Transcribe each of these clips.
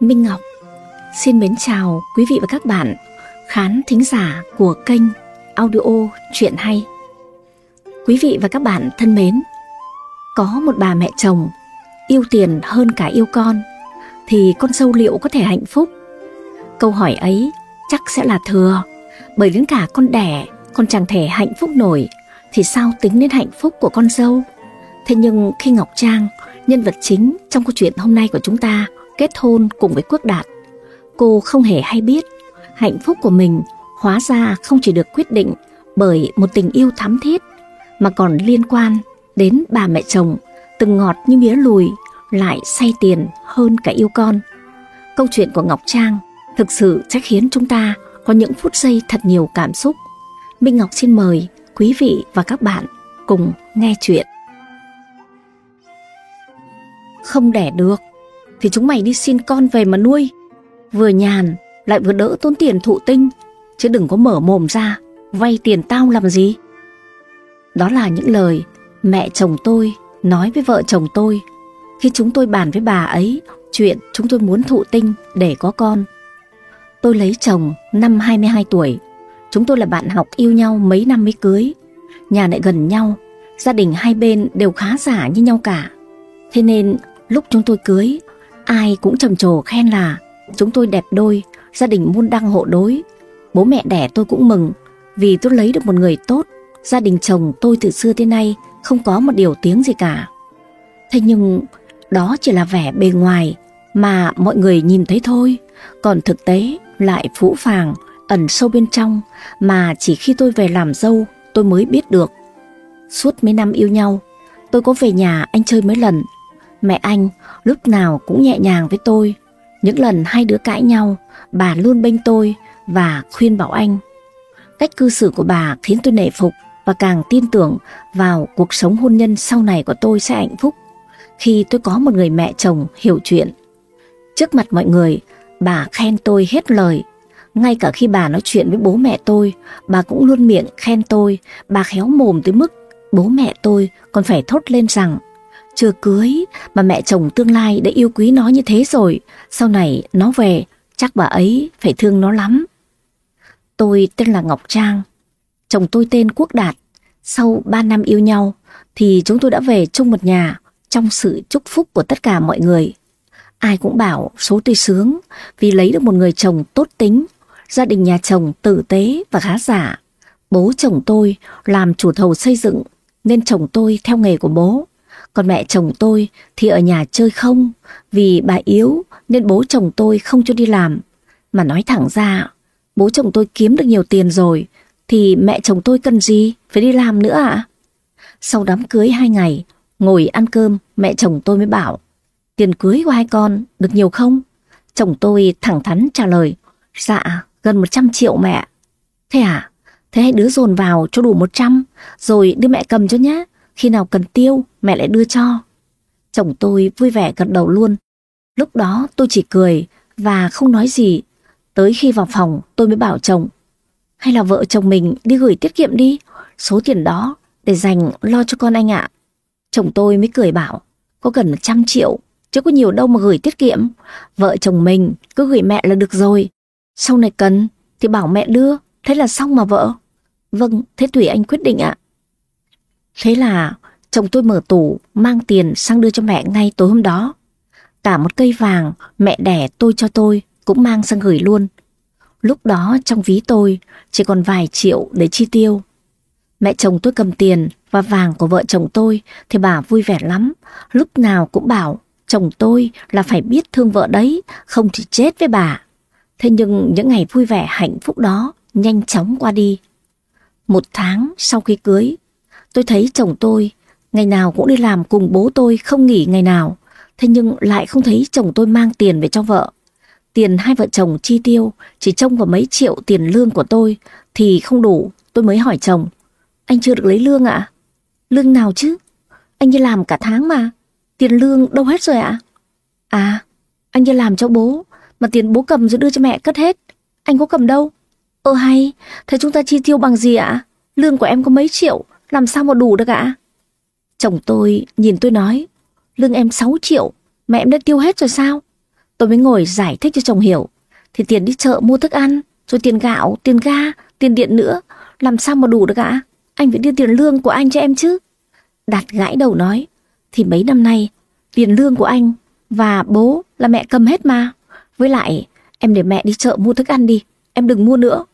Minh Ngọc xin mến chào quý vị và các bạn khán thính giả của kênh audio Chuyện Hay. Quý vị và các bạn thân mến, có một bà mẹ chồng yêu tiền hơn cả yêu con thì con dâu liệu có thể hạnh phúc? Câu hỏi ấy chắc sẽ là thừa bởi đến cả con đẻ con chẳng thể hạnh phúc nổi thì sao tính đến hạnh phúc của con dâu? Thế nhưng khi Ngọc Trang, nhân vật chính trong câu chuyện hôm nay của chúng ta kết hôn cùng với Quốc Đạt, cô không hề hay biết hạnh phúc của mình hóa ra không chỉ được quyết định bởi một tình yêu thắm thiết mà còn liên quan đến bà mẹ chồng từng ngọt như mía lùi lại say tiền hơn cả yêu con. Câu chuyện của Ngọc Trang thực sự sẽ khiến chúng ta có những phút giây thật nhiều cảm xúc. Minh Ngọc xin mời quý vị và các bạn cùng nghe chuyện. Không đẻ được thì chúng mày đi xin con về mà nuôi. Vừa nhàn lại vừa đỡ tốn tiền thụ tinh, chứ đừng có mở mồm ra, vay tiền tao làm gì. Đó là những lời mẹ chồng tôi nói với vợ chồng tôi khi chúng tôi bàn với bà ấy chuyện chúng tôi muốn thụ tinh để có con. Tôi lấy chồng năm 22 tuổi, chúng tôi là bạn học yêu nhau mấy năm mới cưới, nhà lại gần nhau, gia đình hai bên đều khá giả như nhau cả. Thế nên lúc chúng tôi cưới, ai cũng trầm trồ khen là chúng tôi đẹp đôi, gia đình muôn đăng hộ đối. Bố mẹ đẻ tôi cũng mừng vì tôi lấy được một người tốt, gia đình chồng tôi từ xưa tới nay không có một điều tiếng gì cả. Thế nhưng đó chỉ là vẻ bề ngoài mà mọi người nhìn thấy thôi, còn thực tế lại phũ phàng, ẩn sâu bên trong mà chỉ khi tôi về làm dâu tôi mới biết được. Suốt mấy năm yêu nhau, tôi có về nhà anh chơi mấy lần. Mẹ anh lúc nào cũng nhẹ nhàng với tôi. Những lần hai đứa cãi nhau, bà luôn bênh tôi và khuyên bảo anh. Cách cư xử của bà khiến tôi nể phục và càng tin tưởng vào cuộc sống hôn nhân sau này của tôi sẽ hạnh phúc khi tôi có một người mẹ chồng hiểu chuyện. Trước mặt mọi người, bà khen tôi hết lời. Ngay cả khi bà nói chuyện với bố mẹ tôi, bà cũng luôn miệng khen tôi, bà khéo mồm tới mức bố mẹ tôi còn phải thốt lên rằng chưa cưới mà mẹ chồng tương lai đã yêu quý nó như thế rồi, sau này nó về chắc bà ấy phải thương nó lắm. Tôi tên là Ngọc Trang, chồng tôi tên Quốc Đạt. Sau 3 năm yêu nhau thì chúng tôi đã về chung một nhà trong sự chúc phúc của tất cả mọi người. Ai cũng bảo số tôi sướng vì lấy được một người chồng tốt tính, gia đình nhà chồng tử tế và khá giả. Bố chồng tôi làm chủ thầu xây dựng nên chồng tôi theo nghề của bố. Còn mẹ chồng tôi thì ở nhà chơi không vì bà yếu nên bố chồng tôi không cho đi làm. Mà nói thẳng ra, bố chồng tôi kiếm được nhiều tiền rồi thì mẹ chồng tôi cần gì phải đi làm nữa ạ? À? Sau đám cưới hai ngày, ngồi ăn cơm, mẹ chồng tôi mới bảo Tiền cưới của hai con được nhiều không? Chồng tôi thẳng thắn trả lời Dạ, gần 100 triệu mẹ. Thế à? Thế hai đứa dồn vào cho đủ 100 rồi đưa mẹ cầm cho nhé. Khi nào cần tiêu, mẹ lại đưa cho. Chồng tôi vui vẻ gật đầu luôn. Lúc đó tôi chỉ cười và không nói gì. Tới khi vào phòng tôi mới bảo chồng hay là vợ chồng mình đi gửi tiết kiệm đi. Số tiền đó để dành lo cho con anh ạ. Chồng tôi mới cười bảo có gần 100 triệu chứ có nhiều đâu mà gửi tiết kiệm. Vợ chồng mình cứ gửi mẹ là được rồi. Sau này cần thì bảo mẹ đưa, thế là xong mà vợ. Vâng, thế tùy anh quyết định ạ. Thế là chồng tôi mở tủ mang tiền sang đưa cho mẹ ngay tối hôm đó. Cả một cây vàng mẹ đẻ tôi cho tôi cũng mang sang gửi luôn. Lúc đó trong ví tôi chỉ còn vài triệu để chi tiêu. Mẹ chồng tôi cầm tiền và vàng của vợ chồng tôi thì bà vui vẻ lắm. Lúc nào cũng bảo chồng tôi là phải biết thương vợ đấy, không thì chết với bà. Thế nhưng những ngày vui vẻ hạnh phúc đó nhanh chóng qua đi. Một tháng sau khi cưới, tôi thấy chồng tôi ngày nào cũng đi làm cùng bố tôi không nghỉ ngày nào. Thế nhưng lại không thấy chồng tôi mang tiền về cho vợ. Tiền hai vợ chồng chi tiêu chỉ trông vào mấy triệu tiền lương của tôi thì không đủ. Tôi mới hỏi chồng, anh chưa được lấy lương ạ? Lương nào chứ? Anh đi làm cả tháng mà. Tiền lương đâu hết rồi ạ? À? anh đi làm cho bố, mà tiền bố cầm rồi đưa cho mẹ cất hết. Anh có cầm đâu? Ơ hay, thế chúng ta chi tiêu bằng gì ạ? Lương của em có mấy triệu, làm sao mà đủ được ạ? Chồng tôi nhìn tôi nói, lương em 6 triệu, mẹ em đã tiêu hết rồi sao? Tôi mới ngồi giải thích cho chồng hiểu. Thì tiền đi chợ mua thức ăn, rồi tiền gạo, tiền ga, tiền điện nữa. Làm sao mà đủ được ạ? Anh phải đưa tiền lương của anh cho em chứ. Đạt gãi đầu nói. Thì mấy năm nay, tiền lương của anh và bố là mẹ cầm hết mà. Với lại, em để mẹ đi chợ mua thức ăn đi. Em đừng mua nữa.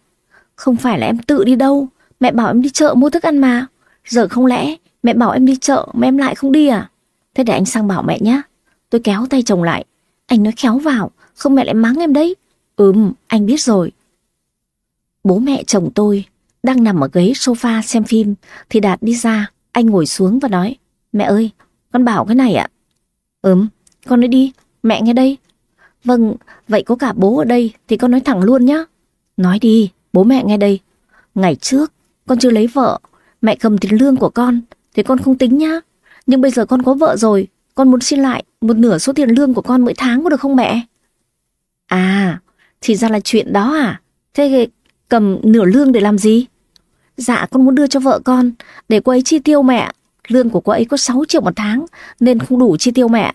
Không phải là em tự đi đâu. Mẹ bảo em đi chợ mua thức ăn mà. Giờ không lẽ mẹ bảo em đi chợ mà em lại không đi à? Thế để anh sang bảo mẹ nhé. Tôi kéo tay chồng lại. Anh nói khéo vào, không mẹ lại mắng em đấy. Ừm, anh biết rồi. Bố mẹ chồng tôi đang nằm ở ghế sofa xem phim thì Đạt đi ra, anh ngồi xuống và nói Mẹ ơi, con bảo cái này ạ. Ừm, con nói đi, mẹ nghe đây. Vâng, vậy có cả bố ở đây thì con nói thẳng luôn nhá. Nói đi, bố mẹ nghe đây. Ngày trước, con chưa lấy vợ, mẹ cầm tiền lương của con thì con không tính nhá. Nhưng bây giờ con có vợ rồi, con muốn xin lại một nửa số tiền lương của con mỗi tháng có được không mẹ? À, thì ra là chuyện đó à? Thế cầm nửa lương để làm gì? Dạ con muốn đưa cho vợ con để cô ấy chi tiêu mẹ. Lương của cô ấy có 6 triệu một tháng nên không đủ chi tiêu mẹ.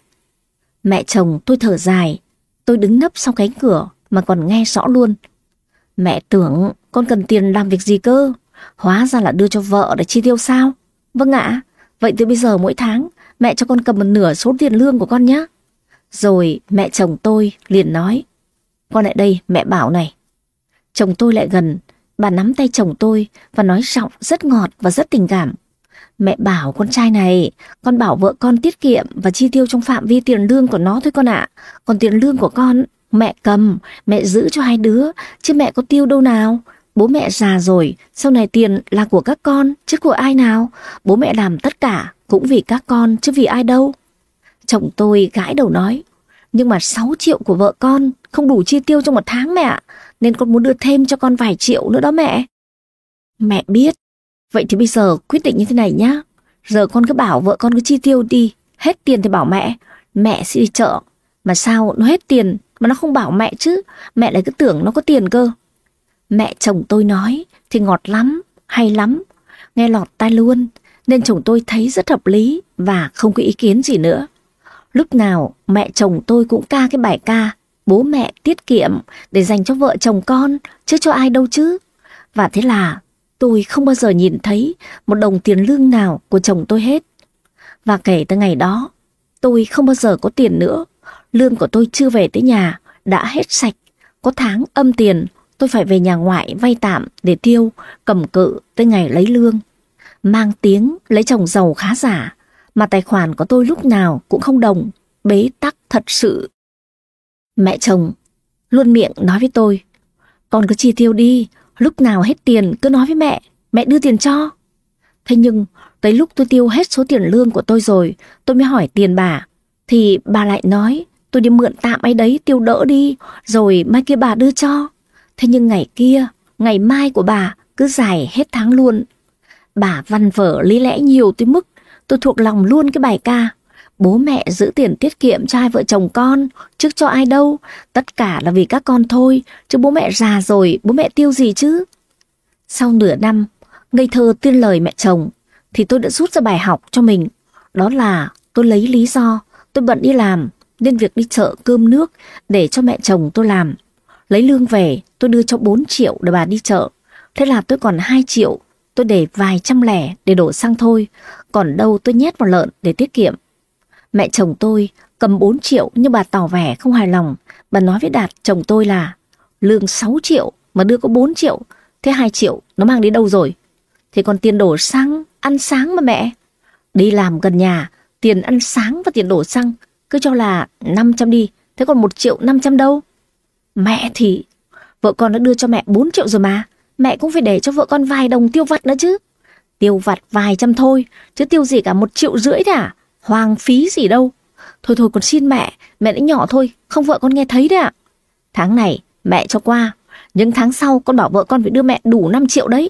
Mẹ chồng tôi thở dài. Tôi đứng nấp sau cánh cửa mà còn nghe rõ luôn. Mẹ tưởng con cần tiền làm việc gì cơ? Hóa ra là đưa cho vợ để chi tiêu sao? Vâng ạ. Vậy từ bây giờ mỗi tháng mẹ cho con cầm một nửa số tiền lương của con nhé. Rồi mẹ chồng tôi liền nói. Con lại đây mẹ bảo này. Chồng tôi lại gần, bà nắm tay chồng tôi và nói giọng rất ngọt và rất tình cảm. Mẹ bảo con trai này, con bảo vợ con tiết kiệm và chi tiêu trong phạm vi tiền lương của nó thôi con ạ. Còn tiền lương của con, mẹ cầm, mẹ giữ cho hai đứa, chứ mẹ có tiêu đâu nào. Bố mẹ già rồi, sau này tiền là của các con, chứ của ai nào. Bố mẹ làm tất cả, cũng vì các con, chứ vì ai đâu. Chồng tôi gãi đầu nói, nhưng mà 6 triệu của vợ con không đủ chi tiêu trong một tháng mẹ ạ, nên con muốn đưa thêm cho con vài triệu nữa đó mẹ. Mẹ biết, vậy thì bây giờ quyết định như thế này nhá. Giờ con cứ bảo vợ con cứ chi tiêu đi, hết tiền thì bảo mẹ, mẹ sẽ đi chợ. Mà sao nó hết tiền mà nó không bảo mẹ chứ, mẹ lại cứ tưởng nó có tiền cơ. Mẹ chồng tôi nói thì ngọt lắm, hay lắm, nghe lọt tai luôn, nên chồng tôi thấy rất hợp lý và không có ý kiến gì nữa. Lúc nào mẹ chồng tôi cũng ca cái bài ca bố mẹ tiết kiệm để dành cho vợ chồng con, chứ cho ai đâu chứ. Và thế là tôi không bao giờ nhìn thấy một đồng tiền lương nào của chồng tôi hết. Và kể từ ngày đó, tôi không bao giờ có tiền nữa. Lương của tôi chưa về tới nhà, đã hết sạch. Có tháng âm tiền, tôi phải về nhà ngoại vay tạm để tiêu, cầm cự tới ngày lấy lương. Mang tiếng lấy chồng giàu khá giả, mà tài khoản của tôi lúc nào cũng không đồng, bế tắc thật sự. Mẹ chồng luôn miệng nói với tôi, con cứ chi tiêu đi, lúc nào hết tiền cứ nói với mẹ, mẹ đưa tiền cho. Thế nhưng tới lúc tôi tiêu hết số tiền lương của tôi rồi, tôi mới hỏi tiền bà, thì bà lại nói tôi đi mượn tạm ấy đấy tiêu đỡ đi, rồi mai kia bà đưa cho. Thế nhưng ngày kia, ngày mai của bà cứ dài hết tháng luôn. Bà văn vở lý lẽ nhiều tới mức tôi thuộc lòng luôn cái bài ca. Bố mẹ giữ tiền tiết kiệm cho hai vợ chồng con, trước cho ai đâu. Tất cả là vì các con thôi, chứ bố mẹ già rồi, bố mẹ tiêu gì chứ? Sau nửa năm, ngây thơ tin lời mẹ chồng, thì tôi đã rút ra bài học cho mình. Đó là tôi lấy lý do, tôi bận đi làm, nên việc đi chợ cơm nước để cho mẹ chồng tôi làm. Lấy lương về, tôi đưa cho 4 triệu để bà đi chợ. Thế là tôi còn 2 triệu, tôi để vài trăm lẻ để đổ xăng thôi, còn đâu tôi nhét vào lợn để tiết kiệm. Mẹ chồng tôi cầm 4 triệu nhưng bà tỏ vẻ không hài lòng. Bà nói với Đạt chồng tôi là lương 6 triệu mà đưa có 4 triệu, thế 2 triệu nó mang đi đâu rồi? Thì còn tiền đổ xăng, ăn sáng mà mẹ. Đi làm gần nhà, tiền ăn sáng và tiền đổ xăng cứ cho là 500 đi, thế còn 1 triệu 500 đâu? Mẹ thì, vợ con đã đưa cho mẹ 4 triệu rồi mà, mẹ cũng phải để cho vợ con vài đồng tiêu vặt nữa chứ. Tiêu vặt vài trăm thôi, chứ tiêu gì cả một triệu rưỡi thế à? Hoàng phí gì đâu. Thôi thôi con xin mẹ, mẹ đã nhỏ thôi, không vợ con nghe thấy đấy ạ. Tháng này mẹ cho qua, nhưng tháng sau con bảo vợ con phải đưa mẹ đủ 5 triệu đấy.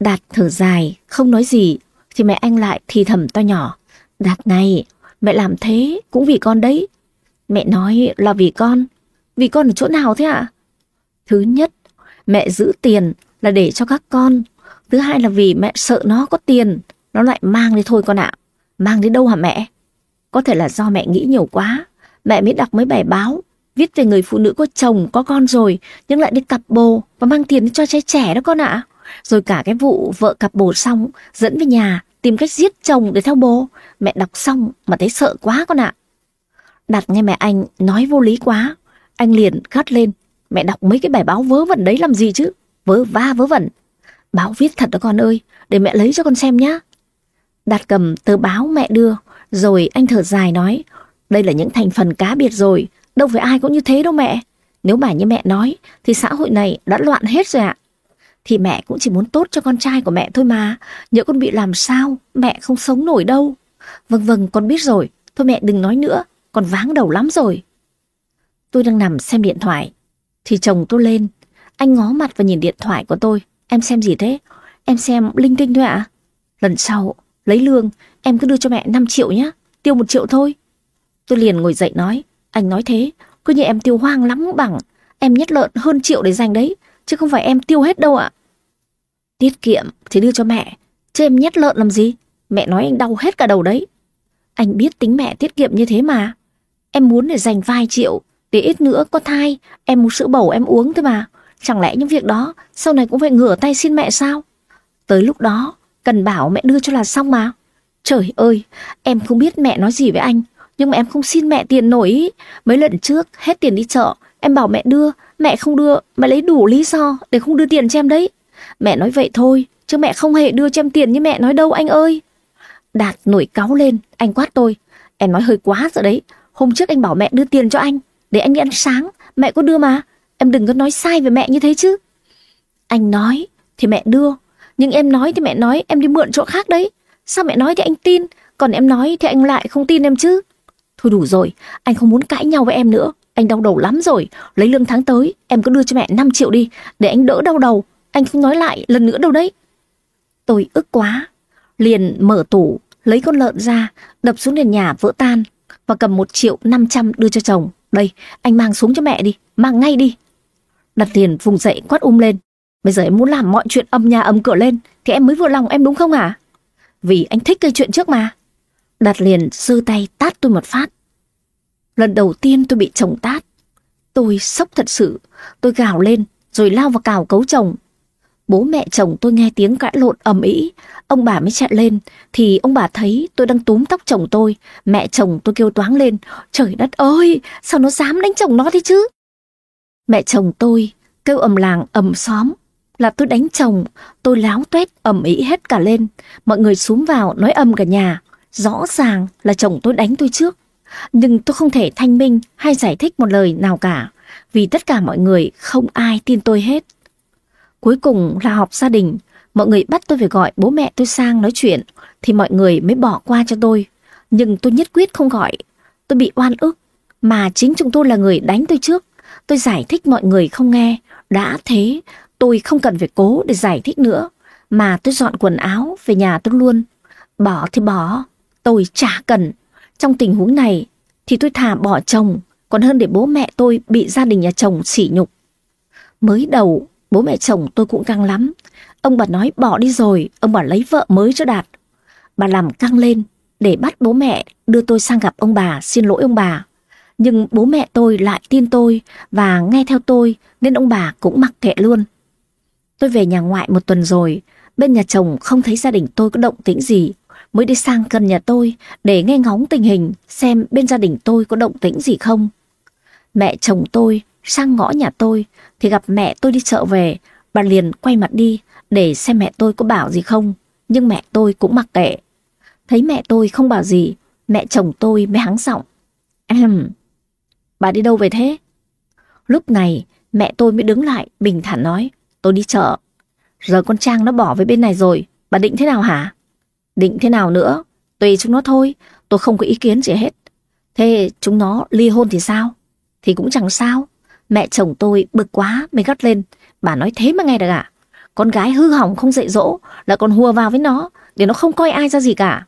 Đạt thở dài, không nói gì, thì mẹ anh lại thì thầm to nhỏ. Đạt này, mẹ làm thế cũng vì con đấy. Mẹ nói là vì con. Vì con ở chỗ nào thế ạ? Thứ nhất, mẹ giữ tiền là để cho các con. Thứ hai là vì mẹ sợ nó có tiền, nó lại mang đi thôi con ạ. Mang đi đâu hả mẹ? Có thể là do mẹ nghĩ nhiều quá, mẹ mới đọc mấy bài báo, Viết về người phụ nữ có chồng, có con rồi, nhưng lại đi cặp bồ và mang tiền cho trai trẻ đó con ạ. Rồi cả cái vụ vợ cặp bồ xong, dẫn về nhà, tìm cách giết chồng để theo bồ. Mẹ đọc xong mà thấy sợ quá con ạ. đặt nghe mẹ anh nói vô lý quá. Anh liền gắt lên. Mẹ đọc mấy cái bài báo vớ vẩn đấy làm gì chứ? Vớ va vớ vẩn. Báo viết thật đó con ơi, để mẹ lấy cho con xem nhá. Đạt cầm tờ báo mẹ đưa, rồi anh thở dài nói, đây là những thành phần cá biệt rồi, đâu phải ai cũng như thế đâu mẹ. Nếu bà như mẹ nói, thì xã hội này đã loạn hết rồi ạ. Thì mẹ cũng chỉ muốn tốt cho con trai của mẹ thôi mà, nhỡ con bị làm sao, mẹ không sống nổi đâu. Vâng vâng, con biết rồi, thôi mẹ đừng nói nữa, con váng đầu lắm rồi. Tôi đang nằm xem điện thoại, thì chồng tôi lên, anh ngó mặt và nhìn điện thoại của tôi. Em xem gì thế? Em xem linh tinh thôi ạ. Lần sau, lấy lương, em cứ đưa cho mẹ 5 triệu nhé, tiêu 1 triệu thôi. Tôi liền ngồi dậy nói, anh nói thế, cứ như em tiêu hoang lắm bằng, em nhất lợn hơn triệu để dành đấy, chứ không phải em tiêu hết đâu ạ. Tiết kiệm thì đưa cho mẹ, chứ em nhét lợn làm gì? Mẹ nói anh đau hết cả đầu đấy. Anh biết tính mẹ tiết kiệm như thế mà. Em muốn để dành vài triệu, để ít nữa có thai, em muốn sữa bầu em uống thôi mà. Chẳng lẽ những việc đó sau này cũng phải ngửa tay xin mẹ sao? Tới lúc đó, cần bảo mẹ đưa cho là xong mà. Trời ơi, em không biết mẹ nói gì với anh, nhưng mà em không xin mẹ tiền nổi. Mấy lần trước, hết tiền đi chợ, em bảo mẹ đưa, mẹ không đưa, mẹ lấy đủ lý do để không đưa tiền cho em đấy. Mẹ nói vậy thôi, chứ mẹ không hề đưa cho em tiền như mẹ nói đâu anh ơi. Đạt nổi cáu lên, anh quát tôi. Em nói hơi quá rồi đấy, hôm trước anh bảo mẹ đưa tiền cho anh, để anh đi ăn sáng, mẹ có đưa mà. Em đừng có nói sai về mẹ như thế chứ. Anh nói thì mẹ đưa, nhưng em nói thì mẹ nói em đi mượn chỗ khác đấy. Sao mẹ nói thì anh tin, còn em nói thì anh lại không tin em chứ. Thôi đủ rồi, anh không muốn cãi nhau với em nữa. Anh đau đầu lắm rồi, lấy lương tháng tới, em cứ đưa cho mẹ 5 triệu đi, để anh đỡ đau đầu. Anh không nói lại lần nữa đâu đấy. Tôi ức quá, liền mở tủ, lấy con lợn ra, đập xuống nền nhà vỡ tan, và cầm một triệu 500 đưa cho chồng. Đây, anh mang xuống cho mẹ đi, mang ngay đi. Đặt tiền vùng dậy quát um lên. Bây giờ em muốn làm mọi chuyện âm nhà âm cửa lên thì em mới vừa lòng em đúng không à? Vì anh thích gây chuyện trước mà. Đặt liền giơ tay tát tôi một phát. Lần đầu tiên tôi bị chồng tát. Tôi sốc thật sự. Tôi gào lên rồi lao vào cào cấu chồng. Bố mẹ chồng tôi nghe tiếng cãi lộn ầm ĩ, ông bà mới chạy lên thì ông bà thấy tôi đang túm tóc chồng tôi, mẹ chồng tôi kêu toáng lên, trời đất ơi, sao nó dám đánh chồng nó thế chứ? Mẹ chồng tôi kêu ầm làng ầm xóm là tôi đánh chồng, tôi láo tuét ầm ĩ hết cả lên, mọi người xuống vào nói ầm cả nhà, rõ ràng là chồng tôi đánh tôi trước. Nhưng tôi không thể thanh minh hay giải thích một lời nào cả, vì tất cả mọi người không ai tin tôi hết. Cuối cùng là họp gia đình, mọi người bắt tôi phải gọi bố mẹ tôi sang nói chuyện, thì mọi người mới bỏ qua cho tôi. Nhưng tôi nhất quyết không gọi, tôi bị oan ức, mà chính chúng tôi là người đánh tôi trước. Tôi giải thích mọi người không nghe, đã thế tôi không cần phải cố để giải thích nữa, mà tôi dọn quần áo về nhà tôi luôn. Bỏ thì bỏ, tôi chả cần. Trong tình huống này thì tôi thà bỏ chồng, còn hơn để bố mẹ tôi bị gia đình nhà chồng sỉ nhục. Mới đầu, bố mẹ chồng tôi cũng căng lắm. Ông bà nói bỏ đi rồi, ông bà lấy vợ mới cho Đạt. Bà làm căng lên để bắt bố mẹ đưa tôi sang gặp ông bà xin lỗi ông bà. Nhưng bố mẹ tôi lại tin tôi và nghe theo tôi nên ông bà cũng mặc kệ luôn. Tôi về nhà ngoại một tuần rồi, bên nhà chồng không thấy gia đình tôi có động tĩnh gì, mới đi sang gần nhà tôi để nghe ngóng tình hình xem bên gia đình tôi có động tĩnh gì không. Mẹ chồng tôi sang ngõ nhà tôi thì gặp mẹ tôi đi chợ về, bà liền quay mặt đi để xem mẹ tôi có bảo gì không, nhưng mẹ tôi cũng mặc kệ. Thấy mẹ tôi không bảo gì, mẹ chồng tôi mới hắng giọng. Em, bà đi đâu về thế? Lúc này mẹ tôi mới đứng lại bình thản nói, tôi đi chợ. Giờ con Trang nó bỏ về bên này rồi, bà định thế nào hả? Định thế nào nữa, tùy chúng nó thôi, tôi không có ý kiến gì hết. Thế chúng nó ly hôn thì sao? Thì cũng chẳng sao. Mẹ chồng tôi bực quá mới gắt lên, bà nói thế mà nghe được à? Con gái hư hỏng không dạy dỗ là còn hùa vào với nó để nó không coi ai ra gì cả.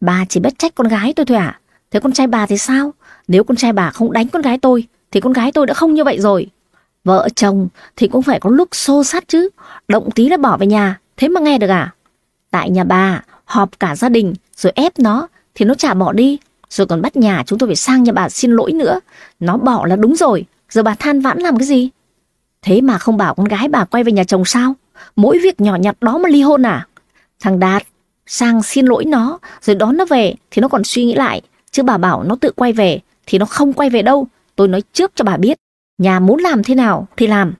Bà chỉ bất trách con gái tôi thôi à? Thế con trai bà thì sao? Nếu con trai bà không đánh con gái tôi thì con gái tôi đã không như vậy rồi. Vợ chồng thì cũng phải có lúc xô sát chứ. Động tí là bỏ về nhà. Thế mà nghe được à? Tại nhà bà họp cả gia đình rồi ép nó thì nó chả bỏ đi. Rồi còn bắt nhà chúng tôi phải sang nhà bà xin lỗi nữa. Nó bỏ là đúng rồi, giờ bà than vãn làm cái gì? Thế mà không bảo con gái bà quay về nhà chồng sao? Mỗi việc nhỏ nhặt đó mà ly hôn à? Thằng Đạt, sang xin lỗi nó, rồi đón nó về thì nó còn suy nghĩ lại. Chứ bà bảo nó tự quay về thì nó không quay về đâu. Tôi nói trước cho bà biết. Nhà muốn làm thế nào thì làm.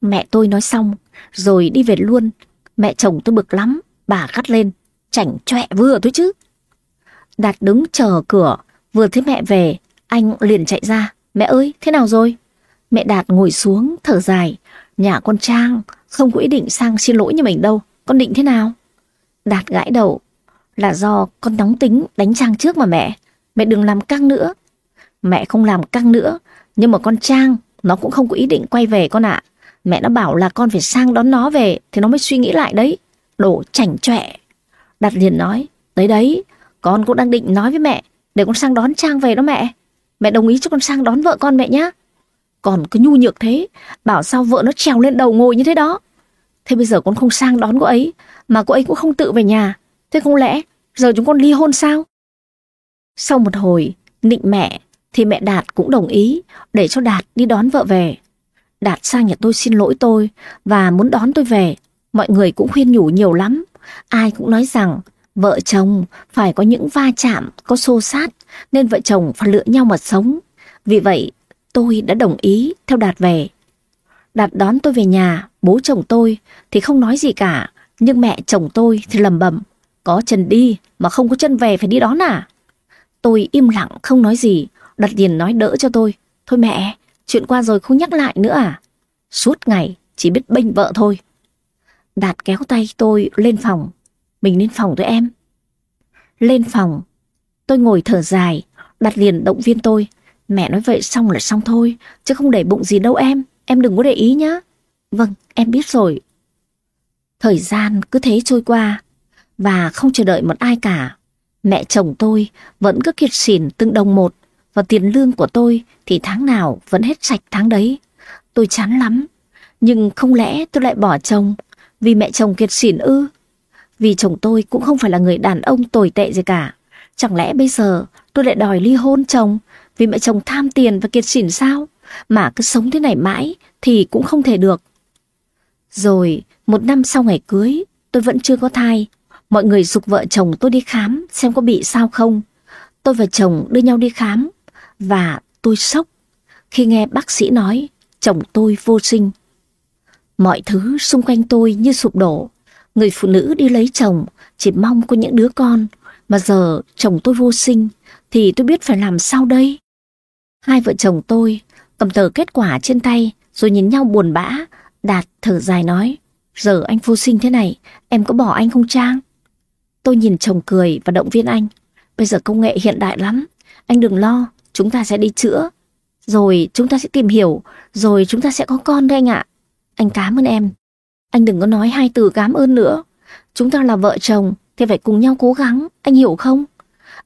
Mẹ tôi nói xong, rồi đi về luôn. Mẹ chồng tôi bực lắm. Bà gắt lên. Chảnh chọe vừa thôi chứ. Đạt đứng chờ cửa. Vừa thấy mẹ về. Anh liền chạy ra. Mẹ ơi thế nào rồi? Mẹ Đạt ngồi xuống thở dài. Nhà con Trang không có ý định sang xin lỗi như mình đâu. Con định thế nào? Đạt gãi đầu. Là do con nóng tính đánh Trang trước mà mẹ. Mẹ đừng làm căng nữa. Mẹ không làm căng nữa. Nhưng mà con Trang nó cũng không có ý định quay về con ạ. Mẹ nó bảo là con phải sang đón nó về thì nó mới suy nghĩ lại đấy. Đổ chảnh chọe. Đạt liền nói. Đấy đấy, con cũng đang định nói với mẹ để con sang đón Trang về đó mẹ. Mẹ đồng ý cho con sang đón vợ con mẹ nhá. Còn cứ nhu nhược thế, bảo sao vợ nó trèo lên đầu ngồi như thế đó. Thế bây giờ con không sang đón cô ấy, mà cô ấy cũng không tự về nhà. Thế không lẽ giờ chúng con ly hôn sao? Sau một hồi, nịnh mẹ, thì mẹ Đạt cũng đồng ý để cho Đạt đi đón vợ về. Đạt sang nhà tôi xin lỗi tôi và muốn đón tôi về. Mọi người cũng khuyên nhủ nhiều lắm. Ai cũng nói rằng vợ chồng phải có những va chạm, có xô sát, nên vợ chồng phải lựa nhau mà sống. Vì vậy, tôi đã đồng ý theo Đạt về. Đạt đón tôi về nhà, bố chồng tôi thì không nói gì cả, nhưng mẹ chồng tôi thì lầm bầm. Có chân đi mà không có chân về phải đi đón à? Tôi im lặng không nói gì, Đặt liền nói đỡ cho tôi. Thôi mẹ, chuyện qua rồi không nhắc lại nữa à? Suốt ngày chỉ biết bênh vợ thôi. Đạt kéo tay tôi lên phòng. Mình lên phòng thôi em. Lên phòng, tôi ngồi thở dài, đặt liền động viên tôi. Mẹ nói vậy xong là xong thôi, chứ không để bụng gì đâu em, em đừng có để ý nhá. Vâng, em biết rồi. Thời gian cứ thế trôi qua, và không chờ đợi một ai cả. Mẹ chồng tôi vẫn cứ kiệt xỉn từng đồng một, và tiền lương của tôi thì tháng nào vẫn hết sạch tháng đấy. Tôi chán lắm, nhưng không lẽ tôi lại bỏ chồng vì mẹ chồng kiệt xỉn ư? Vì chồng tôi cũng không phải là người đàn ông tồi tệ gì cả. Chẳng lẽ bây giờ tôi lại đòi ly hôn chồng vì mẹ chồng tham tiền và kiệt xỉn sao? Mà cứ sống thế này mãi thì cũng không thể được. Rồi, một năm sau ngày cưới, tôi vẫn chưa có thai. Mọi người dục vợ chồng tôi đi khám xem có bị sao không. Tôi và chồng đưa nhau đi khám và tôi sốc khi nghe bác sĩ nói chồng tôi vô sinh. Mọi thứ xung quanh tôi như sụp đổ. Người phụ nữ đi lấy chồng chỉ mong có những đứa con, mà giờ chồng tôi vô sinh thì tôi biết phải làm sao đây? Hai vợ chồng tôi cầm tờ kết quả trên tay rồi nhìn nhau buồn bã, Đạt thở dài nói, giờ anh vô sinh thế này, em có bỏ anh không Trang? Tôi nhìn chồng cười và động viên anh, bây giờ công nghệ hiện đại lắm, anh đừng lo, chúng ta sẽ đi chữa, rồi chúng ta sẽ tìm hiểu, rồi chúng ta sẽ có con đấy anh ạ. Anh cảm ơn em. Anh đừng có nói hai từ cảm ơn nữa. Chúng ta là vợ chồng thì phải cùng nhau cố gắng, anh hiểu không?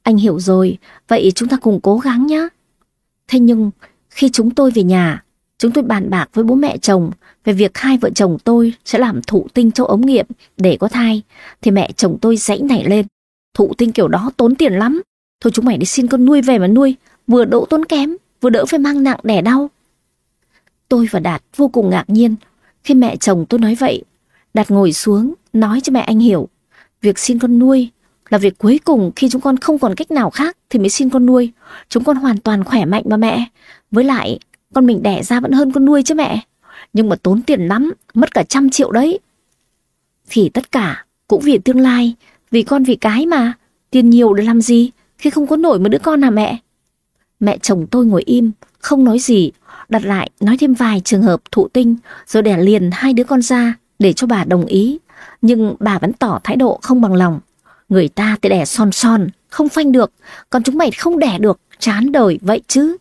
Anh hiểu rồi, vậy chúng ta cùng cố gắng nhé. Thế nhưng, khi chúng tôi về nhà, chúng tôi bàn bạc với bố mẹ chồng về việc hai vợ chồng tôi sẽ làm thụ tinh cho ống nghiệm để có thai, thì mẹ chồng tôi dãy nảy lên. Thụ tinh kiểu đó tốn tiền lắm. Thôi chúng mày đi xin con nuôi về mà nuôi, vừa đỗ tốn kém, vừa đỡ phải mang nặng đẻ đau. Tôi và Đạt vô cùng ngạc nhiên khi mẹ chồng tôi nói vậy. Đạt ngồi xuống, nói cho mẹ anh hiểu. Việc xin con nuôi là việc cuối cùng khi chúng con không còn cách nào khác thì mới xin con nuôi. Chúng con hoàn toàn khỏe mạnh mà mẹ. Với lại, con mình đẻ ra vẫn hơn con nuôi chứ mẹ. Nhưng mà tốn tiền lắm, mất cả trăm triệu đấy. Thì tất cả cũng vì tương lai, vì con vì cái mà. Tiền nhiều để làm gì khi không có nổi một đứa con à mẹ? Mẹ chồng tôi ngồi im, không nói gì, đặt lại nói thêm vài trường hợp thụ tinh rồi đẻ liền hai đứa con ra để cho bà đồng ý. Nhưng bà vẫn tỏ thái độ không bằng lòng. Người ta thì đẻ son son, không phanh được, còn chúng mày không đẻ được, chán đời vậy chứ.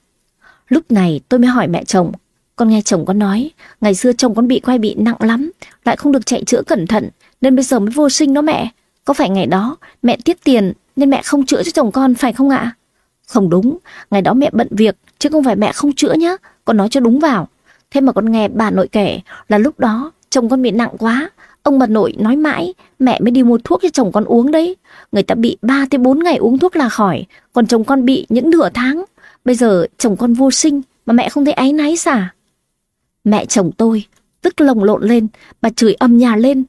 Lúc này tôi mới hỏi mẹ chồng, con nghe chồng con nói, ngày xưa chồng con bị quay bị nặng lắm, lại không được chạy chữa cẩn thận, nên bây giờ mới vô sinh đó mẹ. Có phải ngày đó mẹ tiếc tiền nên mẹ không chữa cho chồng con phải không ạ? Không đúng, ngày đó mẹ bận việc, chứ không phải mẹ không chữa nhá, con nói cho đúng vào. Thế mà con nghe bà nội kể là lúc đó chồng con bị nặng quá. Ông bà nội nói mãi, mẹ mới đi mua thuốc cho chồng con uống đấy. Người ta bị 3 tới 4 ngày uống thuốc là khỏi, còn chồng con bị những nửa tháng. Bây giờ chồng con vô sinh mà mẹ không thấy áy náy xả. Mẹ chồng tôi tức lồng lộn lên, bà chửi âm nhà lên.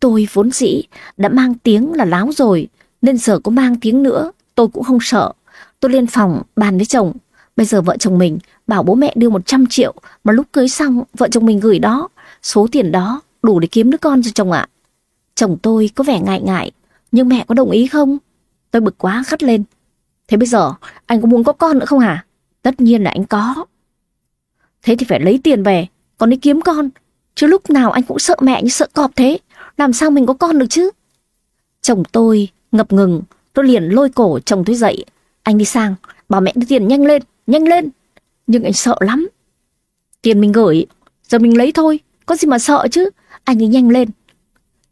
Tôi vốn dĩ đã mang tiếng là láo rồi, nên giờ có mang tiếng nữa, tôi cũng không sợ. Tôi lên phòng bàn với chồng, bây giờ vợ chồng mình bảo bố mẹ đưa 100 triệu mà lúc cưới xong vợ chồng mình gửi đó, số tiền đó đủ để kiếm đứa con cho chồng ạ. Chồng tôi có vẻ ngại ngại, nhưng mẹ có đồng ý không? Tôi bực quá khắt lên. Thế bây giờ anh có muốn có con nữa không hả? Tất nhiên là anh có. Thế thì phải lấy tiền về, còn đi kiếm con. Chứ lúc nào anh cũng sợ mẹ như sợ cọp thế. Làm sao mình có con được chứ? Chồng tôi ngập ngừng, tôi liền lôi cổ chồng tôi dậy. Anh đi sang, bảo mẹ đưa tiền nhanh lên, nhanh lên. Nhưng anh sợ lắm. Tiền mình gửi, giờ mình lấy thôi, có gì mà sợ chứ. Anh ấy nhanh lên.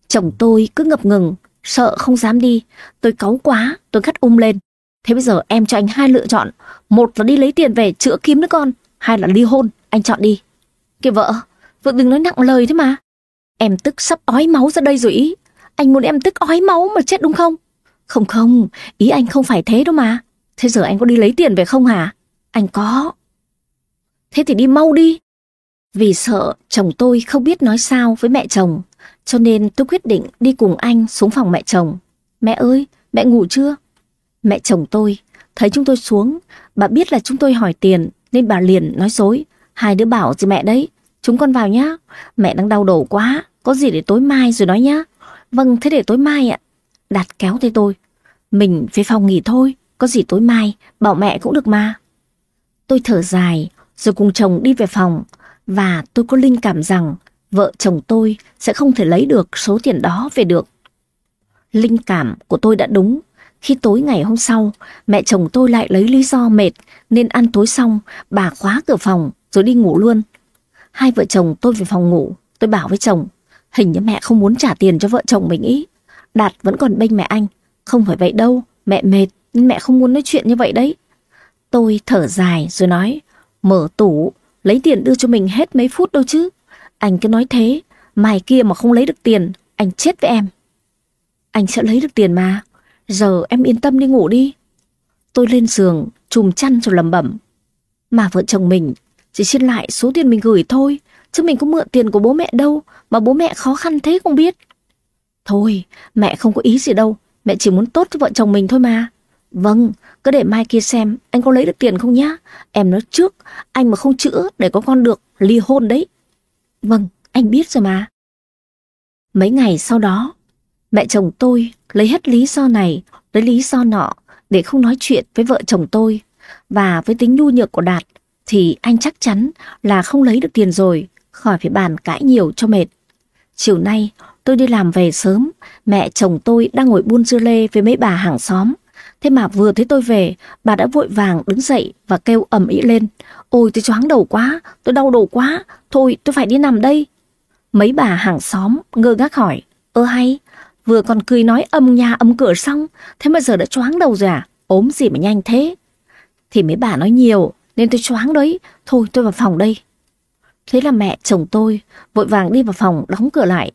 Chồng tôi cứ ngập ngừng, sợ không dám đi. Tôi cáu quá, tôi cắt um lên. Thế bây giờ em cho anh hai lựa chọn. Một là đi lấy tiền về chữa kiếm đứa con. Hai là ly hôn, anh chọn đi. Kìa vợ, vợ đừng nói nặng lời thế mà. Em tức sắp ói máu ra đây rồi ý. Anh muốn em tức ói máu mà chết đúng không? Không không, ý anh không phải thế đâu mà. Thế giờ anh có đi lấy tiền về không hả? Anh có. Thế thì đi mau đi. Vì sợ chồng tôi không biết nói sao với mẹ chồng, cho nên tôi quyết định đi cùng anh xuống phòng mẹ chồng. Mẹ ơi, mẹ ngủ chưa? Mẹ chồng tôi, thấy chúng tôi xuống, bà biết là chúng tôi hỏi tiền, nên bà liền nói dối. Hai đứa bảo gì mẹ đấy, chúng con vào nhá. Mẹ đang đau đầu quá, có gì để tối mai rồi nói nhá. Vâng, thế để tối mai ạ. Đạt kéo tay tôi. Mình về phòng nghỉ thôi, có gì tối mai, bảo mẹ cũng được mà. Tôi thở dài, rồi cùng chồng đi về phòng, và tôi có linh cảm rằng vợ chồng tôi sẽ không thể lấy được số tiền đó về được. Linh cảm của tôi đã đúng. Khi tối ngày hôm sau, mẹ chồng tôi lại lấy lý do mệt nên ăn tối xong, bà khóa cửa phòng rồi đi ngủ luôn. Hai vợ chồng tôi về phòng ngủ, tôi bảo với chồng, hình như mẹ không muốn trả tiền cho vợ chồng mình ý. Đạt vẫn còn bênh mẹ anh, không phải vậy đâu, mẹ mệt nên mẹ không muốn nói chuyện như vậy đấy. Tôi thở dài rồi nói, mở tủ, lấy tiền đưa cho mình hết mấy phút đâu chứ. Anh cứ nói thế, mai kia mà không lấy được tiền, anh chết với em. Anh sẽ lấy được tiền mà, giờ em yên tâm đi ngủ đi. Tôi lên giường, chùm chăn rồi lầm bẩm. Mà vợ chồng mình chỉ xin lại số tiền mình gửi thôi, chứ mình có mượn tiền của bố mẹ đâu mà bố mẹ khó khăn thế không biết. Thôi, mẹ không có ý gì đâu, mẹ chỉ muốn tốt cho vợ chồng mình thôi mà. Vâng, cứ để mai kia xem anh có lấy được tiền không nhá. Em nói trước, anh mà không chữa để có con được, ly hôn đấy. Vâng, anh biết rồi mà. Mấy ngày sau đó, mẹ chồng tôi lấy hết lý do này, lấy lý do nọ để không nói chuyện với vợ chồng tôi. Và với tính nhu nhược của Đạt thì anh chắc chắn là không lấy được tiền rồi, khỏi phải bàn cãi nhiều cho mệt. Chiều nay tôi đi làm về sớm, mẹ chồng tôi đang ngồi buôn dưa lê với mấy bà hàng xóm. Thế mà vừa thấy tôi về, bà đã vội vàng đứng dậy và kêu ầm ĩ lên. Ôi tôi choáng đầu quá, tôi đau đầu quá, thôi tôi phải đi nằm đây. Mấy bà hàng xóm ngơ ngác hỏi, ơ hay, vừa còn cười nói âm nhà âm cửa xong, thế mà giờ đã choáng đầu rồi à, ốm gì mà nhanh thế. Thì mấy bà nói nhiều, nên tôi choáng đấy, thôi tôi vào phòng đây. Thế là mẹ chồng tôi vội vàng đi vào phòng đóng cửa lại.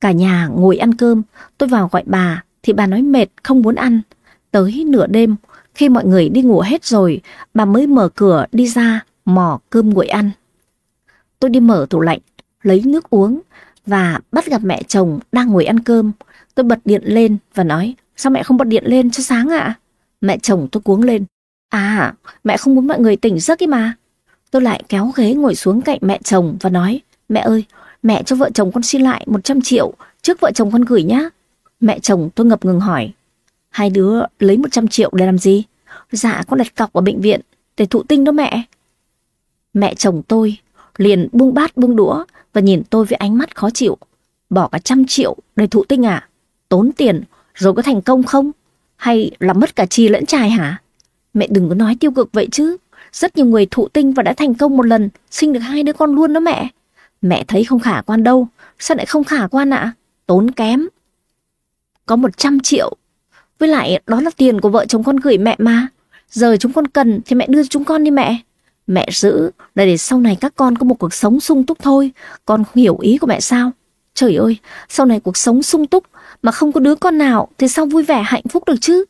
Cả nhà ngồi ăn cơm, tôi vào gọi bà thì bà nói mệt không muốn ăn. Tới nửa đêm, khi mọi người đi ngủ hết rồi, bà mới mở cửa đi ra mò cơm nguội ăn. Tôi đi mở tủ lạnh, lấy nước uống và bắt gặp mẹ chồng đang ngồi ăn cơm. Tôi bật điện lên và nói, sao mẹ không bật điện lên cho sáng ạ? Mẹ chồng tôi cuống lên. À, mẹ không muốn mọi người tỉnh giấc ấy mà. Tôi lại kéo ghế ngồi xuống cạnh mẹ chồng và nói, mẹ ơi, mẹ cho vợ chồng con xin lại 100 triệu trước vợ chồng con gửi nhá. Mẹ chồng tôi ngập ngừng hỏi, hai đứa lấy 100 triệu để làm gì? Dạ con đặt cọc ở bệnh viện để thụ tinh đó mẹ. Mẹ chồng tôi liền buông bát buông đũa và nhìn tôi với ánh mắt khó chịu. Bỏ cả trăm triệu để thụ tinh à? Tốn tiền rồi có thành công không? Hay là mất cả chi lẫn trai hả? Mẹ đừng có nói tiêu cực vậy chứ. Rất nhiều người thụ tinh và đã thành công một lần, sinh được hai đứa con luôn đó mẹ. Mẹ thấy không khả quan đâu, sao lại không khả quan ạ? Tốn kém. Có 100 triệu. Với lại đó là tiền của vợ chồng con gửi mẹ mà. Giờ chúng con cần thì mẹ đưa chúng con đi mẹ. Mẹ giữ là để sau này các con có một cuộc sống sung túc thôi. Con hiểu ý của mẹ sao? Trời ơi, sau này cuộc sống sung túc mà không có đứa con nào thì sao vui vẻ hạnh phúc được chứ?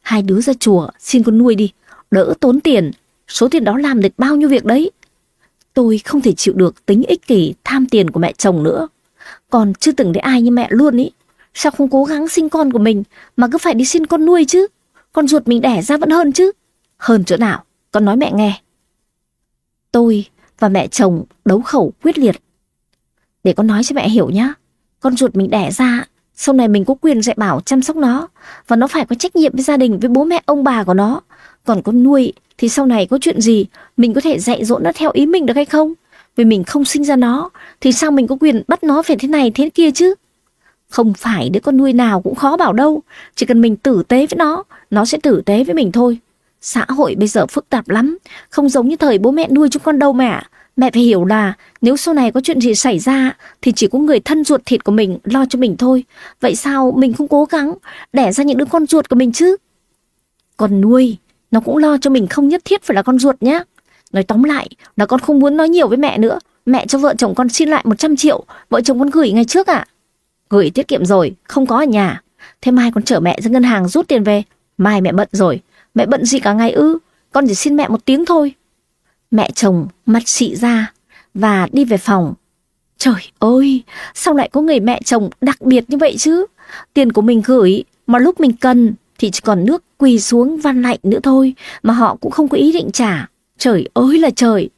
Hai đứa ra chùa xin con nuôi đi, đỡ tốn tiền, số tiền đó làm được bao nhiêu việc đấy. Tôi không thể chịu được tính ích kỷ tham tiền của mẹ chồng nữa. Còn chưa từng thấy ai như mẹ luôn ý. Sao không cố gắng sinh con của mình mà cứ phải đi xin con nuôi chứ? Con ruột mình đẻ ra vẫn hơn chứ. Hơn chỗ nào? Con nói mẹ nghe. Tôi và mẹ chồng đấu khẩu quyết liệt. Để con nói cho mẹ hiểu nhá. Con ruột mình đẻ ra, sau này mình có quyền dạy bảo chăm sóc nó. Và nó phải có trách nhiệm với gia đình, với bố mẹ ông bà của nó. Còn con nuôi thì sau này có chuyện gì, mình có thể dạy dỗ nó theo ý mình được hay không? Vì mình không sinh ra nó, thì sao mình có quyền bắt nó phải thế này thế kia chứ? Không phải đứa con nuôi nào cũng khó bảo đâu, chỉ cần mình tử tế với nó, nó sẽ tử tế với mình thôi. Xã hội bây giờ phức tạp lắm, không giống như thời bố mẹ nuôi chúng con đâu mẹ. Mẹ phải hiểu là nếu sau này có chuyện gì xảy ra thì chỉ có người thân ruột thịt của mình lo cho mình thôi. Vậy sao mình không cố gắng đẻ ra những đứa con ruột của mình chứ? Con nuôi, nó cũng lo cho mình không nhất thiết phải là con ruột nhá. Nói tóm lại là con không muốn nói nhiều với mẹ nữa. Mẹ cho vợ chồng con xin lại 100 triệu, vợ chồng con gửi ngày trước ạ. Gửi tiết kiệm rồi, không có ở nhà. Thế mai con chở mẹ ra ngân hàng rút tiền về. Mai mẹ bận rồi, mẹ bận gì cả ngày ư? Con chỉ xin mẹ một tiếng thôi. Mẹ chồng mặt xị ra và đi về phòng. Trời ơi, sao lại có người mẹ chồng đặc biệt như vậy chứ? Tiền của mình gửi mà lúc mình cần thì chỉ còn nước quỳ xuống văn lạnh nữa thôi mà họ cũng không có ý định trả. Trời ơi là trời!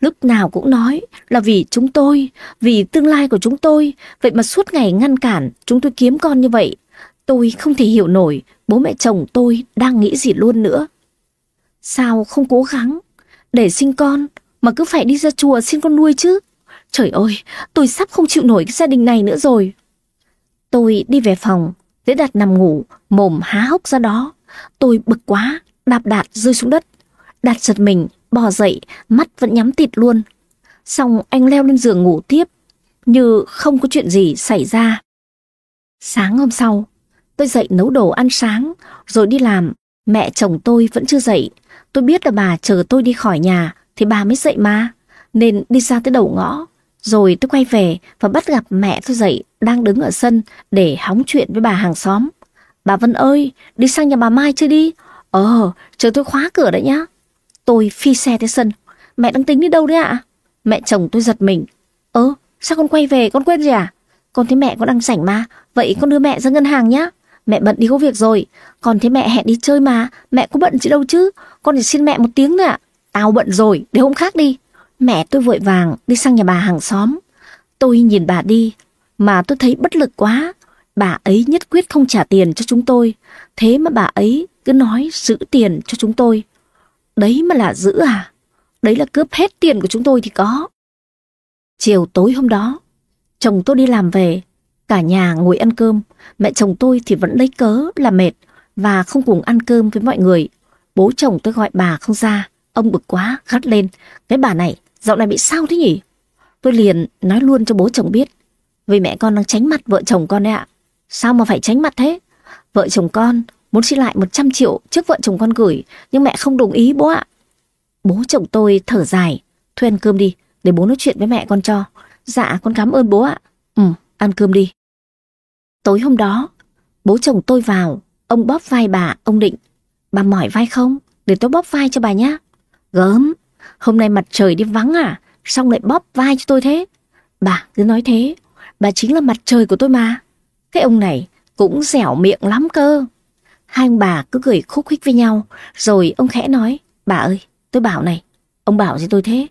Lúc nào cũng nói là vì chúng tôi, vì tương lai của chúng tôi, vậy mà suốt ngày ngăn cản chúng tôi kiếm con như vậy. Tôi không thể hiểu nổi bố mẹ chồng tôi đang nghĩ gì luôn nữa. Sao không cố gắng để sinh con mà cứ phải đi ra chùa xin con nuôi chứ? Trời ơi, tôi sắp không chịu nổi cái gia đình này nữa rồi. Tôi đi về phòng, Dễ đặt nằm ngủ, mồm há hốc ra đó. Tôi bực quá, đạp đạt rơi xuống đất. Đạt giật mình, bò dậy, mắt vẫn nhắm tịt luôn. Xong anh leo lên giường ngủ tiếp, như không có chuyện gì xảy ra. Sáng hôm sau, tôi dậy nấu đồ ăn sáng, rồi đi làm. Mẹ chồng tôi vẫn chưa dậy. Tôi biết là bà chờ tôi đi khỏi nhà, thì bà mới dậy mà. Nên đi ra tới đầu ngõ, rồi tôi quay về và bắt gặp mẹ tôi dậy đang đứng ở sân để hóng chuyện với bà hàng xóm. Bà Vân ơi, đi sang nhà bà Mai chơi đi. Ờ, chờ tôi khóa cửa đấy nhá. Tôi phi xe tới sân. Mẹ đang tính đi đâu đấy ạ? Mẹ chồng tôi giật mình. Ơ, sao con quay về, con quên gì à? Con thấy mẹ con đang rảnh mà. Vậy con đưa mẹ ra ngân hàng nhá. Mẹ bận đi có việc rồi. Còn thấy mẹ hẹn đi chơi mà. Mẹ có bận chứ đâu chứ. Con chỉ xin mẹ một tiếng thôi ạ. Tao bận rồi, để hôm khác đi. Mẹ tôi vội vàng đi sang nhà bà hàng xóm. Tôi nhìn bà đi, mà tôi thấy bất lực quá. Bà ấy nhất quyết không trả tiền cho chúng tôi. Thế mà bà ấy cứ nói giữ tiền cho chúng tôi. Đấy mà là giữ à? Đấy là cướp hết tiền của chúng tôi thì có. Chiều tối hôm đó, chồng tôi đi làm về. Cả nhà ngồi ăn cơm. Mẹ chồng tôi thì vẫn lấy cớ là mệt và không cùng ăn cơm với mọi người. Bố chồng tôi gọi bà không ra. Ông bực quá, gắt lên. Cái bà này Dạo này bị sao thế nhỉ? Tôi liền nói luôn cho bố chồng biết. Vì mẹ con đang tránh mặt vợ chồng con đấy ạ. Sao mà phải tránh mặt thế? Vợ chồng con muốn xin lại 100 triệu trước vợ chồng con gửi, nhưng mẹ không đồng ý bố ạ. Bố chồng tôi thở dài, thuê ăn cơm đi, để bố nói chuyện với mẹ con cho. Dạ, con cảm ơn bố ạ. Ừ, ăn cơm đi. Tối hôm đó, bố chồng tôi vào, ông bóp vai bà, ông định. Bà mỏi vai không? Để tôi bóp vai cho bà nhá. Gớm, Hôm nay mặt trời đi vắng à? Xong lại bóp vai cho tôi thế? Bà cứ nói thế. Bà chính là mặt trời của tôi mà. Cái ông này cũng dẻo miệng lắm cơ. Hai ông bà cứ cười khúc khích với nhau. Rồi ông khẽ nói. Bà ơi, tôi bảo này. Ông bảo gì tôi thế?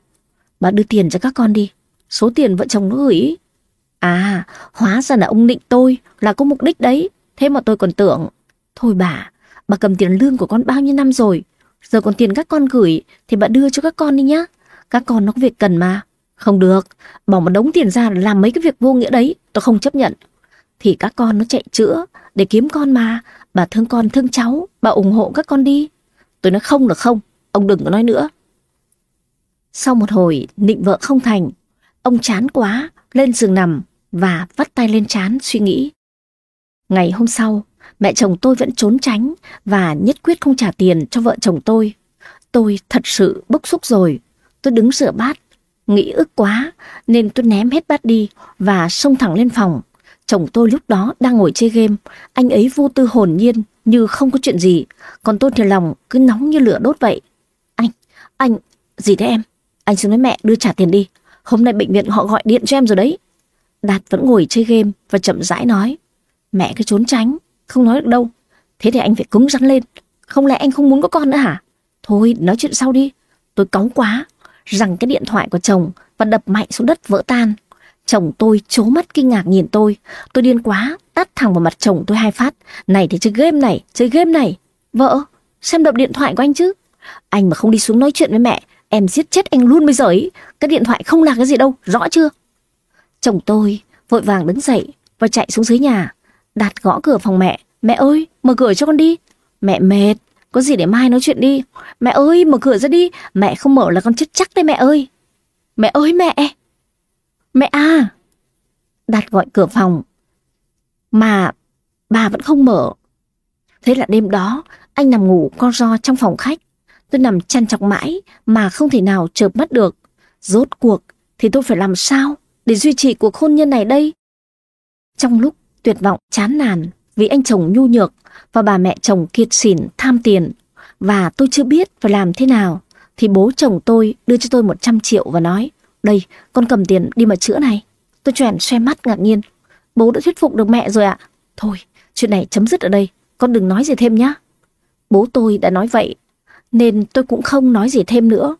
Bà đưa tiền cho các con đi. Số tiền vợ chồng nó gửi. À, hóa ra là ông định tôi là có mục đích đấy. Thế mà tôi còn tưởng. Thôi bà, bà cầm tiền lương của con bao nhiêu năm rồi. Giờ còn tiền các con gửi thì bà đưa cho các con đi nhá. Các con nó có việc cần mà. Không được, bỏ một đống tiền ra làm mấy cái việc vô nghĩa đấy, tôi không chấp nhận. Thì các con nó chạy chữa để kiếm con mà. Bà thương con thương cháu, bà ủng hộ các con đi. Tôi nói không là không, ông đừng có nói nữa. Sau một hồi nịnh vợ không thành, ông chán quá, lên giường nằm và vắt tay lên chán suy nghĩ. Ngày hôm sau, Mẹ chồng tôi vẫn trốn tránh và nhất quyết không trả tiền cho vợ chồng tôi. Tôi thật sự bức xúc rồi. Tôi đứng rửa bát, Nghĩ ức quá nên tôi ném hết bát đi và xông thẳng lên phòng. Chồng tôi lúc đó đang ngồi chơi game, anh ấy vô tư hồn nhiên như không có chuyện gì, còn tôi thì lòng cứ nóng như lửa đốt vậy. Anh, anh, gì thế em? Anh xuống với mẹ đưa trả tiền đi, hôm nay bệnh viện họ gọi điện cho em rồi đấy. Đạt vẫn ngồi chơi game và chậm rãi nói. Mẹ cứ trốn tránh, không nói được đâu. Thế thì anh phải cứng rắn lên, không lẽ anh không muốn có con nữa hả? Thôi, nói chuyện sau đi. Tôi cáu quá, rằng cái điện thoại của chồng và đập mạnh xuống đất vỡ tan. Chồng tôi chố mắt kinh ngạc nhìn tôi. Tôi điên quá, tắt thẳng vào mặt chồng tôi hai phát. Này thì chơi game này, chơi game này. Vợ, xem đập điện thoại của anh chứ. Anh mà không đi xuống nói chuyện với mẹ, em giết chết anh luôn bây giờ ấy. Cái điện thoại không là cái gì đâu, rõ chưa? Chồng tôi vội vàng đứng dậy và chạy xuống dưới nhà. Đạt gõ cửa phòng mẹ. Mẹ ơi, mở cửa cho con đi. Mẹ mệt, có gì để mai nói chuyện đi. Mẹ ơi, mở cửa ra đi. Mẹ không mở là con chết chắc đấy mẹ ơi. Mẹ ơi mẹ. Mẹ à. Đạt gọi cửa phòng. Mà bà vẫn không mở. Thế là đêm đó, anh nằm ngủ con ro trong phòng khách. Tôi nằm chăn chọc mãi mà không thể nào chợp mắt được. Rốt cuộc thì tôi phải làm sao để duy trì cuộc hôn nhân này đây? Trong lúc tuyệt vọng chán nản vì anh chồng nhu nhược và bà mẹ chồng kiệt xỉn tham tiền và tôi chưa biết phải làm thế nào thì bố chồng tôi đưa cho tôi 100 triệu và nói đây, con cầm tiền đi mà chữa này. Tôi chuyển xoe mắt ngạc nhiên. Bố đã thuyết phục được mẹ rồi ạ. Thôi, chuyện này chấm dứt ở đây. Con đừng nói gì thêm nhá. Bố tôi đã nói vậy, nên tôi cũng không nói gì thêm nữa.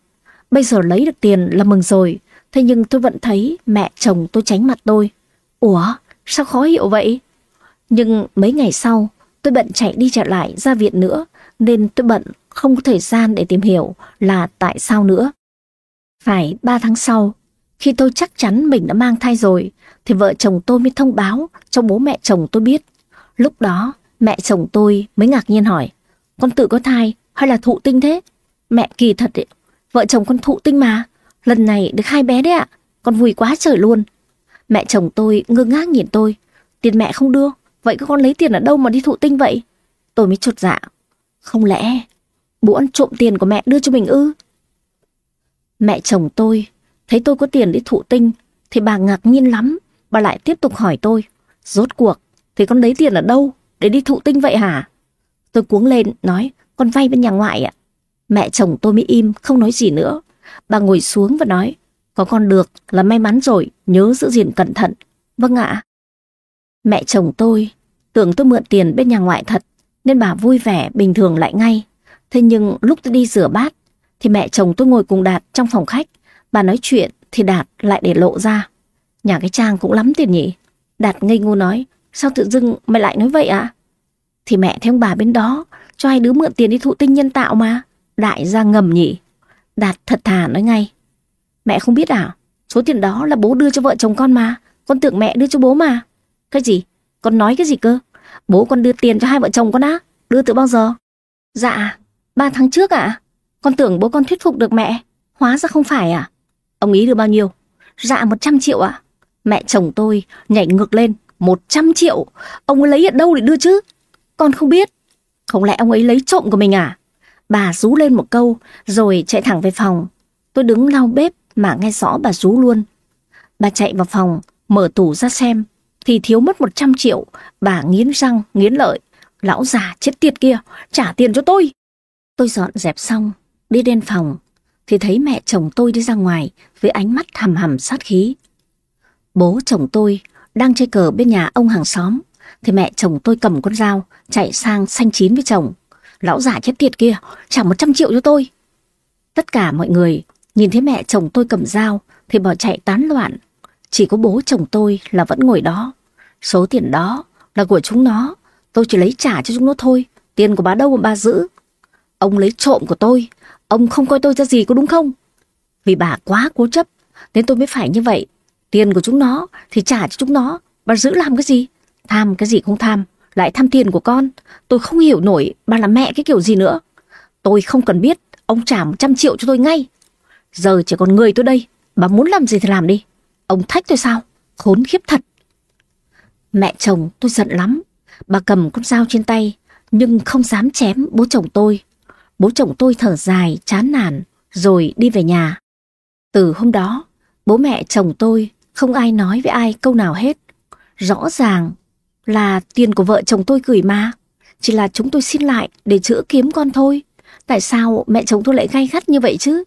Bây giờ lấy được tiền là mừng rồi. Thế nhưng tôi vẫn thấy mẹ chồng tôi tránh mặt tôi. Ủa, sao khó hiểu vậy? Nhưng mấy ngày sau, tôi bận chạy đi trở lại ra viện nữa, nên tôi bận không có thời gian để tìm hiểu là tại sao nữa. Phải 3 tháng sau, khi tôi chắc chắn mình đã mang thai rồi, thì vợ chồng tôi mới thông báo cho bố mẹ chồng tôi biết. Lúc đó, mẹ chồng tôi mới ngạc nhiên hỏi, con tự có thai hay là thụ tinh thế? Mẹ kỳ thật ấy, vợ chồng con thụ tinh mà, lần này được hai bé đấy ạ, con vui quá trời luôn. Mẹ chồng tôi ngơ ngác nhìn tôi, tiền mẹ không đưa, vậy các con lấy tiền ở đâu mà đi thụ tinh vậy? Tôi mới chột dạ, không lẽ bố ăn trộm tiền của mẹ đưa cho mình ư? Mẹ chồng tôi, thấy tôi có tiền đi thụ tinh, thì bà ngạc nhiên lắm. Bà lại tiếp tục hỏi tôi. Rốt cuộc, thì con lấy tiền ở đâu để đi thụ tinh vậy hả? Tôi cuống lên, nói, con vay bên nhà ngoại ạ. Mẹ chồng tôi mới im, không nói gì nữa. Bà ngồi xuống và nói, có con được là may mắn rồi, nhớ giữ gìn cẩn thận. Vâng ạ. Mẹ chồng tôi tưởng tôi mượn tiền bên nhà ngoại thật, nên bà vui vẻ bình thường lại ngay. Thế nhưng lúc tôi đi rửa bát thì mẹ chồng tôi ngồi cùng Đạt trong phòng khách. Bà nói chuyện thì Đạt lại để lộ ra. Nhà cái Trang cũng lắm tiền nhỉ. Đạt ngây ngô nói, sao tự dưng mày lại nói vậy ạ? Thì mẹ theo ông bà bên đó, cho hai đứa mượn tiền đi thụ tinh nhân tạo mà. Đại ra ngầm nhỉ. Đạt thật thà nói ngay. Mẹ không biết à, số tiền đó là bố đưa cho vợ chồng con mà. Con tưởng mẹ đưa cho bố mà. Cái gì? Con nói cái gì cơ? Bố con đưa tiền cho hai vợ chồng con á? Đưa từ bao giờ? Dạ, ba tháng trước ạ. Con tưởng bố con thuyết phục được mẹ. Hóa ra không phải à? Ông ý đưa bao nhiêu? Dạ 100 triệu ạ. Mẹ chồng tôi nhảy ngược lên. 100 triệu? Ông ấy lấy ở đâu để đưa chứ? Con không biết. Không lẽ ông ấy lấy trộm của mình à? Bà rú lên một câu rồi chạy thẳng về phòng. Tôi đứng lau bếp mà nghe rõ bà rú luôn. Bà chạy vào phòng, mở tủ ra xem thì thiếu mất 100 triệu, bà nghiến răng, nghiến lợi. Lão già chết tiệt kia, trả tiền cho tôi. Tôi dọn dẹp xong, đi lên phòng, thì thấy mẹ chồng tôi đi ra ngoài với ánh mắt hầm hầm sát khí. Bố chồng tôi đang chơi cờ bên nhà ông hàng xóm, thì mẹ chồng tôi cầm con dao chạy sang xanh chín với chồng. Lão giả chết tiệt kia, trả 100 triệu cho tôi. Tất cả mọi người nhìn thấy mẹ chồng tôi cầm dao thì bỏ chạy tán loạn, chỉ có bố chồng tôi là vẫn ngồi đó. Số tiền đó là của chúng nó. Tôi chỉ lấy trả cho chúng nó thôi. Tiền của bà đâu mà bà giữ. Ông lấy trộm của tôi. Ông không coi tôi ra gì có đúng không? Vì bà quá cố chấp nên tôi mới phải như vậy. Tiền của chúng nó thì trả cho chúng nó. Bà giữ làm cái gì? Tham cái gì không tham. Lại tham tiền của con. Tôi không hiểu nổi bà là mẹ cái kiểu gì nữa. Tôi không cần biết. Ông trả 100 triệu cho tôi ngay. Giờ chỉ còn người tôi đây. Bà muốn làm gì thì làm đi. Ông thách tôi sao? Khốn khiếp thật. Mẹ chồng tôi giận lắm. Bà cầm con dao trên tay, nhưng không dám chém bố chồng tôi. Bố chồng tôi thở dài, chán nản, rồi đi về nhà. Từ hôm đó, Bố mẹ chồng tôi không ai nói với ai câu nào hết. Rõ ràng là tiền của vợ chồng tôi gửi mà. Chỉ là chúng tôi xin lại để chữa kiếm con thôi. Tại sao mẹ chồng tôi lại gay gắt như vậy chứ?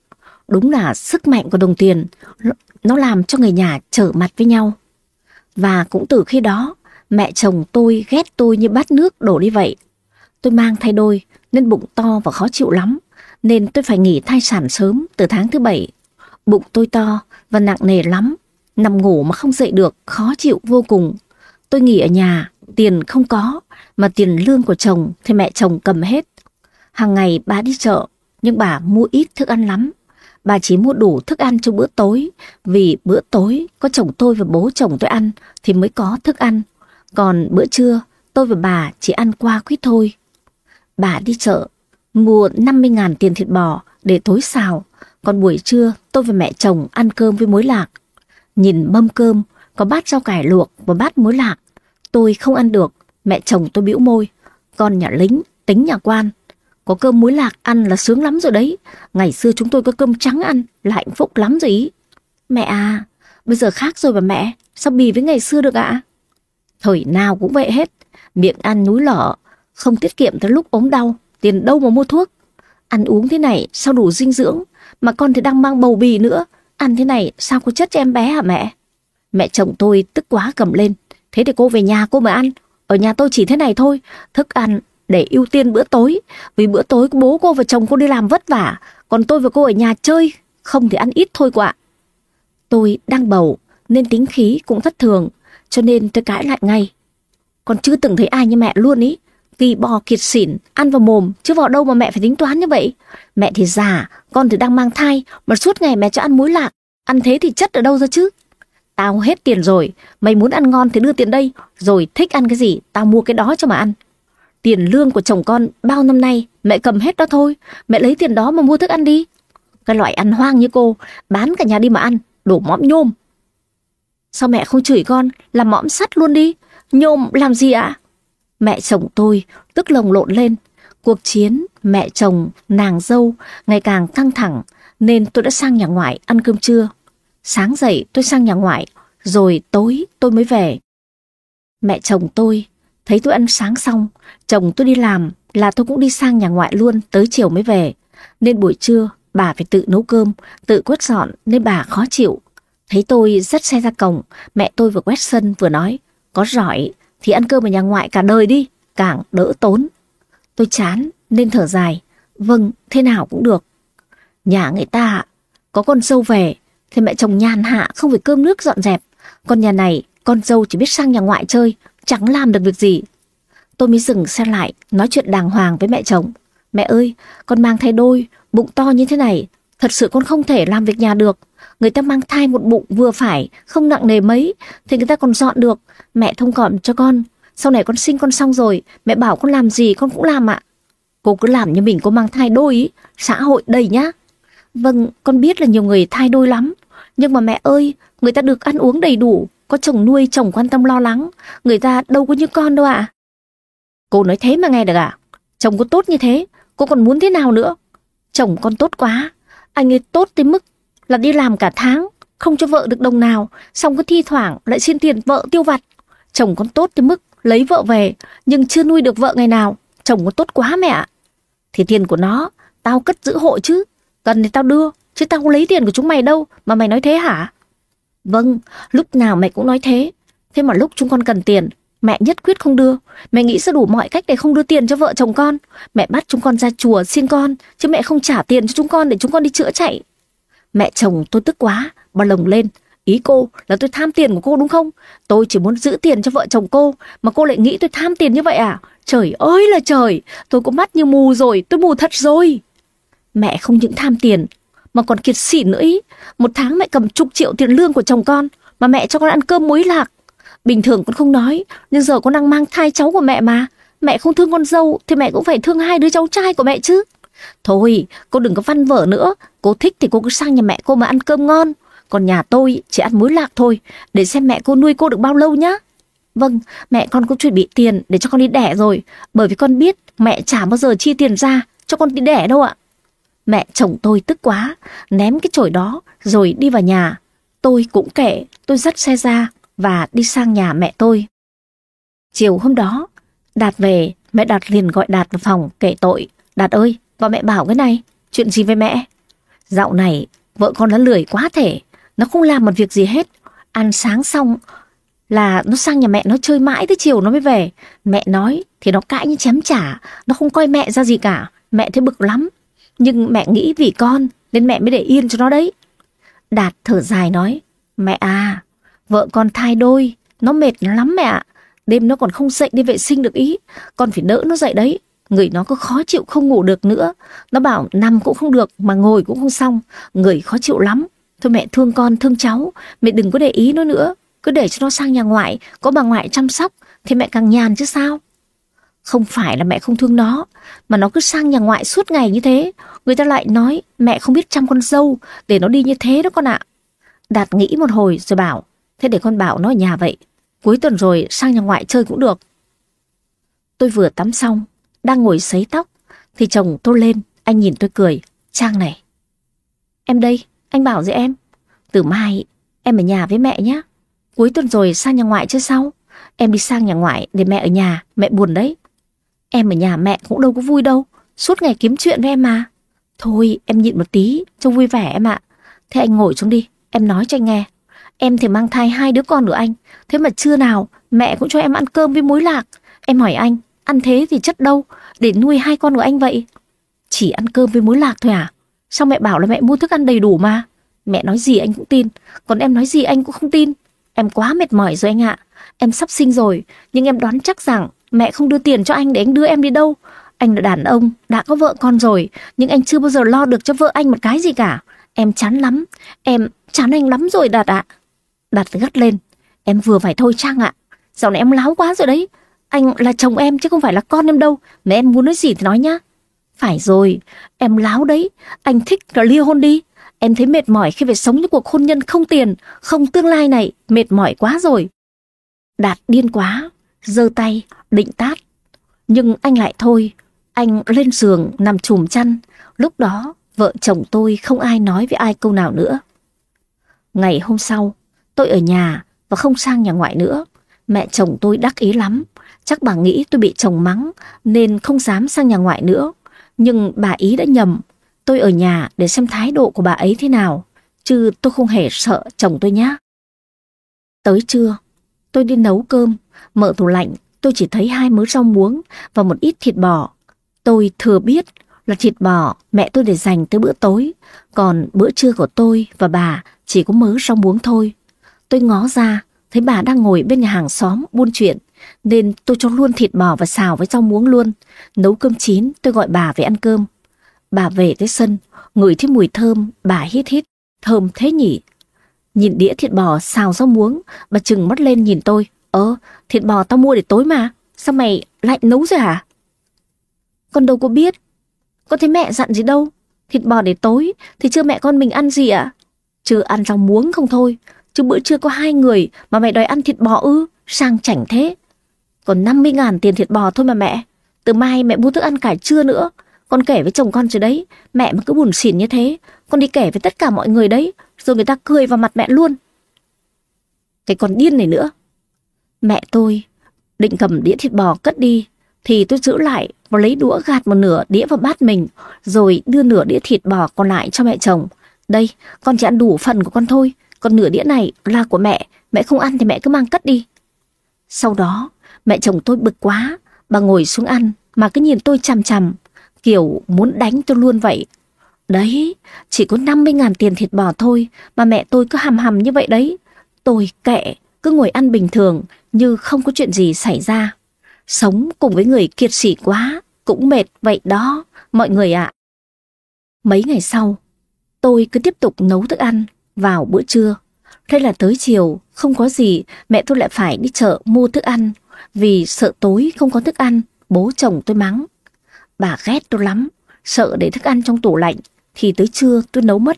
Đúng là sức mạnh của đồng tiền, nó làm cho người nhà trở mặt với nhau. Và cũng từ khi đó, mẹ chồng tôi ghét tôi như bát nước đổ đi vậy. Tôi mang thay đôi nên bụng to và khó chịu lắm, nên tôi phải nghỉ thai sản sớm từ tháng thứ bảy. Bụng tôi to và nặng nề lắm, nằm ngủ mà không dậy được, khó chịu vô cùng. Tôi nghỉ ở nhà, tiền không có, mà tiền lương của chồng thì mẹ chồng cầm hết. Hàng ngày bà đi chợ, nhưng bà mua ít thức ăn lắm. Bà chỉ mua đủ thức ăn cho bữa tối, vì bữa tối có chồng tôi và bố chồng tôi ăn thì mới có thức ăn. Còn bữa trưa, tôi và bà chỉ ăn qua quýt thôi. Bà đi chợ, mua 50.000 tiền thịt bò để tối xào, còn buổi trưa tôi và mẹ chồng ăn cơm với muối lạc. Nhìn mâm cơm, có bát rau cải luộc và bát muối lạc. Tôi không ăn được, mẹ chồng tôi bĩu môi. Con nhà lính, tính nhà quan. Có cơm muối lạc ăn là sướng lắm rồi đấy. Ngày xưa chúng tôi có cơm trắng ăn là hạnh phúc lắm rồi ý. Mẹ à, bây giờ khác rồi bà mẹ, sao bì với ngày xưa được ạ? Thời nào cũng vậy hết, miệng ăn núi lở, không tiết kiệm tới lúc ốm đau, tiền đâu mà mua thuốc. Ăn uống thế này sao đủ dinh dưỡng, mà con thì đang mang bầu bì nữa, ăn thế này sao có chất cho em bé hả mẹ? Mẹ chồng tôi tức quá cầm lên, thế thì cô về nhà cô mà ăn, ở nhà tôi chỉ thế này thôi, thức ăn để ưu tiên bữa tối, vì bữa tối bố cô và chồng cô đi làm vất vả, còn tôi và cô ở nhà chơi, không thì ăn ít thôi quạ Tôi đang bầu nên tính khí cũng thất thường, cho nên tôi cãi lại ngay. Còn chưa từng thấy ai như mẹ luôn ý. Kỳ bò kiệt xỉn, ăn vào mồm, chứ vào đâu mà mẹ phải tính toán như vậy. Mẹ thì già, con thì đang mang thai, mà suốt ngày mẹ cho ăn muối lạc. Ăn thế thì chất ở đâu ra chứ? Tao hết tiền rồi, mày muốn ăn ngon thì đưa tiền đây, rồi thích ăn cái gì, tao mua cái đó cho mà ăn. Tiền lương của chồng con bao năm nay, mẹ cầm hết đó thôi, mẹ lấy tiền đó mà mua thức ăn đi. Cái loại ăn hoang như cô, bán cả nhà đi mà ăn, đổ mõm nhôm. Sao mẹ không chửi con, làm mõm sắt luôn đi, nhôm làm gì ạ? Mẹ chồng tôi tức lồng lộn lên, cuộc chiến mẹ chồng, nàng dâu ngày càng căng thẳng, nên tôi đã sang nhà ngoại ăn cơm trưa. Sáng dậy tôi sang nhà ngoại, rồi tối tôi mới về. Mẹ chồng tôi thấy tôi ăn sáng xong, chồng tôi đi làm là tôi cũng đi sang nhà ngoại luôn tới chiều mới về. Nên buổi trưa bà phải tự nấu cơm, tự quét dọn nên bà khó chịu. Thấy tôi dắt xe ra cổng, mẹ tôi vừa quét sân vừa nói, có giỏi thì ăn cơm ở nhà ngoại cả đời đi, càng đỡ tốn. Tôi chán nên thở dài, vâng, thế nào cũng được. Nhà người ta có con dâu về thì mẹ chồng nhàn hạ không phải cơm nước dọn dẹp. Còn nhà này, con dâu chỉ biết sang nhà ngoại chơi, chẳng làm được việc gì. Tôi mới dừng xe lại, nói chuyện đàng hoàng với mẹ chồng. Mẹ ơi, con mang thai đôi, bụng to như thế này, thật sự con không thể làm việc nhà được. Người ta mang thai một bụng vừa phải, không nặng nề mấy, thì người ta còn dọn được. Mẹ thông cảm cho con, sau này con sinh con xong rồi, mẹ bảo con làm gì con cũng làm ạ. Cô cứ làm như mình có mang thai đôi ý, xã hội đầy nhá. Vâng, con biết là nhiều người thai đôi lắm, nhưng mà mẹ ơi, người ta được ăn uống đầy đủ, có chồng nuôi, chồng quan tâm lo lắng, người ta đâu có như con đâu ạ. Cô nói thế mà nghe được à? Chồng có tốt như thế, cô còn muốn thế nào nữa? Chồng con tốt quá, anh ấy tốt tới mức là đi làm cả tháng, không cho vợ được đồng nào, xong cứ thi thoảng lại xin tiền vợ tiêu vặt. Chồng con tốt tới mức lấy vợ về, nhưng chưa nuôi được vợ ngày nào. Chồng con tốt quá mẹ ạ. Thì tiền của nó, tao cất giữ hộ chứ. Cần thì tao đưa, chứ tao không lấy tiền của chúng mày đâu, mà mày nói thế hả? Vâng, lúc nào mẹ cũng nói thế. Thế mà lúc chúng con cần tiền, mẹ nhất quyết không đưa. Mẹ nghĩ sẽ đủ mọi cách để không đưa tiền cho vợ chồng con. Mẹ bắt chúng con ra chùa xin con, chứ mẹ không trả tiền cho chúng con để chúng con đi chữa chạy. Mẹ chồng tôi tức quá, bà lồng lên. Ý cô là tôi tham tiền của cô đúng không? Tôi chỉ muốn giữ tiền cho vợ chồng cô, mà cô lại nghĩ tôi tham tiền như vậy à? Trời ơi là trời, tôi có mắt như mù rồi, tôi mù thật rồi. Mẹ không những tham tiền, mà còn kiệt xỉn nữa ý. Một tháng mẹ cầm chục triệu tiền lương của chồng con, mà mẹ cho con ăn cơm muối lạc. Bình thường con không nói, nhưng giờ con đang mang thai cháu của mẹ mà. Mẹ không thương con dâu, thì mẹ cũng phải thương hai đứa cháu trai của mẹ chứ. Thôi, cô đừng có văn vở nữa. Cô thích thì cô cứ sang nhà mẹ cô mà ăn cơm ngon. Còn nhà tôi chỉ ăn muối lạc thôi, để xem mẹ cô nuôi cô được bao lâu nhá. Vâng, mẹ con cũng chuẩn bị tiền để cho con đi đẻ rồi, bởi vì con biết mẹ chả bao giờ chi tiền ra cho con đi đẻ đâu ạ. Mẹ chồng tôi tức quá, ném cái chổi đó rồi đi vào nhà. Tôi cũng kệ, tôi dắt xe ra và đi sang nhà mẹ tôi. Chiều hôm đó, Đạt về, mẹ Đạt liền gọi Đạt vào phòng kể tội. Đạt ơi, gọi mẹ bảo cái này, chuyện gì với mẹ? Dạo này, vợ con đã lười quá thể, nó không làm một việc gì hết. Ăn sáng xong là nó sang nhà mẹ nó chơi mãi tới chiều nó mới về. Mẹ nói thì nó cãi như chém trả, nó không coi mẹ ra gì cả. Mẹ thấy bực lắm. Nhưng mẹ nghĩ vì con nên mẹ mới để yên cho nó đấy. Đạt thở dài nói, mẹ à, vợ con thai đôi, nó mệt lắm mẹ ạ. Đêm nó còn không dậy đi vệ sinh được ý, con phải đỡ nó dậy đấy. Người nó cứ khó chịu không ngủ được nữa. Nó bảo nằm cũng không được mà ngồi cũng không xong. Người khó chịu lắm. Thôi mẹ thương con, thương cháu. Mẹ đừng có để ý nó nữa. Cứ để cho nó sang nhà ngoại, có bà ngoại chăm sóc. Thì mẹ càng nhàn chứ sao. Không phải là mẹ không thương nó, mà nó cứ sang nhà ngoại suốt ngày như thế. Người ta lại nói mẹ không biết chăm con dâu, để nó đi như thế đó con ạ. Đạt nghĩ một hồi rồi bảo, thế để con bảo nó ở nhà vậy. Cuối tuần rồi sang nhà ngoại chơi cũng được. Tôi vừa tắm xong, đang ngồi sấy tóc, thì chồng tôi lên, anh nhìn tôi cười, Trang này. Em đây, anh bảo gì em? Từ mai em ở nhà với mẹ nhé. Cuối tuần rồi sang nhà ngoại chứ sao? Em đi sang nhà ngoại để mẹ ở nhà, mẹ buồn đấy. Em ở nhà mẹ cũng đâu có vui đâu, suốt ngày kiếm chuyện với em mà. Thôi em nhịn một tí, cho vui vẻ em ạ. Thế anh ngồi xuống đi, em nói cho anh nghe. Em thì mang thai hai đứa con nữa anh, thế mà chưa nào mẹ cũng cho em ăn cơm với muối lạc. Em hỏi anh, ăn thế thì chất đâu để nuôi hai con của anh vậy? Chỉ ăn cơm với muối lạc thôi à? Sao mẹ bảo là mẹ mua thức ăn đầy đủ mà? Mẹ nói gì anh cũng tin, còn em nói gì anh cũng không tin. Em quá mệt mỏi rồi anh ạ. Em sắp sinh rồi, nhưng em đoán chắc rằng mẹ không đưa tiền cho anh để anh đưa em đi đâu. Anh là đàn ông, đã có vợ con rồi, nhưng anh chưa bao giờ lo được cho vợ anh một cái gì cả. Em chán lắm, em chán anh lắm rồi Đạt ạ. Đạt gắt lên, em vừa phải thôi Trang ạ. Dạo này em láo quá rồi đấy. Anh là chồng em chứ không phải là con em đâu. Mà em muốn nói gì thì nói nhá. Phải rồi, em láo đấy. Anh thích là ly hôn đi. Em thấy mệt mỏi khi phải sống những cuộc hôn nhân không tiền, không tương lai này. Mệt mỏi quá rồi. Đạt điên quá, giơ tay, định tát. Nhưng anh lại thôi, anh lên giường nằm chùm chăn. Lúc đó, vợ chồng tôi không ai nói với ai câu nào nữa. Ngày hôm sau, tôi ở nhà và không sang nhà ngoại nữa. Mẹ chồng tôi đắc ý lắm, chắc bà nghĩ tôi bị chồng mắng nên không dám sang nhà ngoại nữa. Nhưng bà ý đã nhầm, tôi ở nhà để xem thái độ của bà ấy thế nào, chứ tôi không hề sợ chồng tôi nhá. Tới trưa, tôi đi nấu cơm, mở tủ lạnh tôi chỉ thấy hai mớ rau muống và một ít thịt bò. Tôi thừa biết là thịt bò mẹ tôi để dành tới bữa tối, còn bữa trưa của tôi và bà chỉ có mớ rau muống thôi. Tôi ngó ra, thấy bà đang ngồi bên nhà hàng xóm buôn chuyện, nên tôi cho luôn thịt bò và xào với rau muống luôn. Nấu cơm chín, tôi gọi bà về ăn cơm. Bà về tới sân, ngửi thấy mùi thơm, bà hít hít, thơm thế nhỉ. Nhìn đĩa thịt bò xào rau muống, bà chừng mắt lên nhìn tôi. Ơ, thịt bò tao mua để tối mà, sao mày lại nấu rồi hả? À? Con đâu có biết, con thấy mẹ dặn gì đâu. Thịt bò để tối thì chưa mẹ con mình ăn gì ạ? Chưa ăn rau muống không thôi, chứ bữa trưa có hai người mà mày đòi ăn thịt bò ư, sang chảnh thế. Còn 50 ngàn tiền thịt bò thôi mà mẹ, từ mai mẹ mua thức ăn cả trưa nữa. Con kể với chồng con rồi đấy, mẹ mà cứ buồn xỉn như thế, con đi kể với tất cả mọi người đấy, rồi người ta cười vào mặt mẹ luôn. Cái con điên này nữa. Mẹ tôi định cầm đĩa thịt bò cất đi, thì tôi giữ lại và lấy đũa gạt một nửa đĩa vào bát mình, rồi đưa nửa đĩa thịt bò còn lại cho mẹ chồng. Đây, con chỉ ăn đủ phần của con thôi, còn nửa đĩa này là của mẹ, mẹ không ăn thì mẹ cứ mang cất đi. Sau đó, mẹ chồng tôi bực quá, bà ngồi xuống ăn mà cứ nhìn tôi chằm chằm, kiểu muốn đánh tôi luôn vậy. Đấy, chỉ có 50 ngàn tiền thịt bò thôi mà mẹ tôi cứ hầm hầm như vậy đấy. Tôi kệ, cứ ngồi ăn bình thường như không có chuyện gì xảy ra. Sống cùng với người kiệt sĩ quá, cũng mệt vậy đó, mọi người ạ. Mấy ngày sau, tôi cứ tiếp tục nấu thức ăn vào bữa trưa. Thế là tới chiều, không có gì, mẹ tôi lại phải đi chợ mua thức ăn, vì sợ tối không có thức ăn, bố chồng tôi mắng. Bà ghét tôi lắm, sợ để thức ăn trong tủ lạnh, thì tới trưa tôi nấu mất,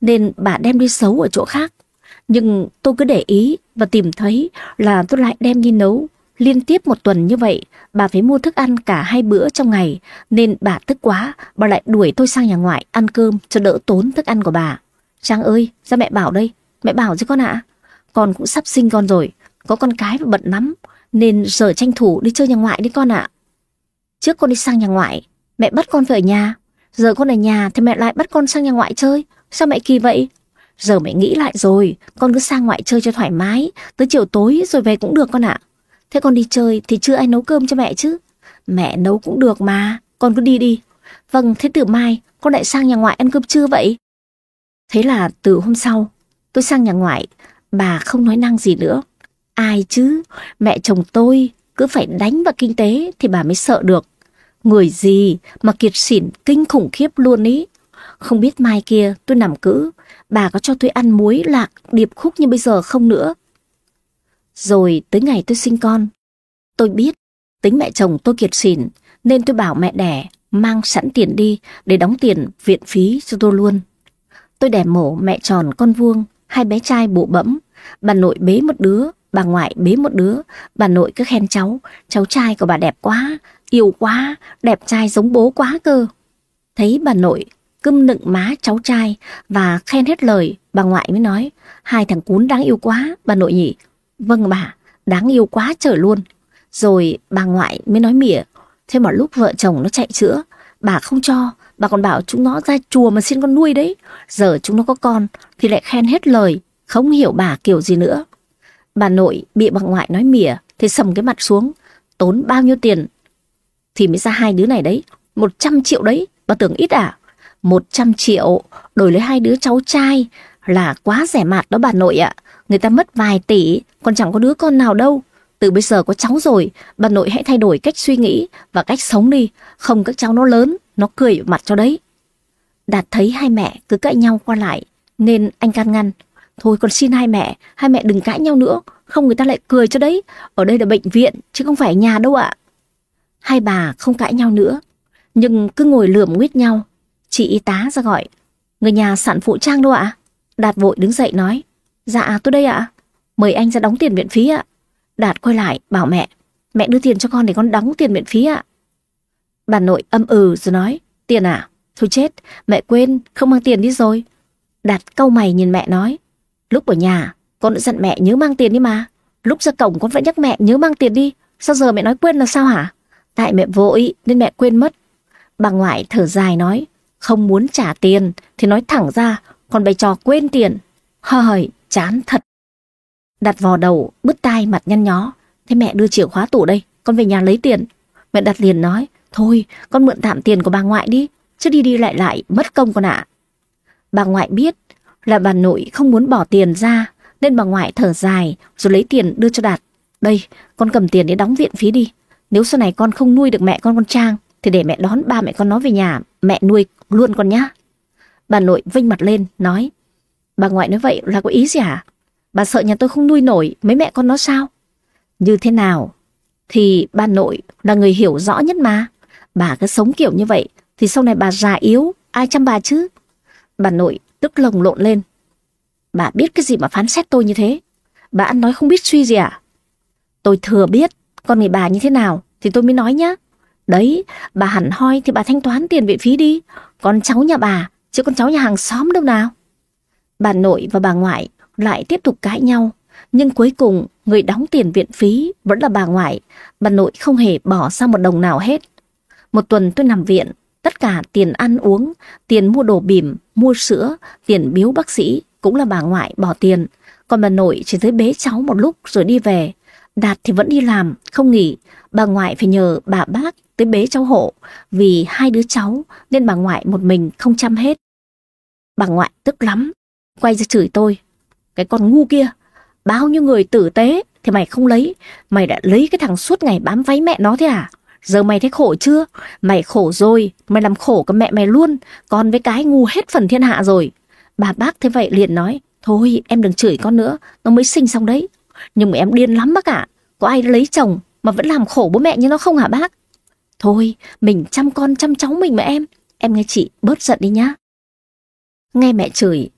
nên bà đem đi xấu ở chỗ khác. Nhưng tôi cứ để ý và tìm thấy là tôi lại đem đi nấu. Liên tiếp một tuần như vậy, bà phải mua thức ăn cả hai bữa trong ngày, nên bà tức quá, bà lại đuổi tôi sang nhà ngoại ăn cơm cho đỡ tốn thức ăn của bà. Trang ơi, ra mẹ bảo đây, Mẹ bảo chứ con ạ. Con cũng sắp sinh con rồi, có con cái và bận lắm, nên giờ tranh thủ đi chơi nhà ngoại đi con ạ. Trước con đi sang nhà ngoại, mẹ bắt con về ở nhà. Giờ con ở nhà thì mẹ lại bắt con sang nhà ngoại chơi. Sao mẹ kỳ vậy? Giờ mẹ nghĩ lại rồi, con cứ sang ngoại chơi cho thoải mái, tới chiều tối rồi về cũng được con ạ. Thế con đi chơi thì chưa ai nấu cơm cho mẹ chứ? Mẹ nấu cũng được mà, con cứ đi đi. Vâng, thế từ mai con lại sang nhà ngoại ăn cơm trưa vậy? Thế là từ hôm sau, tôi sang nhà ngoại, bà không nói năng gì nữa. Ai chứ, mẹ chồng tôi cứ phải đánh vào kinh tế thì bà mới sợ được. Người gì mà kiệt xỉn kinh khủng khiếp luôn ý. Không biết mai kia tôi nằm cữ, bà có cho tôi ăn muối lạc điệp khúc như bây giờ không nữa. Rồi tới ngày tôi sinh con, tôi biết tính mẹ chồng tôi kiệt xỉn nên tôi bảo mẹ đẻ mang sẵn tiền đi để đóng tiền viện phí cho tôi luôn. Tôi đẻ mổ mẹ tròn con vuông, hai bé trai bộ bẫm, bà nội bế một đứa, bà ngoại bế một đứa, bà nội cứ khen cháu, cháu trai của bà đẹp quá, yêu quá, đẹp trai giống bố quá cơ. Thấy bà nội cưng nựng má cháu trai và khen hết lời, bà ngoại mới nói, hai thằng cún đáng yêu quá, bà nội nhỉ. Vâng bà, đáng yêu quá trời luôn. Rồi bà ngoại mới nói mỉa, thế mà lúc vợ chồng nó chạy chữa, bà không cho, bà còn bảo chúng nó ra chùa mà xin con nuôi đấy. Giờ chúng nó có con thì lại khen hết lời, không hiểu bà kiểu gì nữa. Bà nội bị bà ngoại nói mỉa thì sầm cái mặt xuống, tốn bao nhiêu tiền thì mới ra hai đứa này đấy, 100 triệu đấy, bà tưởng ít à? 100 triệu đổi lấy hai đứa cháu trai là quá rẻ mạt đó bà nội ạ. Người ta mất vài tỷ, còn chẳng có đứa con nào đâu. Từ bây giờ có cháu rồi, bà nội hãy thay đổi cách suy nghĩ và cách sống đi. Không các cháu nó lớn, nó cười mặt cho đấy. Đạt thấy hai mẹ cứ cãi nhau qua lại, nên anh can ngăn. Thôi con xin hai mẹ, hai mẹ đừng cãi nhau nữa, không người ta lại cười cho đấy. Ở đây là bệnh viện, chứ không phải nhà đâu ạ. Hai bà không cãi nhau nữa, nhưng cứ ngồi lườm nguyết nhau. Chị y tá ra gọi, người nhà sản phụ trang đâu ạ? Đạt vội đứng dậy nói, dạ tôi đây ạ, mời anh ra đóng tiền viện phí ạ. Đạt quay lại bảo mẹ, mẹ đưa tiền cho con để con đóng tiền viện phí ạ. Bà nội âm ừ rồi nói, tiền à? Thôi chết, mẹ quên, không mang tiền đi rồi. Đạt câu mày nhìn mẹ nói, lúc ở nhà, con đã dặn mẹ nhớ mang tiền đi mà. Lúc ra cổng con vẫn nhắc mẹ nhớ mang tiền đi, sao giờ mẹ nói quên là sao hả? Tại mẹ vội nên mẹ quên mất. Bà ngoại thở dài nói, không muốn trả tiền thì nói thẳng ra, còn bày trò quên tiền. Hời, chán thật. Đặt vò đầu, bứt tai mặt nhăn nhó. Thế mẹ đưa chìa khóa tủ đây, con về nhà lấy tiền. Mẹ đặt liền nói, thôi con mượn tạm tiền của bà ngoại đi, chứ đi đi lại lại mất công con ạ. Bà ngoại biết là bà nội không muốn bỏ tiền ra, nên bà ngoại thở dài rồi lấy tiền đưa cho Đạt. Đây, con cầm tiền để đóng viện phí đi. Nếu sau này con không nuôi được mẹ con con Trang thì để mẹ đón ba mẹ con nó về nhà, mẹ nuôi luôn con nhá. Bà nội vinh mặt lên, nói Bà ngoại nói vậy là có ý gì hả? Bà sợ nhà tôi không nuôi nổi mấy mẹ con nó sao? Như thế nào? Thì bà nội là người hiểu rõ nhất mà. Bà cứ sống kiểu như vậy thì sau này bà già yếu, ai chăm bà chứ? Bà nội tức lồng lộn lên. Bà biết cái gì mà phán xét tôi như thế? Bà ăn nói không biết suy gì à? Tôi thừa biết con người bà như thế nào thì tôi mới nói nhá. Đấy, bà hẳn hoi thì bà thanh toán tiền viện phí đi. Con cháu nhà bà, chứ con cháu nhà hàng xóm đâu nào. Bà nội và bà ngoại lại tiếp tục cãi nhau. Nhưng cuối cùng, người đóng tiền viện phí vẫn là bà ngoại. Bà nội không hề bỏ ra một đồng nào hết. Một tuần tôi nằm viện, tất cả tiền ăn uống, tiền mua đồ bìm, mua sữa, tiền biếu bác sĩ cũng là bà ngoại bỏ tiền. Còn bà nội chỉ tới bế cháu một lúc rồi đi về. Đạt thì vẫn đi làm, không nghỉ. Bà ngoại phải nhờ bà bác tới bế cháu hộ. Vì hai đứa cháu nên bà ngoại một mình không chăm hết. Bà ngoại tức lắm. Quay ra chửi tôi. Cái con ngu kia. Bao nhiêu người tử tế thì mày không lấy. Mày đã lấy cái thằng suốt ngày bám váy mẹ nó thế à? Giờ mày thấy khổ chưa? Mày khổ rồi. Mày làm khổ cả mẹ mày luôn. Con với cái ngu hết phần thiên hạ rồi. Bà bác thế vậy liền nói. Thôi em đừng chửi con nữa. Nó mới sinh xong đấy. Nhưng mà em điên lắm bác ạ. Có ai lấy chồng mà vẫn làm khổ bố mẹ như nó không hả bác? Thôi, mình chăm con chăm cháu mình mà em. Em nghe chị bớt giận đi nhá. Nghe mẹ chửi,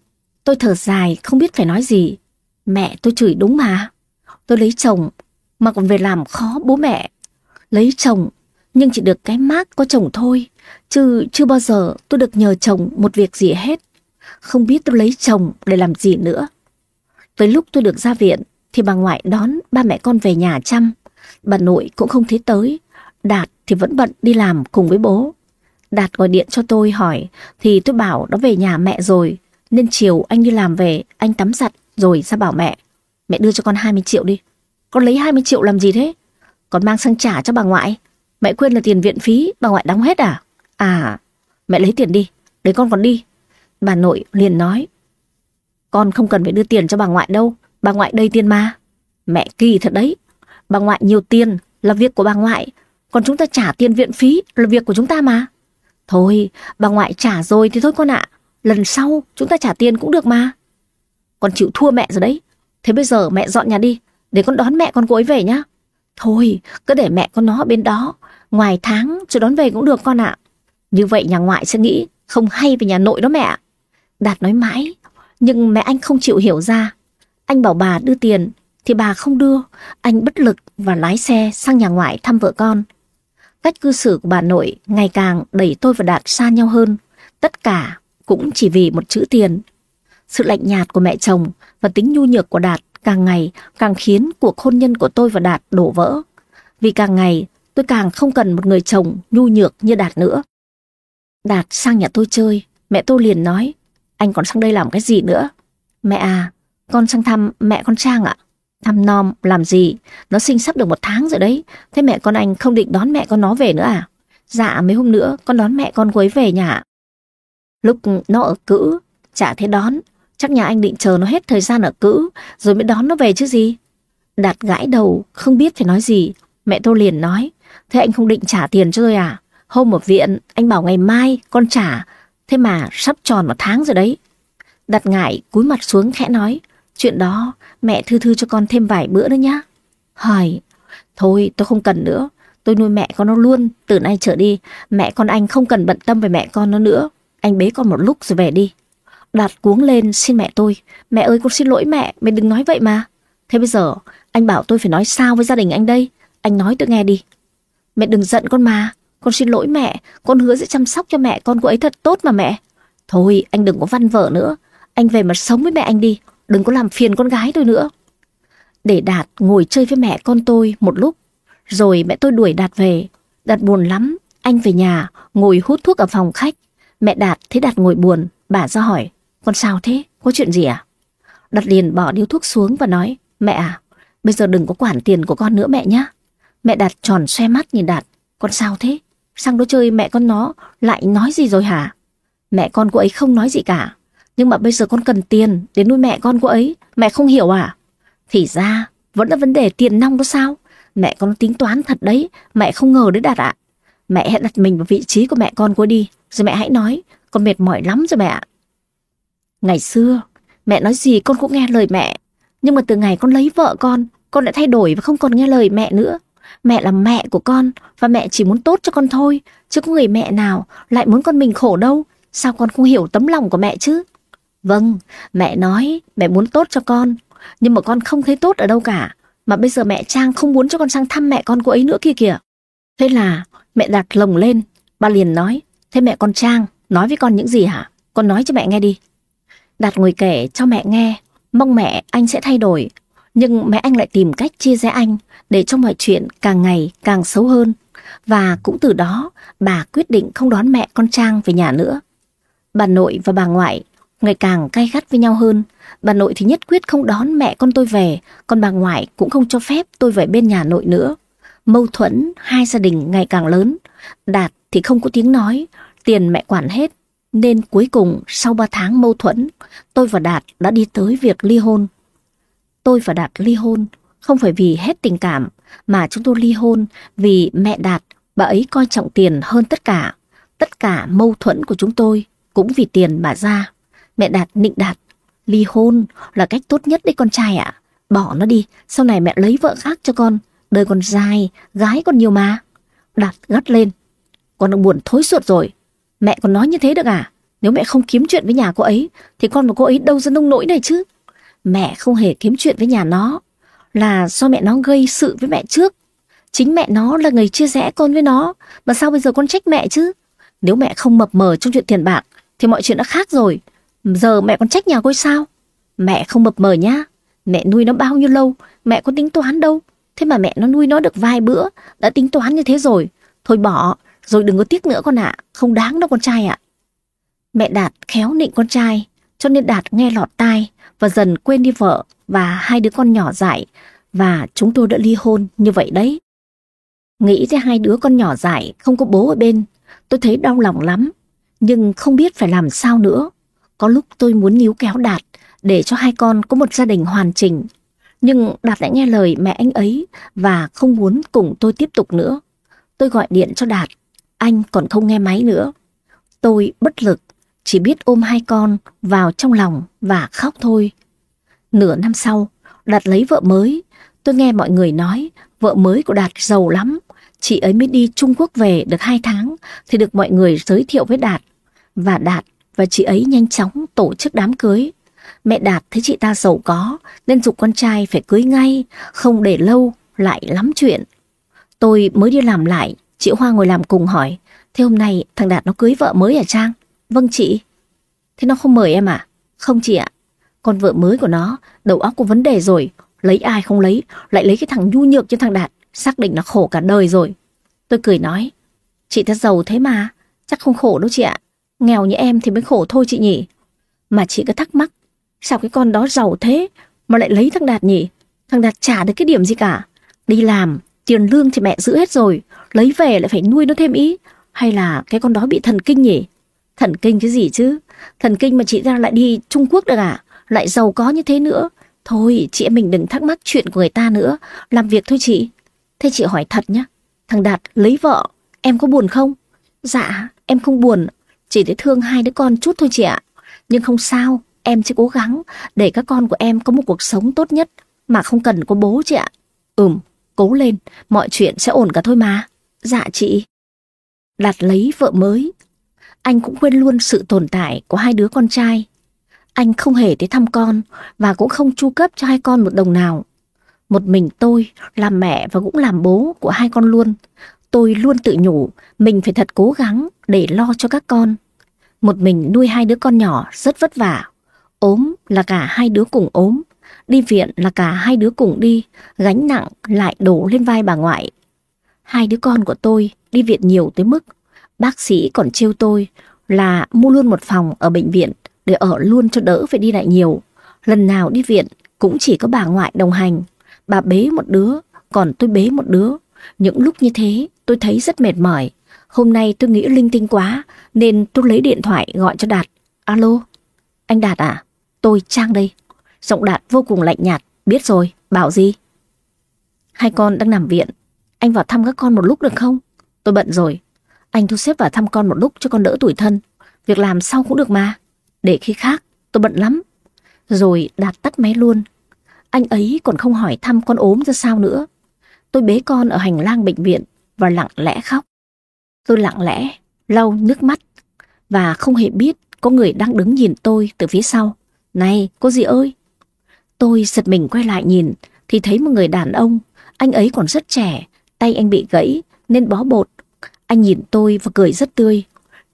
tôi thở dài không biết phải nói gì. Mẹ tôi chửi đúng mà. Tôi lấy chồng mà còn về làm khó bố mẹ. Lấy chồng nhưng chỉ được cái mát có chồng thôi. Chứ chưa bao giờ tôi được nhờ chồng một việc gì hết. Không biết tôi lấy chồng để làm gì nữa. Tới lúc tôi được ra viện thì bà ngoại đón ba mẹ con về nhà chăm. Bà nội cũng không thấy tới. Đạt thì vẫn bận đi làm cùng với bố. Đạt gọi điện cho tôi hỏi thì tôi bảo nó về nhà mẹ rồi. Nên chiều anh đi làm về, anh tắm giặt rồi ra bảo mẹ. Mẹ đưa cho con 20 triệu đi. Con lấy 20 triệu làm gì thế? Con mang sang trả cho bà ngoại. Mẹ quên là tiền viện phí, bà ngoại đóng hết à? À, mẹ lấy tiền đi, để con còn đi. Bà nội liền nói. Con không cần phải đưa tiền cho bà ngoại đâu, bà ngoại đầy tiền mà. Mẹ kỳ thật đấy, bà ngoại nhiều tiền là việc của bà ngoại, còn chúng ta trả tiền viện phí là việc của chúng ta mà. Thôi, bà ngoại trả rồi thì thôi con ạ, lần sau chúng ta trả tiền cũng được mà. Con chịu thua mẹ rồi đấy, thế bây giờ mẹ dọn nhà đi, để con đón mẹ con cô ấy về nhá. Thôi, cứ để mẹ con nó ở bên đó, ngoài tháng cho đón về cũng được con ạ. Như vậy nhà ngoại sẽ nghĩ không hay về nhà nội đó mẹ. Đạt nói mãi, nhưng mẹ anh không chịu hiểu ra. Anh bảo bà đưa tiền, thì bà không đưa. Anh bất lực và lái xe sang nhà ngoại thăm vợ con. Cách cư xử của bà nội ngày càng đẩy tôi và Đạt xa nhau hơn. Tất cả cũng chỉ vì một chữ tiền. Sự lạnh nhạt của mẹ chồng và tính nhu nhược của Đạt càng ngày càng khiến cuộc hôn nhân của tôi và Đạt đổ vỡ. Vì càng ngày tôi càng không cần một người chồng nhu nhược như Đạt nữa. Đạt sang nhà tôi chơi, mẹ tôi liền nói, anh còn sang đây làm cái gì nữa? Mẹ à, con sang thăm mẹ con Trang ạ. Thăm nom làm gì? Nó sinh sắp được một tháng rồi đấy. Thế mẹ con anh không định đón mẹ con nó về nữa à? Dạ mấy hôm nữa con đón mẹ con cô ấy về nhà. Lúc nó ở cữ, chả thấy đón. Chắc nhà anh định chờ nó hết thời gian ở cữ, rồi mới đón nó về chứ gì. Đạt gãi đầu, không biết phải nói gì. Mẹ tôi liền nói, thế anh không định trả tiền cho tôi à? Hôm ở viện, anh bảo ngày mai con trả, thế mà sắp tròn một tháng rồi đấy. đạt ngại cúi mặt xuống khẽ nói, chuyện đó mẹ thư thư cho con thêm vài bữa nữa nhá. Hỏi, thôi tôi không cần nữa, tôi nuôi mẹ con nó luôn, từ nay trở đi, mẹ con anh không cần bận tâm về mẹ con nó nữa. Anh bế con một lúc rồi về đi. Đạt cuống lên xin mẹ tôi, mẹ ơi con xin lỗi mẹ, mẹ đừng nói vậy mà. Thế bây giờ, anh bảo tôi phải nói sao với gia đình anh đây? Anh nói tôi nghe đi. Mẹ đừng giận con mà, con xin lỗi mẹ, con hứa sẽ chăm sóc cho mẹ con cô ấy thật tốt mà mẹ. Thôi, anh đừng có văn vở nữa, anh về mà sống với mẹ anh đi, đừng có làm phiền con gái tôi nữa. Để Đạt ngồi chơi với mẹ con tôi một lúc, rồi mẹ tôi đuổi Đạt về. Đạt buồn lắm, anh về nhà, ngồi hút thuốc ở phòng khách. Mẹ Đạt thấy Đạt ngồi buồn, bà ra hỏi, con sao thế, có chuyện gì à? đặt liền bỏ điếu thuốc xuống và nói, mẹ à, bây giờ đừng có quản tiền của con nữa mẹ nhá Mẹ Đạt tròn xoe mắt nhìn Đạt, con sao thế? Sang đó chơi mẹ con nó lại nói gì rồi hả? Mẹ con cô ấy không nói gì cả. Nhưng mà bây giờ con cần tiền để nuôi mẹ con cô ấy. Mẹ không hiểu à? Thì ra vẫn là vấn đề tiền nong đó sao? Mẹ con tính toán thật đấy. Mẹ không ngờ đấy Đạt ạ. Mẹ hãy đặt mình vào vị trí của mẹ con cô đi. Rồi mẹ hãy nói. Con mệt mỏi lắm rồi mẹ ạ. Ngày xưa, mẹ nói gì con cũng nghe lời mẹ. Nhưng mà từ ngày con lấy vợ con, con đã thay đổi và không còn nghe lời mẹ nữa. Mẹ là mẹ của con và mẹ chỉ muốn tốt cho con thôi, chứ có người mẹ nào lại muốn con mình khổ đâu. Sao con không hiểu tấm lòng của mẹ chứ? Vâng, mẹ nói mẹ muốn tốt cho con, nhưng mà con không thấy tốt ở đâu cả. Mà bây giờ mẹ Trang không muốn cho con sang thăm mẹ con cô ấy nữa kia kìa. Thế là mẹ đặt lồng lên, bà liền nói, thế mẹ con Trang nói với con những gì hả? Con nói cho mẹ nghe đi. Đạt ngồi kể cho mẹ nghe, mong mẹ anh sẽ thay đổi. Nhưng mẹ anh lại tìm cách chia rẽ anh để cho mọi chuyện càng ngày càng xấu hơn. Và cũng từ đó, bà quyết định không đón mẹ con Trang về nhà nữa. Bà nội và bà ngoại ngày càng cay gắt với nhau hơn. Bà nội thì nhất quyết không đón mẹ con tôi về, còn bà ngoại cũng không cho phép tôi về bên nhà nội nữa. Mâu thuẫn hai gia đình ngày càng lớn. Đạt thì không có tiếng nói, tiền mẹ quản hết. Nên cuối cùng sau 3 tháng mâu thuẫn, tôi và Đạt đã đi tới việc ly hôn. Tôi và Đạt ly hôn không phải vì hết tình cảm, mà chúng tôi ly hôn vì mẹ Đạt, bà ấy coi trọng tiền hơn tất cả. Tất cả mâu thuẫn của chúng tôi cũng vì tiền mà ra. Mẹ Đạt nịnh Đạt, ly hôn là cách tốt nhất đấy con trai ạ. Bỏ nó đi, sau này mẹ lấy vợ khác cho con. Đời còn dài, gái còn nhiều mà. Đạt gắt lên. Con đang buồn thối suốt rồi. Mẹ còn nói như thế được à? Nếu mẹ không kiếm chuyện với nhà cô ấy, thì con và cô ấy đâu ra nông nỗi này chứ. Mẹ không hề kiếm chuyện với nhà nó, là do mẹ nó gây sự với mẹ trước. Chính mẹ nó là người chia rẽ con với nó, mà sao bây giờ con trách mẹ chứ? Nếu mẹ không mập mờ trong chuyện tiền bạc, thì mọi chuyện đã khác rồi. Giờ mẹ còn trách nhà cô sao? Mẹ không mập mờ nhá. Mẹ nuôi nó bao nhiêu lâu, mẹ có tính toán đâu. Thế mà mẹ nó nuôi nó được vài bữa, đã tính toán như thế rồi. Thôi bỏ, rồi đừng có tiếc nữa con ạ, không đáng đâu con trai ạ. Mẹ Đạt khéo nịnh con trai, cho nên Đạt nghe lọt tai và dần quên đi vợ và hai đứa con nhỏ dại và chúng tôi đã ly hôn như vậy đấy. Nghĩ tới hai đứa con nhỏ dại không có bố ở bên, tôi thấy đau lòng lắm, nhưng không biết phải làm sao nữa. Có lúc tôi muốn níu kéo Đạt để cho hai con có một gia đình hoàn chỉnh. Nhưng Đạt lại nghe lời mẹ anh ấy và không muốn cùng tôi tiếp tục nữa. Tôi gọi điện cho Đạt, anh còn không nghe máy nữa. Tôi bất lực, chỉ biết ôm hai con vào trong lòng và khóc thôi. Nửa năm sau, Đạt lấy vợ mới. Tôi nghe mọi người nói vợ mới của Đạt giàu lắm. Chị ấy mới đi Trung Quốc về được hai tháng thì được mọi người giới thiệu với Đạt. Và Đạt và chị ấy nhanh chóng tổ chức đám cưới. Mẹ Đạt thấy chị ta giàu có nên dục con trai phải cưới ngay, không để lâu, lại lắm chuyện. Tôi mới đi làm lại, chị Hoa ngồi làm cùng hỏi, thế hôm nay thằng Đạt nó cưới vợ mới à Trang? Vâng chị. Thế nó không mời em à? Không chị ạ. Con vợ mới của nó, đầu óc có vấn đề rồi, lấy ai không lấy, lại lấy cái thằng nhu nhược cho thằng Đạt, xác định là khổ cả đời rồi. Tôi cười nói, chị ta giàu thế mà, chắc không khổ đâu chị ạ. Nghèo như em thì mới khổ thôi chị nhỉ. Mà chị cứ thắc mắc, sao cái con đó giàu thế mà lại lấy thằng Đạt nhỉ? Thằng Đạt trả được cái điểm gì cả. Đi làm, tiền lương thì mẹ giữ hết rồi, lấy về lại phải nuôi nó thêm ý. Hay là cái con đó bị thần kinh nhỉ? Thần kinh cái gì chứ? Thần kinh mà chị ra lại đi Trung Quốc được à? Lại giàu có như thế nữa. Thôi chị em mình đừng thắc mắc chuyện của người ta nữa. Làm việc thôi chị. Thế chị hỏi thật nhá. Thằng Đạt lấy vợ, em có buồn không? Dạ, em không buồn. Chỉ để thương hai đứa con chút thôi chị ạ. Nhưng không sao, em sẽ cố gắng để các con của em có một cuộc sống tốt nhất mà không cần có bố chị ạ. Ừm, cố lên, mọi chuyện sẽ ổn cả thôi mà. Dạ chị. Đạt lấy vợ mới. Anh cũng quên luôn sự tồn tại của hai đứa con trai. Anh không hề tới thăm con và cũng không chu cấp cho hai con một đồng nào. Một mình tôi làm mẹ và cũng làm bố của hai con luôn. Tôi luôn tự nhủ mình phải thật cố gắng để lo cho các con. Một mình nuôi hai đứa con nhỏ rất vất vả. ốm là cả hai đứa cùng ốm. Đi viện là cả hai đứa cùng đi. Gánh nặng lại đổ lên vai bà ngoại. Hai đứa con của tôi đi viện nhiều tới mức bác sĩ còn trêu tôi là mua luôn một phòng ở bệnh viện để ở luôn cho đỡ phải đi lại nhiều. Lần nào đi viện cũng chỉ có bà ngoại đồng hành. Bà bế một đứa, còn tôi bế một đứa. Những lúc như thế tôi thấy rất mệt mỏi. Hôm nay tôi nghĩ linh tinh quá nên tôi lấy điện thoại gọi cho Đạt. Alo, anh Đạt à? Tôi Trang đây. Giọng Đạt vô cùng lạnh nhạt. Biết rồi, bảo gì? Hai con đang nằm viện. Anh vào thăm các con một lúc được không? Tôi bận rồi. Anh thu xếp vào thăm con một lúc cho con đỡ tuổi thân. Việc làm sau cũng được mà. Để khi khác, tôi bận lắm. Rồi Đạt tắt máy luôn. Anh ấy còn không hỏi thăm con ốm ra sao nữa. Tôi bế con ở hành lang bệnh viện và lặng lẽ khóc. Tôi lặng lẽ, lau nước mắt và không hề biết có người đang đứng nhìn tôi từ phía sau. Này, cô dì ơi? Tôi giật mình quay lại nhìn thì thấy một người đàn ông. Anh ấy còn rất trẻ, tay anh bị gãy nên bó bột. Anh nhìn tôi và cười rất tươi.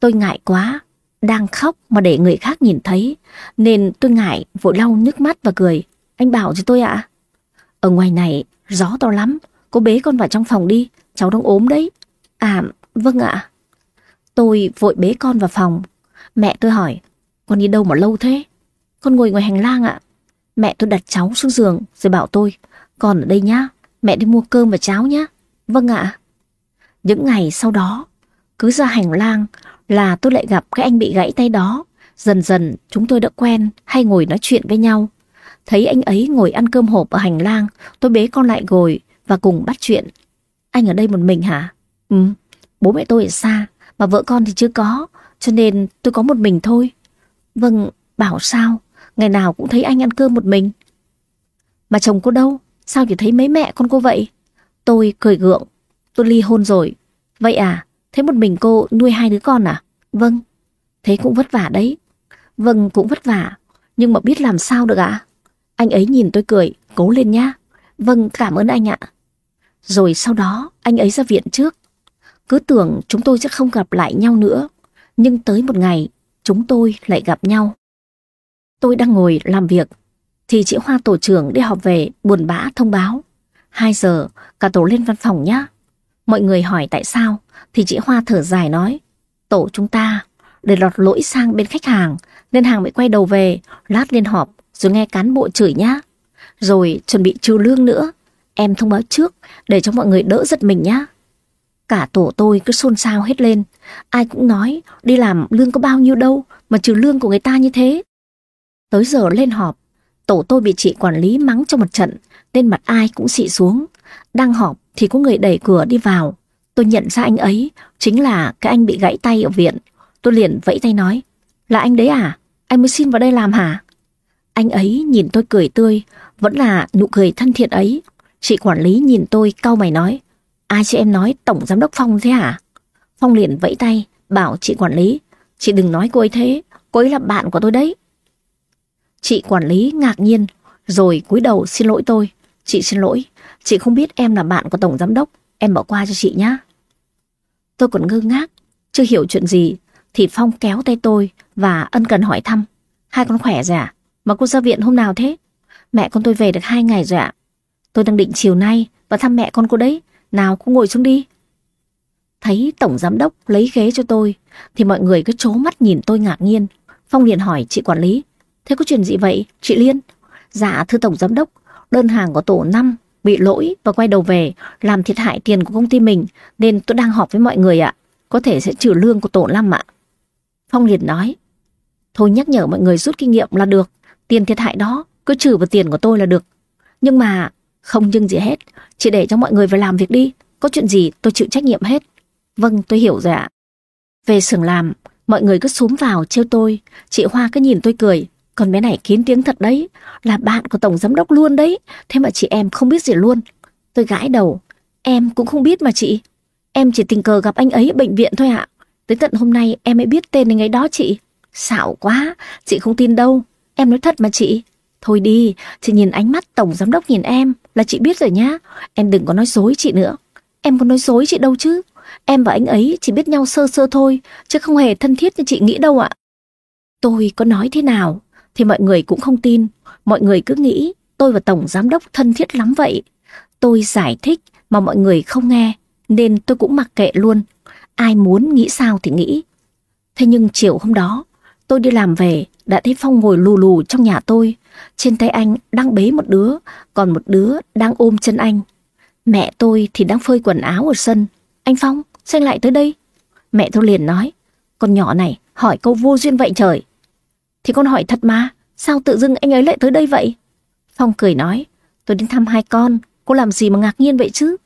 Tôi ngại quá, đang khóc mà để người khác nhìn thấy, nên tôi ngại vội lau nước mắt và cười. Anh bảo cho tôi ạ. Ở ngoài này, gió to lắm, cô bế con vào trong phòng đi, cháu đang ốm đấy. À, vâng ạ. Tôi vội bế con vào phòng. Mẹ tôi hỏi, con đi đâu mà lâu thế? Con ngồi ngoài hành lang ạ. Mẹ tôi đặt cháu xuống giường rồi bảo tôi, con ở đây nhá, mẹ đi mua cơm và cháo nhá. Vâng ạ. Những ngày sau đó, cứ ra hành lang là tôi lại gặp cái anh bị gãy tay đó. Dần dần chúng tôi đã quen hay ngồi nói chuyện với nhau. Thấy anh ấy ngồi ăn cơm hộp ở hành lang, tôi bế con lại ngồi và cùng bắt chuyện. Anh ở đây một mình hả? Ừ, bố mẹ tôi ở xa, mà vợ con thì chưa có, cho nên tôi có một mình thôi. Vâng, bảo sao? Ngày nào cũng thấy anh ăn cơm một mình. Mà chồng cô đâu? Sao chỉ thấy mấy mẹ con cô vậy? Tôi cười gượng. Tôi ly hôn rồi. Vậy à? Thế một mình cô nuôi hai đứa con à? Vâng. Thế cũng vất vả đấy. Vâng cũng vất vả. Nhưng mà biết làm sao được ạ? Anh ấy nhìn tôi cười. Cố lên nhá. Vâng cảm ơn anh ạ. Rồi sau đó, anh ấy ra viện trước. Cứ tưởng chúng tôi sẽ không gặp lại nhau nữa. Nhưng tới một ngày, chúng tôi lại gặp nhau. Tôi đang ngồi làm việc thì chị Hoa tổ trưởng đi họp về buồn bã thông báo. 2 giờ, cả tổ lên văn phòng nhá. Mọi người hỏi tại sao, thì chị Hoa thở dài nói, tổ chúng ta để lọt lỗi sang bên khách hàng, nên hàng bị quay đầu về, lát lên họp, rồi nghe cán bộ chửi nhá. Rồi chuẩn bị trừ lương nữa, em thông báo trước để cho mọi người đỡ giật mình nhá. Cả tổ tôi cứ xôn xao hết lên, ai cũng nói đi làm lương có bao nhiêu đâu mà trừ lương của người ta như thế. Tới giờ lên họp, tổ tôi bị chị quản lý mắng cho một trận, nên mặt ai cũng xị xuống. Đang họp thì có người đẩy cửa đi vào. Tôi nhận ra anh ấy, chính là cái anh bị gãy tay ở viện. Tôi liền vẫy tay nói, là anh đấy à? Anh mới xin vào đây làm hả? Anh ấy nhìn tôi cười tươi, vẫn là nụ cười thân thiện ấy. Chị quản lý nhìn tôi cau mày nói, ai cho em nói Tổng Giám đốc Phong thế hả? Phong liền vẫy tay, bảo chị quản lý, chị đừng nói cô ấy thế, cô ấy là bạn của tôi đấy. Chị quản lý ngạc nhiên, rồi cúi đầu xin lỗi tôi. Chị xin lỗi, chị không biết em là bạn của Tổng Giám đốc, em bỏ qua cho chị nhé. Tôi còn ngơ ngác, chưa hiểu chuyện gì, thì Phong kéo tay tôi và ân cần hỏi thăm. Hai con khỏe rồi à? Mà cô ra viện hôm nào thế? Mẹ con tôi về được hai ngày rồi ạ. Tôi đang định chiều nay và thăm mẹ con cô đấy. Nào cô ngồi xuống đi. Thấy tổng giám đốc lấy ghế cho tôi thì mọi người cứ chố mắt nhìn tôi ngạc nhiên. Phong liền hỏi chị quản lý. Thế có chuyện gì vậy chị Liên? Dạ thưa tổng giám đốc, đơn hàng của tổ 5 bị lỗi và quay đầu về làm thiệt hại tiền của công ty mình nên tôi đang họp với mọi người ạ. Có thể sẽ trừ lương của tổ 5 ạ. Phong liền nói. Thôi nhắc nhở mọi người rút kinh nghiệm là được. Tiền thiệt hại đó cứ trừ vào tiền của tôi là được. Nhưng mà không nhưng gì hết, chỉ để cho mọi người vào làm việc đi, có chuyện gì tôi chịu trách nhiệm hết. Vâng, tôi hiểu rồi ạ. Về xưởng làm, mọi người cứ xúm vào trêu tôi, chị Hoa cứ nhìn tôi cười, còn bé này kín tiếng thật đấy, là bạn của tổng giám đốc luôn đấy, thế mà chị em không biết gì luôn. Tôi gãi đầu, em cũng không biết mà chị. Em chỉ tình cờ gặp anh ấy ở bệnh viện thôi ạ. Tới tận hôm nay em mới biết tên anh ấy đó chị. Xạo quá, chị không tin đâu. Em nói thật mà chị. Thôi đi, chị nhìn ánh mắt tổng giám đốc nhìn em là chị biết rồi nhá. Em đừng có nói dối chị nữa. Em có nói dối chị đâu chứ. Em và anh ấy chỉ biết nhau sơ sơ thôi, chứ không hề thân thiết như chị nghĩ đâu ạ. Tôi có nói thế nào thì mọi người cũng không tin. Mọi người cứ nghĩ tôi và tổng giám đốc thân thiết lắm vậy. Tôi giải thích mà mọi người không nghe, nên tôi cũng mặc kệ luôn. Ai muốn nghĩ sao thì nghĩ. Thế nhưng chiều hôm đó, tôi đi làm về, đã thấy Phong ngồi lù lù trong nhà tôi. Trên tay anh đang bế một đứa, còn một đứa đang ôm chân anh. Mẹ tôi thì đang phơi quần áo ở sân. Anh Phong, sao lại tới đây? Mẹ tôi liền nói, con nhỏ này hỏi câu vô duyên vậy trời. Thì con hỏi thật mà, sao tự dưng anh ấy lại tới đây vậy? Phong cười nói, tôi đến thăm hai con, cô làm gì mà ngạc nhiên vậy chứ?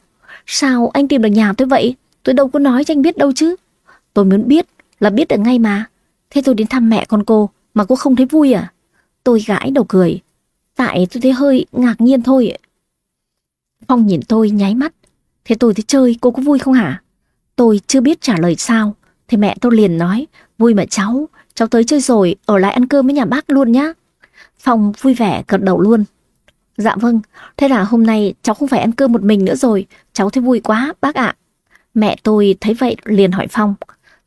Sao anh tìm được nhà tôi vậy? Tôi đâu có nói cho anh biết đâu chứ. Tôi muốn biết là biết được ngay mà. Thế tôi đến thăm mẹ con cô mà cô không thấy vui à? Tôi gãi đầu cười. Tại tôi thấy hơi ngạc nhiên thôi. Phong nhìn tôi nháy mắt. Thế tôi thấy chơi cô có vui không hả? Tôi chưa biết trả lời sao. Thì mẹ tôi liền nói. Vui mà cháu. Cháu tới chơi rồi. Ở lại ăn cơm với nhà bác luôn nhá. Phong vui vẻ gật đầu luôn. Dạ vâng. Thế là hôm nay cháu không phải ăn cơm một mình nữa rồi. Cháu thấy vui quá bác ạ. Mẹ tôi thấy vậy liền hỏi Phong.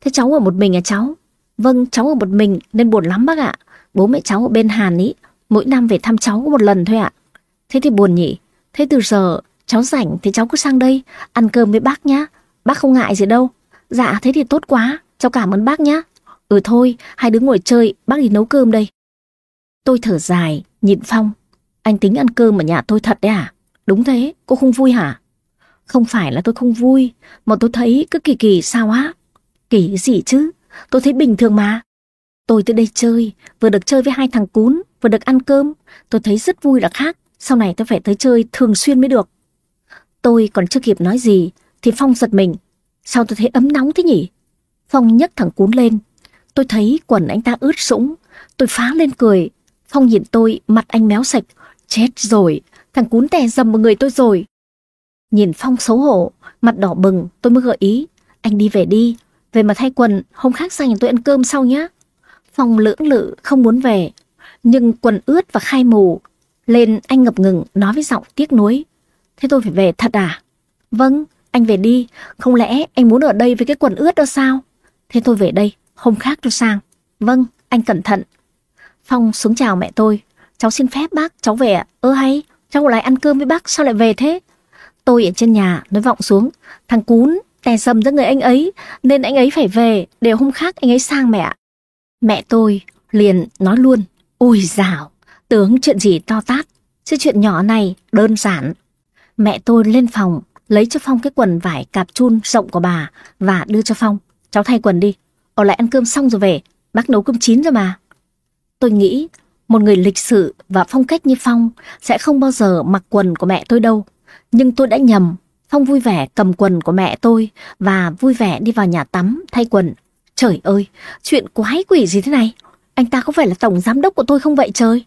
Thế cháu ở một mình à cháu? Vâng, cháu ở một mình nên buồn lắm bác ạ. Bố mẹ cháu ở bên Hàn ý, mỗi năm về thăm cháu có một lần thôi ạ. Thế thì buồn nhỉ? Thế từ giờ cháu rảnh thì cháu cứ sang đây ăn cơm với bác nhá. Bác không ngại gì đâu. Dạ thế thì tốt quá, cháu cảm ơn bác nhá. Ừ thôi, hai đứa ngồi chơi, bác đi nấu cơm đây. Tôi thở dài, nhìn Phong. Anh tính ăn cơm ở nhà tôi thật đấy à? Đúng thế, cô không vui hả? Không phải là tôi không vui, mà tôi thấy cứ kỳ kỳ sao á. Kỳ gì chứ? Tôi thấy bình thường mà. Tôi tới đây chơi, vừa được chơi với hai thằng cún, vừa được ăn cơm. Tôi thấy rất vui là khác, sau này tôi phải tới chơi thường xuyên mới được. Tôi còn chưa kịp nói gì, thì Phong giật mình. Sao tôi thấy ấm nóng thế nhỉ? Phong nhấc thằng cún lên. Tôi thấy quần anh ta ướt sũng. Tôi phá lên cười. Phong nhìn tôi, mặt anh méo sạch. Chết rồi, thằng cún tè dầm vào người tôi rồi. Nhìn Phong xấu hổ, mặt đỏ bừng, tôi mới gợi ý. Anh đi về đi, về mà thay quần, hôm khác sang nhà tôi ăn cơm sau nhé. Phong lưỡng lự không muốn về, nhưng quần ướt và khai mù. Lên anh ngập ngừng nói với giọng tiếc nuối. Thế tôi phải về thật à? Vâng, anh về đi, không lẽ anh muốn ở đây với cái quần ướt đó sao? Thế tôi về đây, hôm khác tôi sang. Vâng, anh cẩn thận. Phong xuống chào mẹ tôi. cháu xin phép bác, cháu về ạ. Ơ hay, cháu lại ăn cơm với bác, sao lại về thế? Tôi ở trên nhà, nói vọng xuống. Thằng cún, tè sầm ra người anh ấy, nên anh ấy phải về, để hôm khác anh ấy sang mẹ. Mẹ tôi liền nói luôn, ôi dào, tướng chuyện gì to tát, chứ chuyện nhỏ này đơn giản. Mẹ tôi lên phòng, lấy cho Phong cái quần vải cạp chun rộng của bà và đưa cho Phong. Cháu thay quần đi, ở lại ăn cơm xong rồi về, bác nấu cơm chín rồi mà. Tôi nghĩ một người lịch sự và phong cách như Phong sẽ không bao giờ mặc quần của mẹ tôi đâu. Nhưng tôi đã nhầm. Phong vui vẻ cầm quần của mẹ tôi và vui vẻ đi vào nhà tắm thay quần. Trời ơi, chuyện quái quỷ gì thế này? Anh ta có phải là tổng giám đốc của tôi không vậy trời?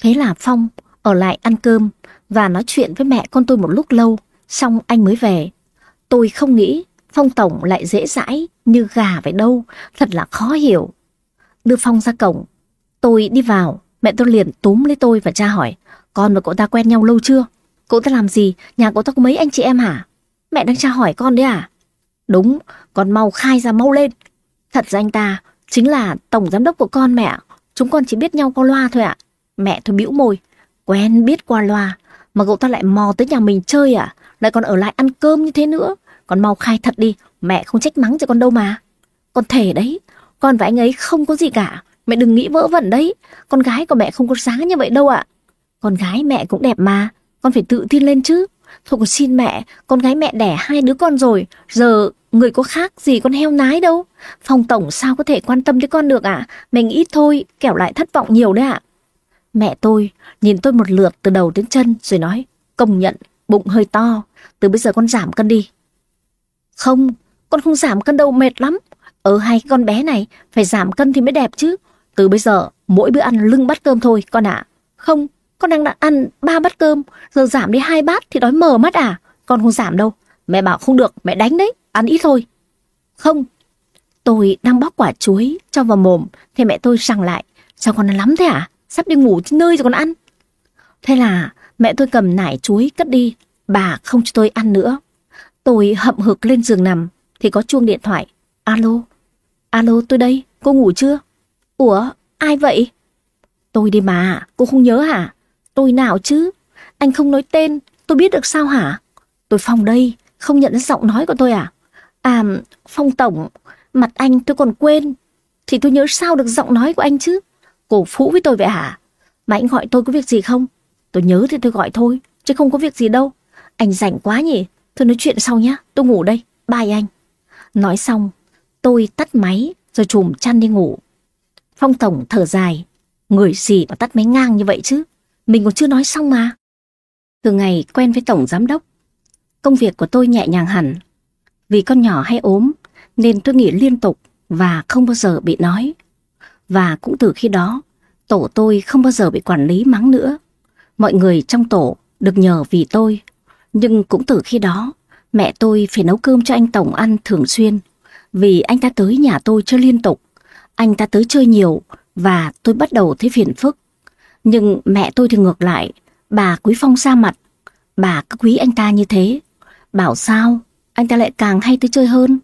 Thế là Phong ở lại ăn cơm và nói chuyện với mẹ con tôi một lúc lâu, xong anh mới về. Tôi không nghĩ Phong Tổng lại dễ dãi như gà vậy đâu, thật là khó hiểu. Đưa Phong ra cổng, tôi đi vào, mẹ tôi liền túm lấy tôi và cha hỏi, con và cậu ta quen nhau lâu chưa? Cậu ta làm gì? Nhà cậu ta có mấy anh chị em hả? Mẹ đang tra hỏi con đấy à? Đúng, con mau khai ra mau lên. Thật ra anh ta chính là tổng giám đốc của con mẹ. Chúng con chỉ biết nhau qua loa thôi ạ. Mẹ thôi bĩu môi. Quen biết qua loa. Mà cậu ta lại mò tới nhà mình chơi à? Lại còn ở lại ăn cơm như thế nữa. Con mau khai thật đi. Mẹ không trách mắng cho con đâu mà. Con thể đấy. Con và anh ấy không có gì cả. Mẹ đừng nghĩ vỡ vẩn đấy. Con gái của mẹ không có giá như vậy đâu ạ. Con gái mẹ cũng đẹp mà. Con phải tự tin lên chứ. Thôi con xin mẹ, con gái mẹ đẻ hai đứa con rồi, giờ người có khác gì con heo nái đâu. Phòng tổng sao có thể quan tâm tới con được ạ? À? Mình ít thôi, kẻo lại thất vọng nhiều đấy ạ. Mẹ tôi nhìn tôi một lượt từ đầu đến chân rồi nói, công nhận, bụng hơi to, từ bây giờ con giảm cân đi. Không, con không giảm cân đâu mệt lắm. Ở hai con bé này phải giảm cân thì mới đẹp chứ. Từ bây giờ mỗi bữa ăn lưng bát cơm thôi con ạ. Không, con đang ăn ba bát cơm, giờ giảm đi hai bát thì đói mờ mắt à? Con không giảm đâu. Mẹ bảo không được, mẹ đánh đấy, ăn ít thôi. Không, tôi đang bóc quả chuối cho vào mồm, thì mẹ tôi rằng lại. Sao con ăn lắm thế à? Sắp đi ngủ trên nơi rồi còn ăn. Thế là mẹ tôi cầm nải chuối cất đi, bà không cho tôi ăn nữa. Tôi hậm hực lên giường nằm, thì có chuông điện thoại. Alo, alo tôi đây, cô ngủ chưa? Ủa, ai vậy? Tôi đi mà, cô không nhớ hả? Tôi nào chứ? Anh không nói tên, tôi biết được sao hả? Tôi Phong đây, không nhận giọng nói của tôi à? À, Phong Tổng, mặt anh tôi còn quên. Thì tôi nhớ sao được giọng nói của anh chứ? Cổ phũ với tôi vậy hả? Mà anh gọi tôi có việc gì không? Tôi nhớ thì tôi gọi thôi, chứ không có việc gì đâu. Anh rảnh quá nhỉ? Thôi nói chuyện sau nhé tôi ngủ đây, bye anh. Nói xong, tôi tắt máy rồi chùm chăn đi ngủ. Phong Tổng thở dài, người gì mà tắt máy ngang như vậy chứ? Mình còn chưa nói xong mà. Từ ngày quen với Tổng Giám Đốc, công việc của tôi nhẹ nhàng hẳn. Vì con nhỏ hay ốm, nên tôi nghỉ liên tục và không bao giờ bị nói. Và cũng từ khi đó, tổ tôi không bao giờ bị quản lý mắng nữa. Mọi người trong tổ được nhờ vì tôi. Nhưng cũng từ khi đó, mẹ tôi phải nấu cơm cho anh Tổng ăn thường xuyên. Vì anh ta tới nhà tôi chơi liên tục. Anh ta tới chơi nhiều và tôi bắt đầu thấy phiền phức. Nhưng mẹ tôi thì ngược lại, bà quý Phong xa mặt, bà cứ quý anh ta như thế. Bảo sao, anh ta lại càng hay tới chơi hơn.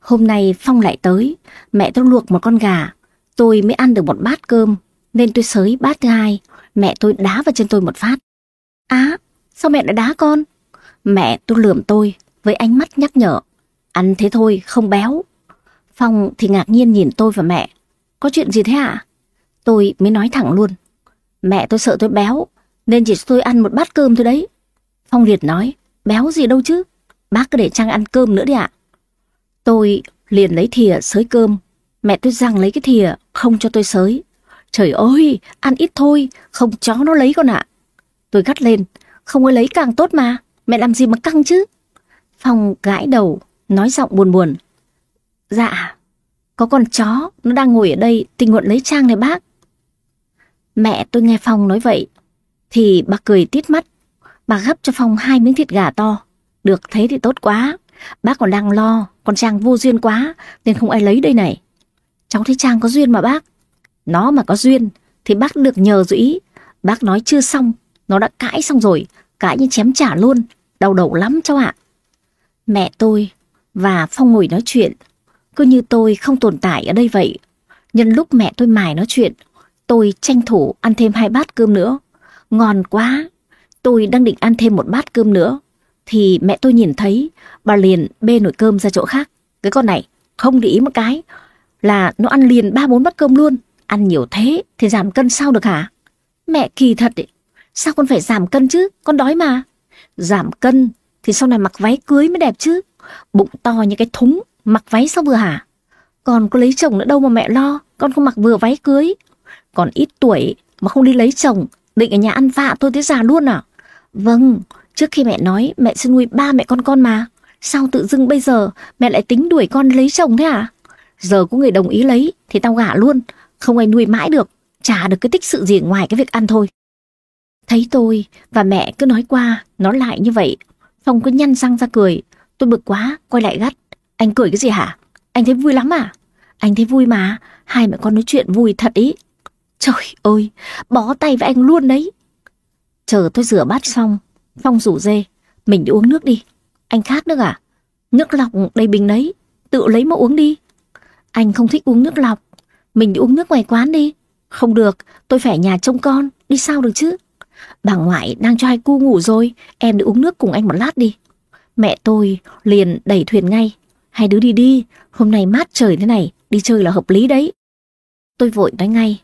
Hôm nay Phong lại tới, mẹ tôi luộc một con gà, tôi mới ăn được một bát cơm, nên tôi sới bát thứ hai, mẹ tôi đá vào chân tôi một phát. Á, sao mẹ lại đá con? Mẹ tôi lườm tôi với ánh mắt nhắc nhở, ăn thế thôi, không béo. Phong thì ngạc nhiên nhìn tôi và mẹ, có chuyện gì thế ạ? À? Tôi mới nói thẳng luôn, Mẹ tôi sợ tôi béo, nên chỉ cho tôi ăn một bát cơm thôi đấy. Phong Liệt nói, béo gì đâu chứ, bác cứ để Trang ăn cơm nữa đi ạ. Tôi liền lấy thìa sới cơm, mẹ tôi rằng lấy cái thìa, không cho tôi sới. Trời ơi, ăn ít thôi, không chó nó lấy con ạ. Tôi gắt lên, không ai lấy càng tốt mà, mẹ làm gì mà căng chứ. Phong gãi đầu, nói giọng buồn buồn. Dạ, có con chó, nó đang ngồi ở đây tình nguyện lấy Trang này bác. Mẹ tôi nghe Phong nói vậy, thì bà cười tít mắt. Bà gấp cho Phong hai miếng thịt gà to. Được thế thì tốt quá. Bác còn đang lo, con Trang vô duyên quá, nên không ai lấy đây này. Cháu thấy Trang có duyên mà bác. Nó mà có duyên, thì bác được nhờ rồi ý. Bác nói chưa xong, nó đã cãi xong rồi, cãi như chém trả luôn. Đau đầu lắm cháu ạ. Mẹ tôi và Phong ngồi nói chuyện, cứ như tôi không tồn tại ở đây vậy. Nhân lúc mẹ tôi mải nói chuyện, Tôi tranh thủ ăn thêm hai bát cơm nữa. Ngon quá. Tôi đang định ăn thêm một bát cơm nữa. Thì mẹ tôi nhìn thấy, bà liền bê nồi cơm ra chỗ khác. Cái con này, không để ý một cái, là nó ăn liền ba bốn bát cơm luôn. Ăn nhiều thế thì giảm cân sao được hả? Mẹ kỳ thật ấy. Sao con phải giảm cân chứ? Con đói mà. Giảm cân thì sau này mặc váy cưới mới đẹp chứ. Bụng to như cái thúng, mặc váy sao vừa hả? Còn có lấy chồng nữa đâu mà mẹ lo, con không mặc vừa váy cưới. Còn ít tuổi mà không đi lấy chồng, định ở nhà ăn vạ tôi tới già luôn à? Vâng, trước khi mẹ nói mẹ sẽ nuôi ba mẹ con con mà. Sao tự dưng bây giờ mẹ lại tính đuổi con lấy chồng thế à? Giờ có người đồng ý lấy thì tao gả luôn, không ai nuôi mãi được, chả được cái tích sự gì ngoài cái việc ăn thôi. Thấy tôi và mẹ cứ nói qua, nói lại như vậy, Phong cứ nhăn răng ra cười. Tôi bực quá, quay lại gắt. Anh cười cái gì hả? Anh thấy vui lắm à? Anh thấy vui mà, hai mẹ con nói chuyện vui thật ý. Trời ơi, bó tay với anh luôn đấy. Chờ tôi rửa bát xong, Phong rủ dê, mình đi uống nước đi. Anh khát nước à? Nước lọc đầy bình đấy, tự lấy mà uống đi. Anh không thích uống nước lọc, mình đi uống nước ngoài quán đi. Không được, tôi phải nhà trông con, đi sao được chứ? Bà ngoại đang cho hai cu ngủ rồi, em đi uống nước cùng anh một lát đi. Mẹ tôi liền đẩy thuyền ngay. Hai đứa đi đi, hôm nay mát trời thế này, đi chơi là hợp lý đấy. Tôi vội nói ngay.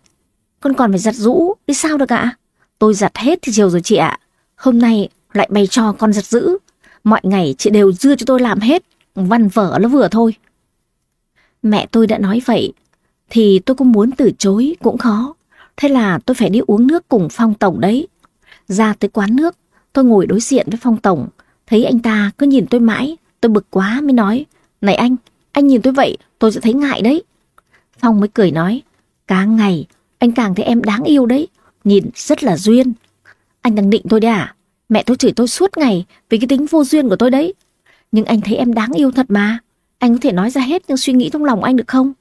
Con còn phải giặt rũ, đi sao được ạ? Tôi giặt hết thì chiều rồi chị ạ. Hôm nay lại bày cho con giặt giữ. Mọi ngày chị đều dưa cho tôi làm hết, văn vở nó vừa thôi. Mẹ tôi đã nói vậy, thì tôi cũng muốn từ chối cũng khó. Thế là tôi phải đi uống nước cùng Phong Tổng đấy. Ra tới quán nước, tôi ngồi đối diện với Phong Tổng. Thấy anh ta cứ nhìn tôi mãi, tôi bực quá mới nói. Này anh, anh nhìn tôi vậy, tôi sẽ thấy ngại đấy. Phong mới cười nói. Càng ngày, anh càng thấy em đáng yêu đấy. Nhìn rất là duyên. Anh đang định tôi đấy à? Mẹ tôi chửi tôi suốt ngày vì cái tính vô duyên của tôi đấy. Nhưng anh thấy em đáng yêu thật mà. Anh có thể nói ra hết những suy nghĩ trong lòng anh được không?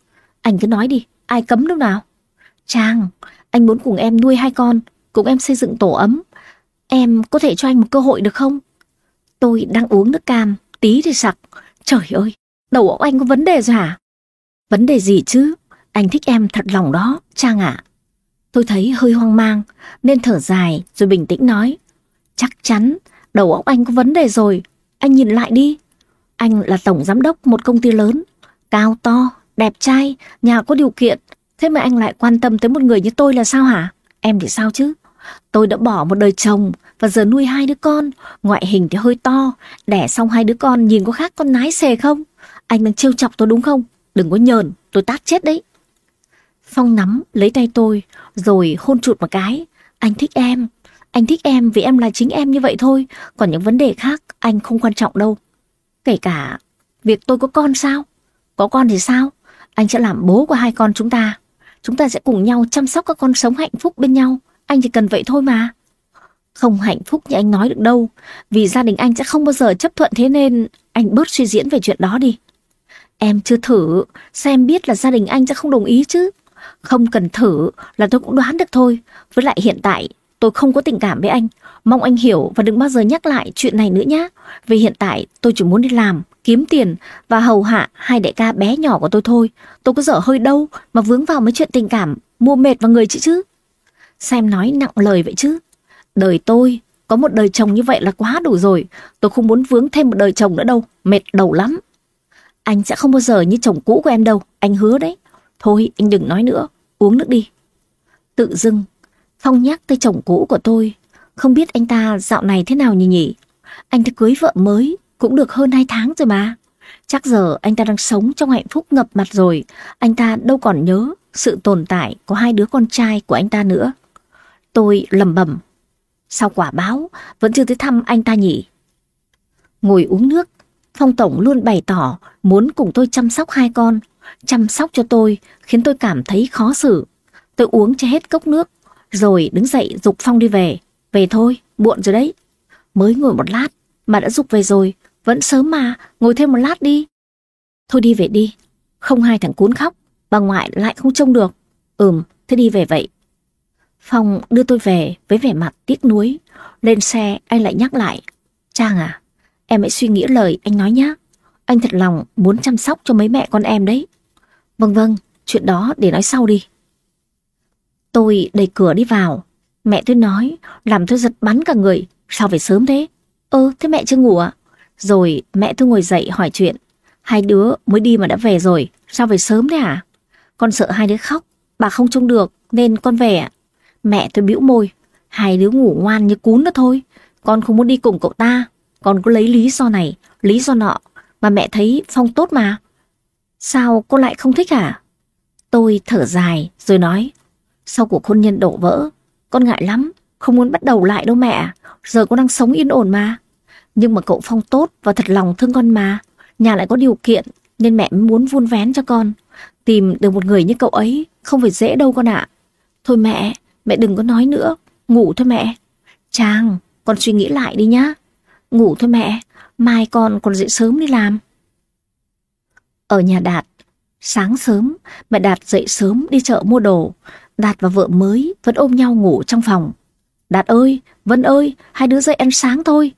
Anh cứ nói đi, ai cấm đâu nào? Trang, anh muốn cùng em nuôi hai con, cùng em xây dựng tổ ấm. Em có thể cho anh một cơ hội được không? Tôi đang uống nước cam, tí thì sặc. Trời ơi, đầu óc anh có vấn đề rồi hả? Vấn đề gì chứ? Anh thích em thật lòng đó, Trang ạ. Tôi thấy hơi hoang mang, nên thở dài rồi bình tĩnh nói. Chắc chắn, đầu óc anh có vấn đề rồi. Anh nhìn lại đi. Anh là tổng giám đốc một công ty lớn, cao to, đẹp trai, nhà có điều kiện. Thế mà anh lại quan tâm tới một người như tôi là sao hả? Em thì sao chứ? Tôi đã bỏ một đời chồng và giờ nuôi hai đứa con, ngoại hình thì hơi to, đẻ xong hai đứa con nhìn có khác con nái xề không? Anh đang trêu chọc tôi đúng không? Đừng có nhờn, tôi tát chết đấy. Phong nắm lấy tay tôi, rồi hôn chụt một cái. Anh thích em, anh thích em vì em là chính em như vậy thôi, còn những vấn đề khác anh không quan trọng đâu. Kể cả việc tôi có con sao? Có con thì sao? Anh sẽ làm bố của hai con chúng ta. Chúng ta sẽ cùng nhau chăm sóc các con sống hạnh phúc bên nhau. Anh chỉ cần vậy thôi mà. Không hạnh phúc như anh nói được đâu. Vì gia đình anh sẽ không bao giờ chấp thuận thế nên anh bớt suy diễn về chuyện đó đi. Em chưa thử, xem biết là gia đình anh sẽ không đồng ý chứ. Không cần thử là tôi cũng đoán được thôi. Với lại hiện tại tôi không có tình cảm với anh. Mong anh hiểu và đừng bao giờ nhắc lại chuyện này nữa nhé. Vì hiện tại tôi chỉ muốn đi làm, kiếm tiền và hầu hạ hai đại ca bé nhỏ của tôi thôi. Tôi có dở hơi đâu mà vướng vào mấy chuyện tình cảm, mua mệt vào người chị chứ. Xem nói nặng lời vậy chứ. Đời tôi, có một đời chồng như vậy là quá đủ rồi. Tôi không muốn vướng thêm một đời chồng nữa đâu, mệt đầu lắm. Anh sẽ không bao giờ như chồng cũ của em đâu, anh hứa đấy. Thôi, anh đừng nói nữa, uống nước đi. Tự dưng, Phong nhắc tới chồng cũ của tôi. Không biết anh ta dạo này thế nào nhỉ nhỉ? Anh ta cưới vợ mới, cũng được hơn hai tháng rồi mà. Chắc giờ anh ta đang sống trong hạnh phúc ngập mặt rồi. Anh ta đâu còn nhớ sự tồn tại của hai đứa con trai của anh ta nữa. Tôi lầm bầm. Sao quả báo vẫn chưa tới thăm anh ta nhỉ? Ngồi uống nước, Phong Tổng luôn bày tỏ muốn cùng tôi chăm sóc hai con. Chăm sóc cho tôi khiến tôi cảm thấy khó xử. Tôi uống cho hết cốc nước, rồi đứng dậy dục Phong đi về. Về thôi, muộn rồi đấy. Mới ngồi một lát mà đã dục về rồi, vẫn sớm mà, ngồi thêm một lát đi. Thôi đi về đi, không hai thằng cún khóc, bà ngoại lại không trông được. Ừm, thế đi về vậy. Phong đưa tôi về với vẻ mặt tiếc nuối. Lên xe anh lại nhắc lại. Trang à, em hãy suy nghĩ lời anh nói nhé. Anh thật lòng muốn chăm sóc cho mấy mẹ con em đấy. Vâng vâng, chuyện đó để nói sau đi. Tôi đẩy cửa đi vào. Mẹ tôi nói, làm tôi giật bắn cả người. Sao phải sớm thế? Ơ, thế mẹ chưa ngủ à? Rồi mẹ tôi ngồi dậy hỏi chuyện. Hai đứa mới đi mà đã về rồi, sao về sớm thế hả? Con sợ hai đứa khóc, bà không trông được nên con về ạ. Mẹ tôi bĩu môi, hai đứa ngủ ngoan như cún đó thôi. Con không muốn đi cùng cậu ta, con có lấy lý do này, lý do nọ, mà mẹ thấy Phong tốt mà. Sao cô lại không thích hả? Tôi thở dài rồi nói, sau cuộc hôn nhân đổ vỡ, con ngại lắm, không muốn bắt đầu lại đâu mẹ, giờ con đang sống yên ổn mà. Nhưng mà cậu Phong tốt và thật lòng thương con mà, nhà lại có điều kiện nên mẹ muốn vun vén cho con. Tìm được một người như cậu ấy không phải dễ đâu con ạ. Thôi mẹ, mẹ đừng có nói nữa, ngủ thôi mẹ. chàng, con suy nghĩ lại đi nhá. Ngủ thôi mẹ, mai con còn dậy sớm đi làm. Ở nhà Đạt, sáng sớm, mẹ Đạt dậy sớm đi chợ mua đồ. Đạt và vợ mới vẫn ôm nhau ngủ trong phòng. Đạt ơi, Vân ơi, hai đứa dậy ăn sáng thôi.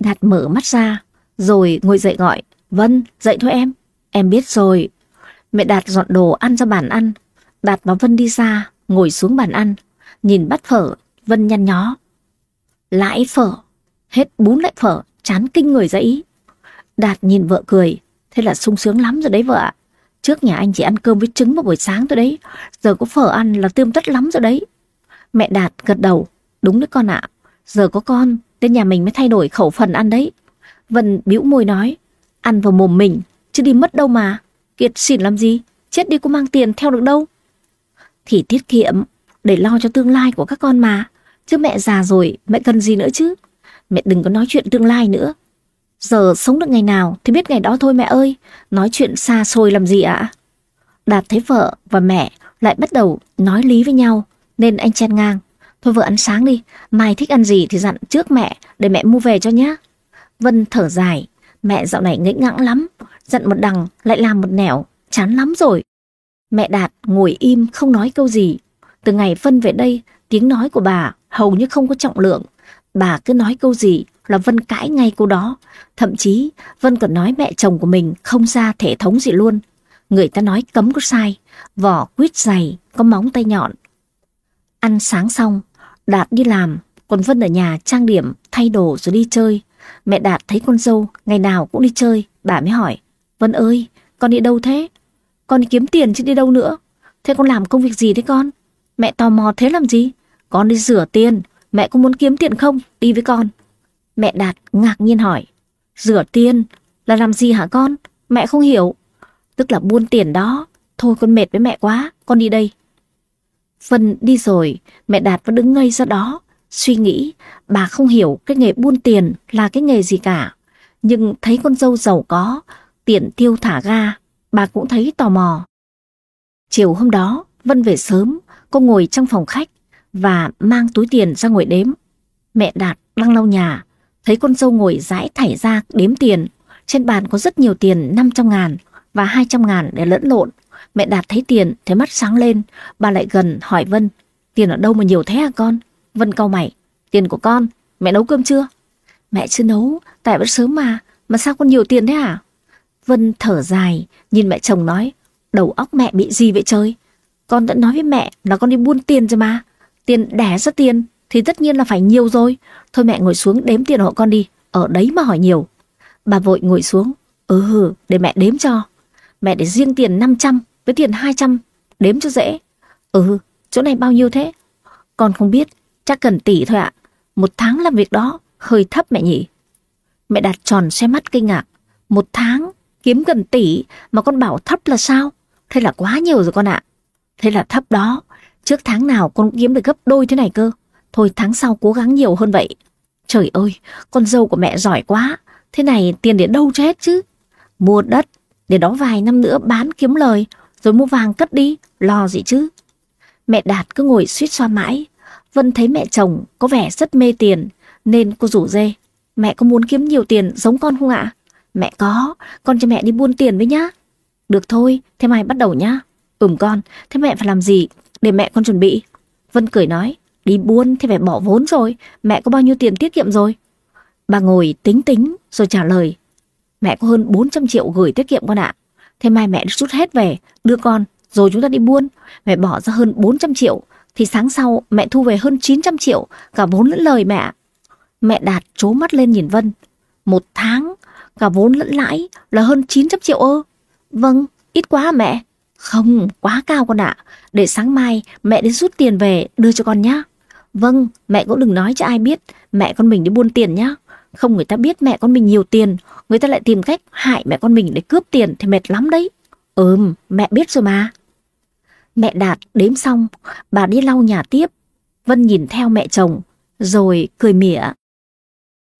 Đạt mở mắt ra, rồi ngồi dậy gọi. Vân, dậy thôi em. Em biết rồi. Mẹ Đạt dọn đồ ăn ra bàn ăn. Đạt và Vân đi ra, ngồi xuống bàn ăn. Nhìn bát phở, Vân nhăn nhó. Lại phở, hết bún lại phở, chán kinh người dãy. Đạt nhìn vợ cười, thế là sung sướng lắm rồi đấy vợ ạ. Trước nhà anh chỉ ăn cơm với trứng vào buổi sáng thôi đấy, giờ có phở ăn là tươm tất lắm rồi đấy. Mẹ Đạt gật đầu, đúng đấy con ạ, giờ có con, nên nhà mình mới thay đổi khẩu phần ăn đấy. Vân bĩu môi nói, ăn vào mồm mình, chứ đi mất đâu mà. Kiệt xỉn làm gì, chết đi cũng mang tiền theo được đâu. Thì tiết kiệm, để lo cho tương lai của các con mà. Chứ mẹ già rồi, mẹ cần gì nữa chứ? Mẹ đừng có nói chuyện tương lai nữa. Giờ sống được ngày nào thì biết ngày đó thôi mẹ ơi. Nói chuyện xa xôi làm gì ạ? Đạt thấy vợ và mẹ lại bắt đầu nói lý với nhau. Nên anh chen ngang. Thôi vợ ăn sáng đi. Mai thích ăn gì thì dặn trước mẹ để mẹ mua về cho nhé. Vân thở dài. Mẹ dạo này ngẫy ngãng lắm. Dặn một đằng lại làm một nẻo. Chán lắm rồi. Mẹ Đạt ngồi im không nói câu gì. Từ ngày Vân về đây, tiếng nói của bà hầu như không có trọng lượng. Bà cứ nói câu gì là Vân cãi ngay câu đó. Thậm chí Vân còn nói mẹ chồng của mình không ra thể thống gì luôn. Người ta nói cấm có sai, vỏ quýt dày, có móng tay nhọn. Ăn sáng xong, Đạt đi làm, còn Vân ở nhà trang điểm, thay đồ rồi đi chơi. Mẹ Đạt thấy con dâu ngày nào cũng đi chơi, bà mới hỏi, Vân ơi, con đi đâu thế? Con đi kiếm tiền chứ đi đâu nữa. Thế con làm công việc gì thế con? Mẹ tò mò thế làm gì? Con đi rửa tiền, mẹ có muốn kiếm tiền không? Đi với con. Mẹ Đạt ngạc nhiên hỏi, rửa tiền là làm gì hả con? Mẹ không hiểu. Tức là buôn tiền đó. Thôi con mệt với mẹ quá, con đi đây. Vân đi rồi, mẹ Đạt vẫn đứng ngây ra đó, suy nghĩ bà không hiểu cái nghề buôn tiền là cái nghề gì cả. Nhưng thấy con dâu giàu có, tiền tiêu thả ga, bà cũng thấy tò mò. Chiều hôm đó, Vân về sớm, cô ngồi trong phòng khách và mang túi tiền ra ngồi đếm. Mẹ Đạt đang lau nhà, thấy con dâu ngồi rãi thảy ra đếm tiền. Trên bàn có rất nhiều tiền 500 ngàn và 200 ngàn để lẫn lộn. Mẹ Đạt thấy tiền, thấy mắt sáng lên, bà lại gần hỏi Vân, tiền ở đâu mà nhiều thế hả con? Vân cau mày, tiền của con, mẹ nấu cơm chưa? Mẹ chưa nấu, tại vẫn sớm mà, mà sao con nhiều tiền thế hả? Vân thở dài, nhìn mẹ chồng nói, đầu óc mẹ bị gì vậy trời? Con đã nói với mẹ là con đi buôn tiền rồi mà. Tiền đẻ ra tiền thì tất nhiên là phải nhiều rồi. Thôi mẹ ngồi xuống đếm tiền hộ con đi, ở đấy mà hỏi nhiều. Bà vội ngồi xuống, ừ, để mẹ đếm cho. Mẹ để riêng tiền 500 với tiền 200, đếm cho dễ. Ừ, chỗ này bao nhiêu thế? Con không biết, chắc cần tỷ thôi ạ. Một tháng làm việc đó, hơi thấp mẹ nhỉ? Mẹ đặt tròn xe mắt kinh ngạc. Một tháng, kiếm gần tỷ mà con bảo thấp là sao? Thế là quá nhiều rồi con ạ. Thế là thấp đó, trước tháng nào con cũng kiếm được gấp đôi thế này cơ. Thôi tháng sau cố gắng nhiều hơn vậy. Trời ơi, con dâu của mẹ giỏi quá. Thế này tiền để đâu cho hết chứ? Mua đất, để đó vài năm nữa bán kiếm lời, rồi mua vàng cất đi, lo gì chứ? Mẹ Đạt cứ ngồi suýt xoa mãi. Vân thấy mẹ chồng có vẻ rất mê tiền, nên cô rủ dê. Mẹ có muốn kiếm nhiều tiền giống con không ạ? Mẹ có, con cho mẹ đi buôn tiền với nhá. Được thôi, thế mai bắt đầu nhá. Ừm con, thế mẹ phải làm gì để mẹ con chuẩn bị? Vân cười nói, đi buôn thì phải bỏ vốn rồi, mẹ có bao nhiêu tiền tiết kiệm rồi? Bà ngồi tính tính rồi trả lời, mẹ có hơn 400 triệu gửi tiết kiệm con ạ. Thế mai mẹ rút hết về, đưa con, rồi chúng ta đi buôn. Mẹ bỏ ra hơn 400 triệu, thì sáng sau mẹ thu về hơn 900 triệu, cả vốn lẫn lời mẹ. Mẹ Đạt trố mắt lên nhìn Vân. Một tháng, cả vốn lẫn lãi là hơn 900 triệu ơ. Vâng, ít quá mẹ. Không, quá cao con ạ. Để sáng mai mẹ đến rút tiền về đưa cho con nhá. Vâng, mẹ cũng đừng nói cho ai biết mẹ con mình đi buôn tiền nhá. Không người ta biết mẹ con mình nhiều tiền, người ta lại tìm cách hại mẹ con mình để cướp tiền thì mệt lắm đấy. Ừm, mẹ biết rồi mà. Mẹ Đạt đếm xong, bà đi lau nhà tiếp. Vân nhìn theo mẹ chồng, rồi cười mỉa.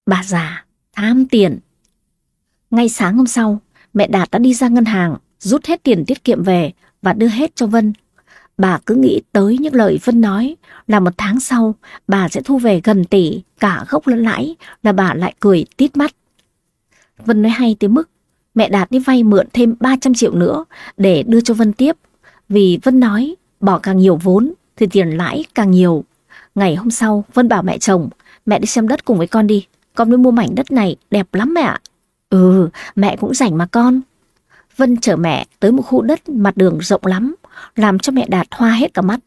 Bà già, tham tiền. Ngay sáng hôm sau, mẹ Đạt đã đi ra ngân hàng, rút hết tiền tiết kiệm về và đưa hết cho Vân. Bà cứ nghĩ tới những lời Vân nói là một tháng sau bà sẽ thu về gần tỷ, cả gốc lẫn lãi là bà lại cười tít mắt. Vân nói hay tới mức mẹ Đạt đi vay mượn thêm 300 triệu nữa để đưa cho Vân tiếp. Vì Vân nói bỏ càng nhiều vốn thì tiền lãi càng nhiều. Ngày hôm sau Vân bảo mẹ chồng mẹ đi xem đất cùng với con đi. Con mới mua mảnh đất này đẹp lắm mẹ ạ. Ừ, mẹ cũng rảnh mà con. Vân chở mẹ tới một khu đất mặt đường rộng lắm, làm cho mẹ Đạt hoa hết cả mắt.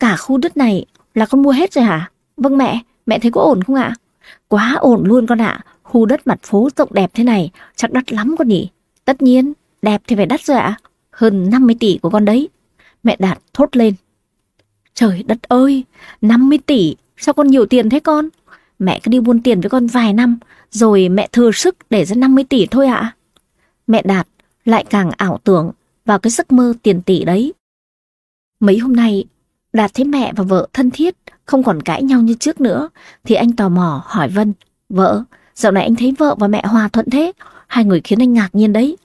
Cả khu đất này là con mua hết rồi hả? Vâng mẹ, mẹ thấy có ổn không ạ? Quá ổn luôn con ạ, khu đất mặt phố rộng đẹp thế này, chắc đắt lắm con nhỉ? Tất nhiên, đẹp thì phải đắt rồi ạ. Hơn 50 tỷ của con đấy. Mẹ Đạt thốt lên. Trời đất ơi, 50 tỷ, sao con nhiều tiền thế con? Mẹ cứ đi buôn tiền với con vài năm, rồi mẹ thừa sức để ra 50 tỷ thôi ạ. Mẹ Đạt lại càng ảo tưởng vào cái giấc mơ tiền tỷ đấy. Mấy hôm nay, Đạt thấy mẹ và vợ thân thiết, không còn cãi nhau như trước nữa, thì anh tò mò hỏi Vân, vợ, dạo này anh thấy vợ và mẹ hòa thuận thế, hai người khiến anh ngạc nhiên đấy.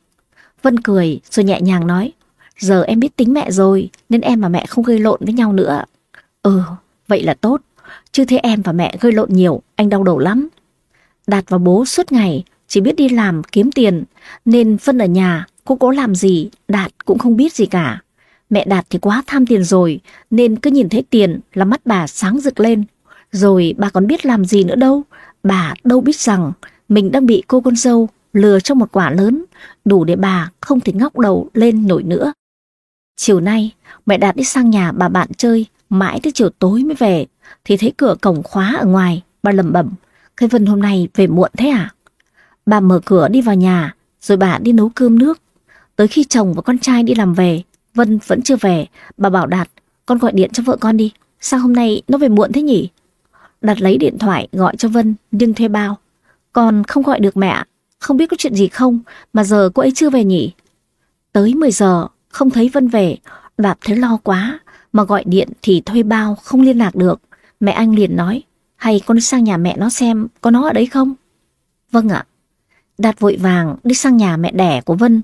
Vân cười rồi nhẹ nhàng nói, giờ em biết tính mẹ rồi, nên em và mẹ không gây lộn với nhau nữa. Ừ, vậy là tốt, chứ thế em và mẹ gây lộn nhiều, anh đau đầu lắm. Đạt và bố suốt ngày chỉ biết đi làm kiếm tiền, nên Vân ở nhà Cô cố làm gì, Đạt cũng không biết gì cả. Mẹ Đạt thì quá tham tiền rồi, nên cứ nhìn thấy tiền là mắt bà sáng rực lên. Rồi bà còn biết làm gì nữa đâu. Bà đâu biết rằng mình đang bị cô con dâu lừa trong một quả lớn, đủ để bà không thể ngóc đầu lên nổi nữa. Chiều nay, mẹ Đạt đi sang nhà bà bạn chơi, mãi tới chiều tối mới về, thì thấy cửa cổng khóa ở ngoài, bà lẩm bẩm, cái Vân hôm nay về muộn thế à? Bà mở cửa đi vào nhà, rồi bà đi nấu cơm nước, Tới khi chồng và con trai đi làm về, Vân vẫn chưa về, bà bảo Đạt, con gọi điện cho vợ con đi, sao hôm nay nó về muộn thế nhỉ? Đạt lấy điện thoại gọi cho Vân nhưng thuê bao. Con không gọi được mẹ, không biết có chuyện gì không mà giờ cô ấy chưa về nhỉ? Tới 10 giờ, không thấy Vân về, Đạt thấy lo quá, mà gọi điện thì thuê bao không liên lạc được. Mẹ anh liền nói, hay con đi sang nhà mẹ nó xem có nó ở đấy không? Vâng ạ. Đạt vội vàng đi sang nhà mẹ đẻ của Vân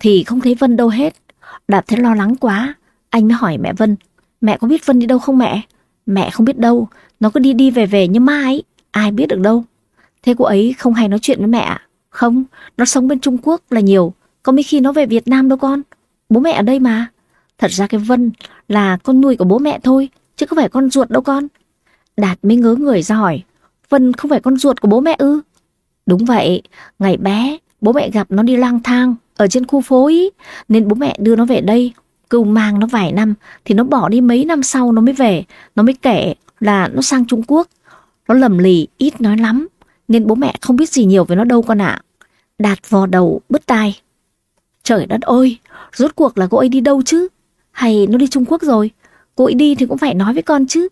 thì không thấy Vân đâu hết. Đạt thấy lo lắng quá, anh mới hỏi mẹ Vân, mẹ có biết Vân đi đâu không mẹ? Mẹ không biết đâu, nó cứ đi đi về về như ma ấy, ai biết được đâu. Thế cô ấy không hay nói chuyện với mẹ ạ? Không, nó sống bên Trung Quốc là nhiều, có mấy khi nó về Việt Nam đâu con. Bố mẹ ở đây mà. Thật ra cái Vân là con nuôi của bố mẹ thôi, chứ không phải con ruột đâu con. Đạt mới ngớ người ra hỏi, Vân không phải con ruột của bố mẹ ư? Đúng vậy, ngày bé, bố mẹ gặp nó đi lang thang, ở trên khu phố ý, nên bố mẹ đưa nó về đây. Cưu mang nó vài năm, thì nó bỏ đi mấy năm sau nó mới về, nó mới kể là nó sang Trung Quốc. Nó lầm lì, ít nói lắm, nên bố mẹ không biết gì nhiều về nó đâu con ạ. Đạt vò đầu, bứt tai. Trời đất ơi, rốt cuộc là cô ấy đi đâu chứ? Hay nó đi Trung Quốc rồi? Cô ấy đi thì cũng phải nói với con chứ.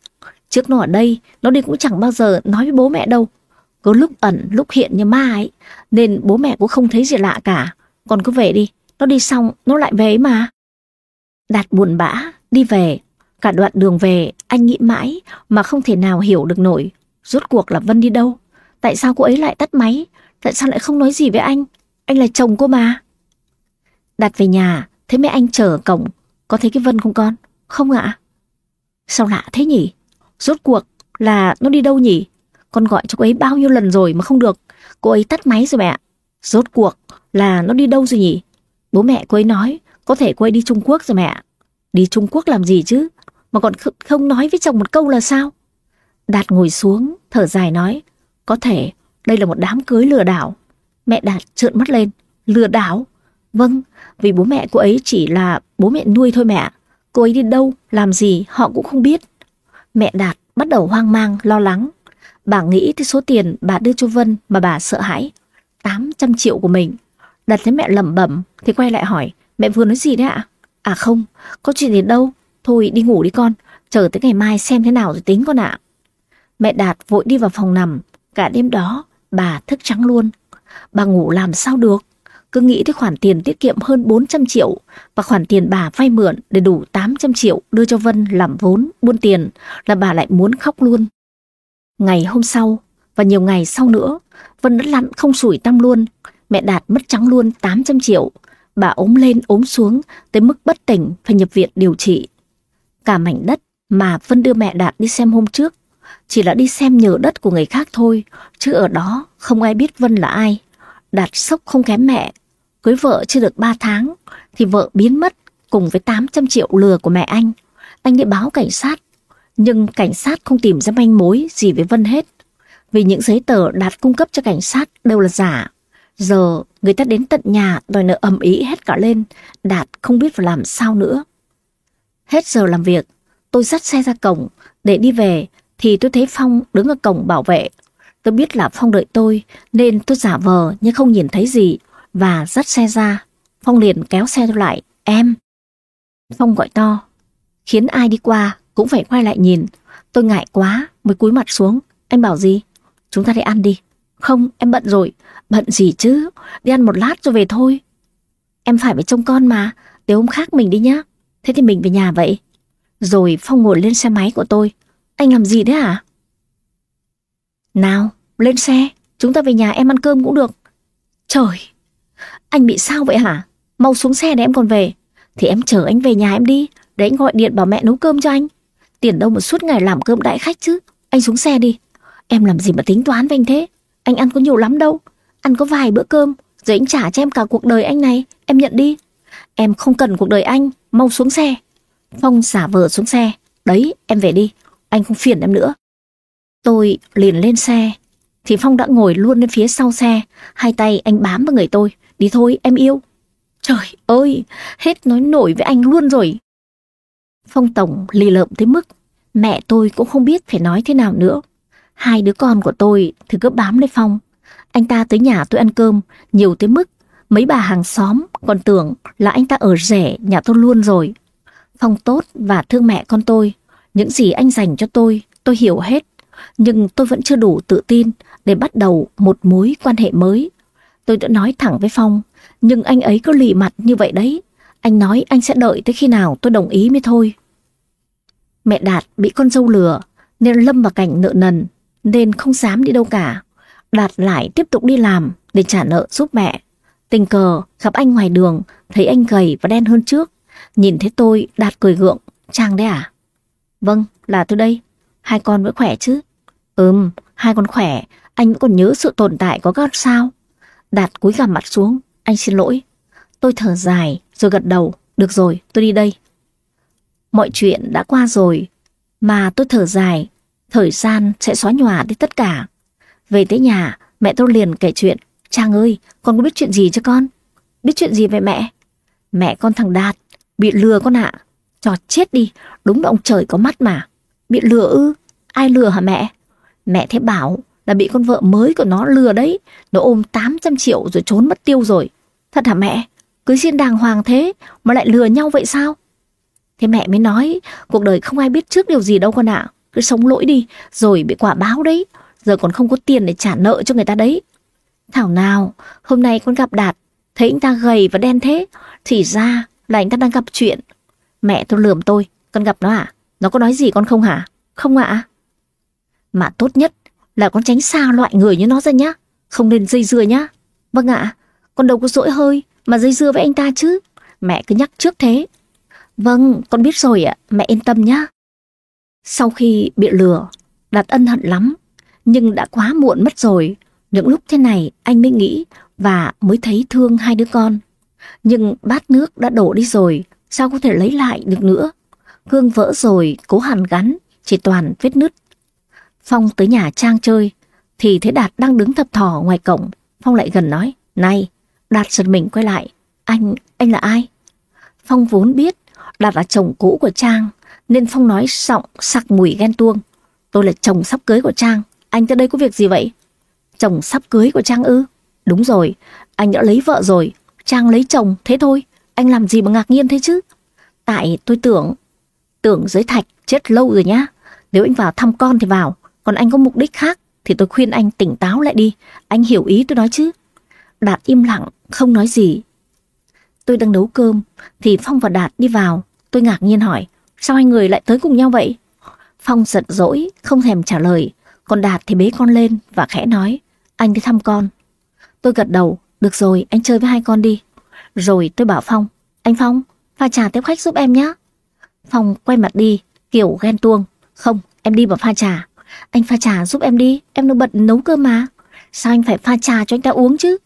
Trước nó ở đây, nó đi cũng chẳng bao giờ nói với bố mẹ đâu. Có lúc ẩn, lúc hiện như ma ấy, nên bố mẹ cũng không thấy gì lạ cả. còn cứ về đi, nó đi xong nó lại về ấy mà. Đạt buồn bã, đi về. Cả đoạn đường về, anh nghĩ mãi mà không thể nào hiểu được nổi. Rốt cuộc là Vân đi đâu? Tại sao cô ấy lại tắt máy? Tại sao lại không nói gì với anh? Anh là chồng cô mà. Đạt về nhà, thấy mẹ anh chờ ở cổng. Có thấy cái Vân không con? Không ạ. Sao lạ thế nhỉ? Rốt cuộc là nó đi đâu nhỉ? Con gọi cho cô ấy bao nhiêu lần rồi mà không được. Cô ấy tắt máy rồi mẹ. Rốt cuộc là nó đi đâu rồi nhỉ? Bố mẹ cô ấy nói có thể cô ấy đi Trung Quốc rồi mẹ. Đi Trung Quốc làm gì chứ? Mà còn không nói với chồng một câu là sao? Đạt ngồi xuống, thở dài nói. Có thể đây là một đám cưới lừa đảo. Mẹ Đạt trợn mắt lên. Lừa đảo? Vâng, vì bố mẹ cô ấy chỉ là bố mẹ nuôi thôi mẹ. Cô ấy đi đâu, làm gì họ cũng không biết. Mẹ Đạt bắt đầu hoang mang, lo lắng. Bà nghĩ tới số tiền bà đưa cho Vân mà bà sợ hãi. 800 triệu của mình. đạt thấy mẹ lẩm bẩm thì quay lại hỏi, mẹ vừa nói gì đấy ạ? À không, có chuyện gì đâu. Thôi đi ngủ đi con, chờ tới ngày mai xem thế nào rồi tính con ạ. Mẹ Đạt vội đi vào phòng nằm, cả đêm đó bà thức trắng luôn. Bà ngủ làm sao được, cứ nghĩ tới khoản tiền tiết kiệm hơn 400 triệu và khoản tiền bà vay mượn để đủ 800 triệu đưa cho Vân làm vốn, buôn tiền là bà lại muốn khóc luôn. Ngày hôm sau và nhiều ngày sau nữa, Vân đã lặn không sủi tăm luôn. Mẹ Đạt mất trắng luôn 800 triệu. Bà ốm lên ốm xuống tới mức bất tỉnh phải nhập viện điều trị. Cả mảnh đất mà Vân đưa mẹ Đạt đi xem hôm trước chỉ là đi xem nhờ đất của người khác thôi, chứ ở đó không ai biết Vân là ai. Đạt sốc không kém mẹ, cưới vợ chưa được 3 tháng thì vợ biến mất cùng với 800 triệu lừa của mẹ anh. Anh đi báo cảnh sát, nhưng cảnh sát không tìm ra manh mối gì với Vân hết. Vì những giấy tờ Đạt cung cấp cho cảnh sát đều là giả. Giờ người ta đến tận nhà đòi nợ ầm ý hết cả lên, Đạt không biết phải làm sao nữa. Hết giờ làm việc, tôi dắt xe ra cổng để đi về thì tôi thấy Phong đứng ở cổng bảo vệ. Tôi biết là Phong đợi tôi nên tôi giả vờ nhưng không nhìn thấy gì và dắt xe ra. Phong liền kéo xe tôi lại. Em! Phong gọi to. Khiến ai đi qua cũng phải quay lại nhìn. Tôi ngại quá mới cúi mặt xuống. Anh bảo gì? Chúng ta đi ăn đi. Không, em bận rồi. Bận gì chứ? Đi ăn một lát rồi về thôi. Em phải phải trông con mà. Để hôm khác mình đi nhá. Thế thì mình về nhà vậy. Rồi Phong ngồi lên xe máy của tôi. Anh làm gì đấy hả? Nào, lên xe. Chúng ta về nhà em ăn cơm cũng được. Trời, anh bị sao vậy hả? Mau xuống xe để em còn về. Thì em chở anh về nhà em đi, để anh gọi điện bảo mẹ nấu cơm cho anh. Tiền đâu mà suốt ngày làm cơm đại khách chứ. Anh xuống xe đi. Em làm gì mà tính toán với anh thế? Anh ăn có nhiều lắm đâu. Ăn có vài bữa cơm, rồi anh trả cho em cả cuộc đời anh này. Em nhận đi. Em không cần cuộc đời anh, mau xuống xe. Phong giả vờ xuống xe. Đấy, em về đi. Anh không phiền em nữa. Tôi liền lên xe, thì Phong đã ngồi luôn lên phía sau xe, hai tay anh bám vào người tôi. Đi thôi, em yêu. Trời ơi, hết nói nổi với anh luôn rồi. Phong Tổng lì lợm tới mức mẹ tôi cũng không biết phải nói thế nào nữa. Hai đứa con của tôi thì cứ bám lấy Phong. Anh ta tới nhà tôi ăn cơm, nhiều tới mức mấy bà hàng xóm còn tưởng là anh ta ở rẻ nhà tôi luôn rồi. Phong tốt và thương mẹ con tôi. Những gì anh dành cho tôi, tôi hiểu hết. Nhưng tôi vẫn chưa đủ tự tin để bắt đầu một mối quan hệ mới. Tôi đã nói thẳng với Phong, nhưng anh ấy cứ lì mặt như vậy đấy. Anh nói anh sẽ đợi tới khi nào tôi đồng ý mới thôi. Mẹ Đạt bị con dâu lừa, nên lâm vào cảnh nợ nần, nên không dám đi đâu cả. Đạt lại tiếp tục đi làm để trả nợ giúp mẹ. Tình cờ gặp anh ngoài đường, thấy anh gầy và đen hơn trước. Nhìn thấy tôi, Đạt cười gượng. Trang đấy à? Vâng, là tôi đây. Hai con vẫn khỏe chứ? Ừm, hai con khỏe. Anh vẫn còn nhớ sự tồn tại của các sao? Đạt cúi gằm mặt xuống. Anh xin lỗi. Tôi thở dài rồi gật đầu. Được rồi, tôi đi đây. Mọi chuyện đã qua rồi. Mà tôi thở dài. Thời gian sẽ xóa nhòa đi tất cả. Về tới nhà, mẹ tôi liền kể chuyện. Trang ơi, con có biết chuyện gì cho con? Biết chuyện gì vậy mẹ? Mẹ con thằng Đạt, bị lừa con ạ. Cho chết đi, đúng là ông trời có mắt mà. Bị lừa ư? Ai lừa hả mẹ? Mẹ thế bảo là bị con vợ mới của nó lừa đấy. Nó ôm 800 triệu rồi trốn mất tiêu rồi. Thật hả mẹ? Cứ xin đàng hoàng thế mà lại lừa nhau vậy sao? Thế mẹ mới nói, cuộc đời không ai biết trước điều gì đâu con ạ. Cứ sống lỗi đi, rồi bị quả báo đấy. Giờ còn không có tiền để trả nợ cho người ta đấy. Thảo nào, hôm nay con gặp Đạt, thấy anh ta gầy và đen thế. Thì ra là anh ta đang gặp chuyện. Mẹ tôi lườm tôi, con gặp nó à? Nó có nói gì con không hả? Không ạ. Mà tốt nhất là con tránh xa loại người như nó ra nhá. Không nên dây dưa nhá. Vâng ạ, con đâu có dỗi hơi mà dây dưa với anh ta chứ. Mẹ cứ nhắc trước thế. Vâng, con biết rồi ạ, mẹ yên tâm nhá. Sau khi bị lừa, Đạt ân hận lắm, nhưng đã quá muộn mất rồi. Những lúc thế này anh mới nghĩ và mới thấy thương hai đứa con. Nhưng bát nước đã đổ đi rồi, sao có thể lấy lại được nữa? Gương vỡ rồi, cố hàn gắn, chỉ toàn vết nứt. Phong tới nhà Trang chơi, thì thấy Đạt đang đứng thập thò ngoài cổng. Phong lại gần nói, này, Đạt giật mình quay lại, anh, anh là ai? Phong vốn biết Đạt là chồng cũ của Trang, nên Phong nói giọng sặc mùi ghen tuông. Tôi là chồng sắp cưới của Trang, anh tới đây có việc gì vậy? Chồng sắp cưới của Trang ư? Đúng rồi, anh đã lấy vợ rồi, Trang lấy chồng, thế thôi. Anh làm gì mà ngạc nhiên thế chứ? Tại tôi tưởng, tưởng giới thạch chết lâu rồi nhá. Nếu anh vào thăm con thì vào, còn anh có mục đích khác thì tôi khuyên anh tỉnh táo lại đi. Anh hiểu ý tôi nói chứ? Đạt im lặng, không nói gì. Tôi đang nấu cơm, thì Phong và Đạt đi vào. Tôi ngạc nhiên hỏi, sao hai người lại tới cùng nhau vậy? Phong giận dỗi, không thèm trả lời. Còn Đạt thì bế con lên và khẽ nói, anh đi thăm con. Tôi gật đầu, được rồi, anh chơi với hai con đi. Rồi tôi bảo Phong, anh Phong, pha trà tiếp khách giúp em nhé. Phong quay mặt đi, kiểu ghen tuông. Không, em đi vào pha trà. Anh pha trà giúp em đi, em đang bận nấu cơm mà. Sao anh phải pha trà cho anh ta uống chứ?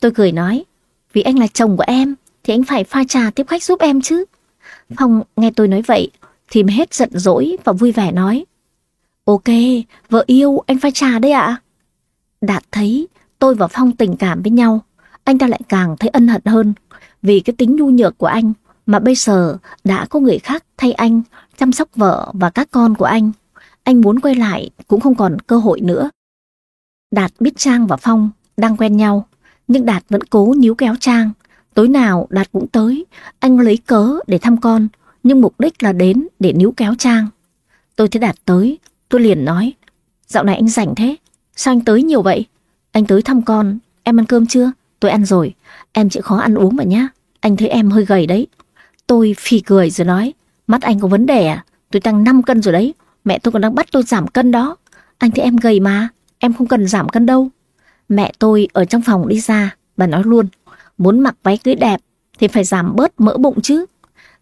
Tôi cười nói, vì anh là chồng của em, thì anh phải pha trà tiếp khách giúp em chứ. Phong nghe tôi nói vậy, thì hết giận dỗi và vui vẻ nói. Ok, vợ yêu, anh pha trà đấy ạ. Đạt thấy tôi và Phong tình cảm với nhau, anh ta lại càng thấy ân hận hơn. Vì cái tính nhu nhược của anh mà bây giờ đã có người khác thay anh chăm sóc vợ và các con của anh. Anh muốn quay lại cũng không còn cơ hội nữa. Đạt biết Trang và Phong đang quen nhau, nhưng Đạt vẫn cố níu kéo Trang. Tối nào Đạt cũng tới, anh lấy cớ để thăm con, nhưng mục đích là đến để níu kéo Trang. Tôi thấy Đạt tới, tôi liền nói, dạo này anh rảnh thế, sao anh tới nhiều vậy? Anh tới thăm con, em ăn cơm chưa? Tôi ăn rồi, em chịu khó ăn uống mà nhá. Anh thấy em hơi gầy đấy. Tôi phì cười rồi nói, mắt anh có vấn đề à? Tôi tăng 5 cân rồi đấy, mẹ tôi còn đang bắt tôi giảm cân đó. Anh thấy em gầy mà, em không cần giảm cân đâu. Mẹ tôi ở trong phòng đi ra, bà nói luôn, muốn mặc váy cưới đẹp thì phải giảm bớt mỡ bụng chứ.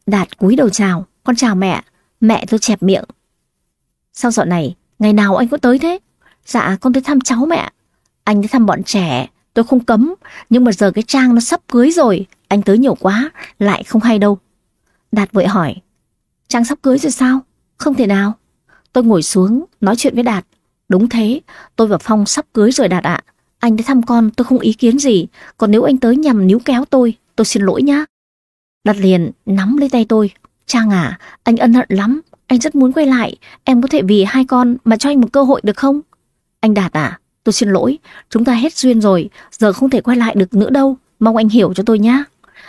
Đạt cúi đầu chào, con chào mẹ, mẹ tôi chẹp miệng. Sao dạo này, ngày nào anh có tới thế? Dạ, con tới thăm cháu mẹ. Anh tới thăm bọn trẻ, tôi không cấm, nhưng mà giờ cái trang nó sắp cưới rồi, anh tới nhiều quá, lại không hay đâu. Đạt vội hỏi, Trang sắp cưới rồi sao? Không thể nào. Tôi ngồi xuống, nói chuyện với Đạt. Đúng thế, tôi và Phong sắp cưới rồi Đạt ạ. Anh tới thăm con tôi không ý kiến gì, còn nếu anh tới nhằm níu kéo tôi, tôi xin lỗi nhá. Đạt liền nắm lấy tay tôi. Trang à, anh ân hận lắm, anh rất muốn quay lại, em có thể vì hai con mà cho anh một cơ hội được không? Anh Đạt à, tôi xin lỗi, chúng ta hết duyên rồi, giờ không thể quay lại được nữa đâu, mong anh hiểu cho tôi nhá.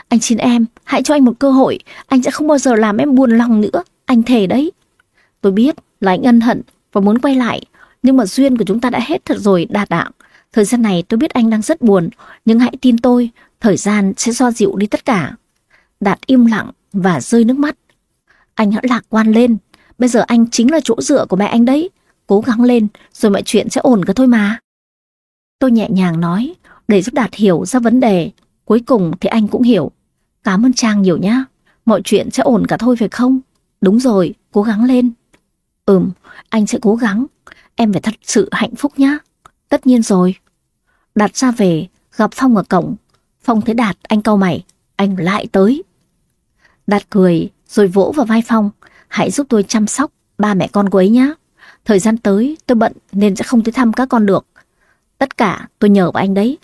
Anh xin em, hãy cho anh một cơ hội, anh sẽ không bao giờ làm em buồn lòng nữa, anh thề đấy. Tôi biết là anh ân hận và muốn quay lại, nhưng mà duyên của chúng ta đã hết thật rồi, Đạt ạ. Thời gian này tôi biết anh đang rất buồn, nhưng hãy tin tôi, thời gian sẽ do dịu đi tất cả. Đạt im lặng và rơi nước mắt. Anh hãy lạc quan lên, bây giờ anh chính là chỗ dựa của mẹ anh đấy. Cố gắng lên, rồi mọi chuyện sẽ ổn cả thôi mà. Tôi nhẹ nhàng nói, để giúp Đạt hiểu ra vấn đề. Cuối cùng thì anh cũng hiểu. Cảm ơn Trang nhiều nhá. Mọi chuyện sẽ ổn cả thôi phải không? Đúng rồi, cố gắng lên. Ừm, anh sẽ cố gắng. Em phải thật sự hạnh phúc nhá. Tất nhiên rồi. Đạt ra về, gặp Phong ở cổng. Phong thấy Đạt, anh cau mày. Anh lại tới. Đạt cười, rồi vỗ vào vai Phong. Hãy giúp tôi chăm sóc ba mẹ con cô ấy nhá. Thời gian tới tôi bận nên sẽ không tới thăm các con được. Tất cả tôi nhờ vào anh đấy.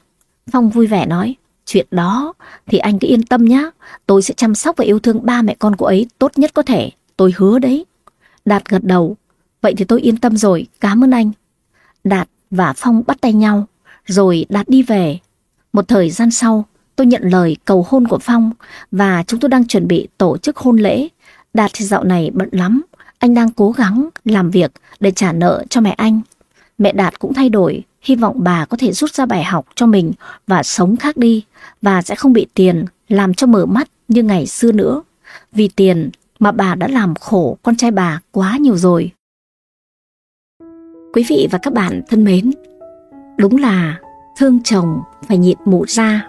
Phong vui vẻ nói. Chuyện đó thì anh cứ yên tâm nhá. Tôi sẽ chăm sóc và yêu thương ba mẹ con cô ấy tốt nhất có thể. Tôi hứa đấy. Đạt gật đầu. Vậy thì tôi yên tâm rồi. Cảm ơn anh. Đạt và Phong bắt tay nhau. Rồi Đạt đi về. Một thời gian sau, tôi nhận lời cầu hôn của Phong và chúng tôi đang chuẩn bị tổ chức hôn lễ. Đạt thì dạo này bận lắm. Anh đang cố gắng làm việc để trả nợ cho mẹ anh. Mẹ Đạt cũng thay đổi, hy vọng bà có thể rút ra bài học cho mình và sống khác đi và sẽ không bị tiền làm cho mở mắt như ngày xưa nữa. Vì tiền mà bà đã làm khổ con trai bà quá nhiều rồi. Quý vị và các bạn thân mến, đúng là thương chồng phải nhịn mụ ra.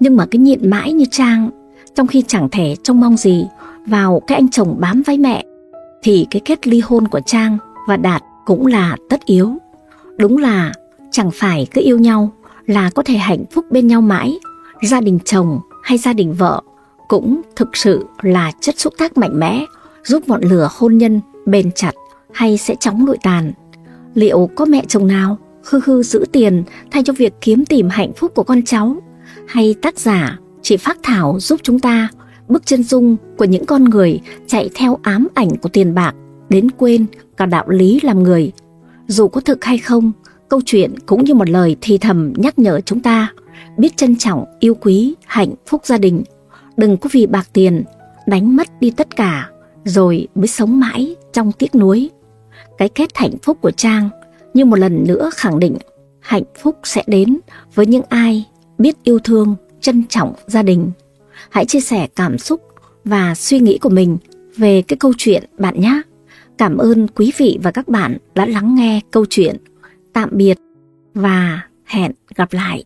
Nhưng mà cái nhịn mãi như Trang, trong khi chẳng thể trông mong gì vào cái anh chồng bám váy mẹ, thì cái kết ly hôn của Trang và Đạt cũng là tất yếu. Đúng là chẳng phải cứ yêu nhau là có thể hạnh phúc bên nhau mãi, gia đình chồng hay gia đình vợ cũng thực sự là chất xúc tác mạnh mẽ giúp ngọn lửa hôn nhân bền chặt hay sẽ chóng lụi tàn. Liệu có mẹ chồng nào khư khư giữ tiền thay cho việc kiếm tìm hạnh phúc của con cháu? Hay tác giả chỉ phát thảo giúp chúng ta bức chân dung của những con người chạy theo ám ảnh của tiền bạc đến quên cả đạo lý làm người. Dù có thực hay không, câu chuyện cũng như một lời thì thầm nhắc nhở chúng ta biết trân trọng, yêu quý, hạnh phúc gia đình. Đừng có vì bạc tiền đánh mất đi tất cả rồi mới sống mãi trong tiếc nuối. Cái kết hạnh phúc của Trang như một lần nữa khẳng định hạnh phúc sẽ đến với những ai biết yêu thương, trân trọng gia đình. Hãy chia sẻ cảm xúc và suy nghĩ của mình về cái câu chuyện bạn nhé. Cảm ơn quý vị và các bạn đã lắng nghe câu chuyện. Tạm biệt và hẹn gặp lại.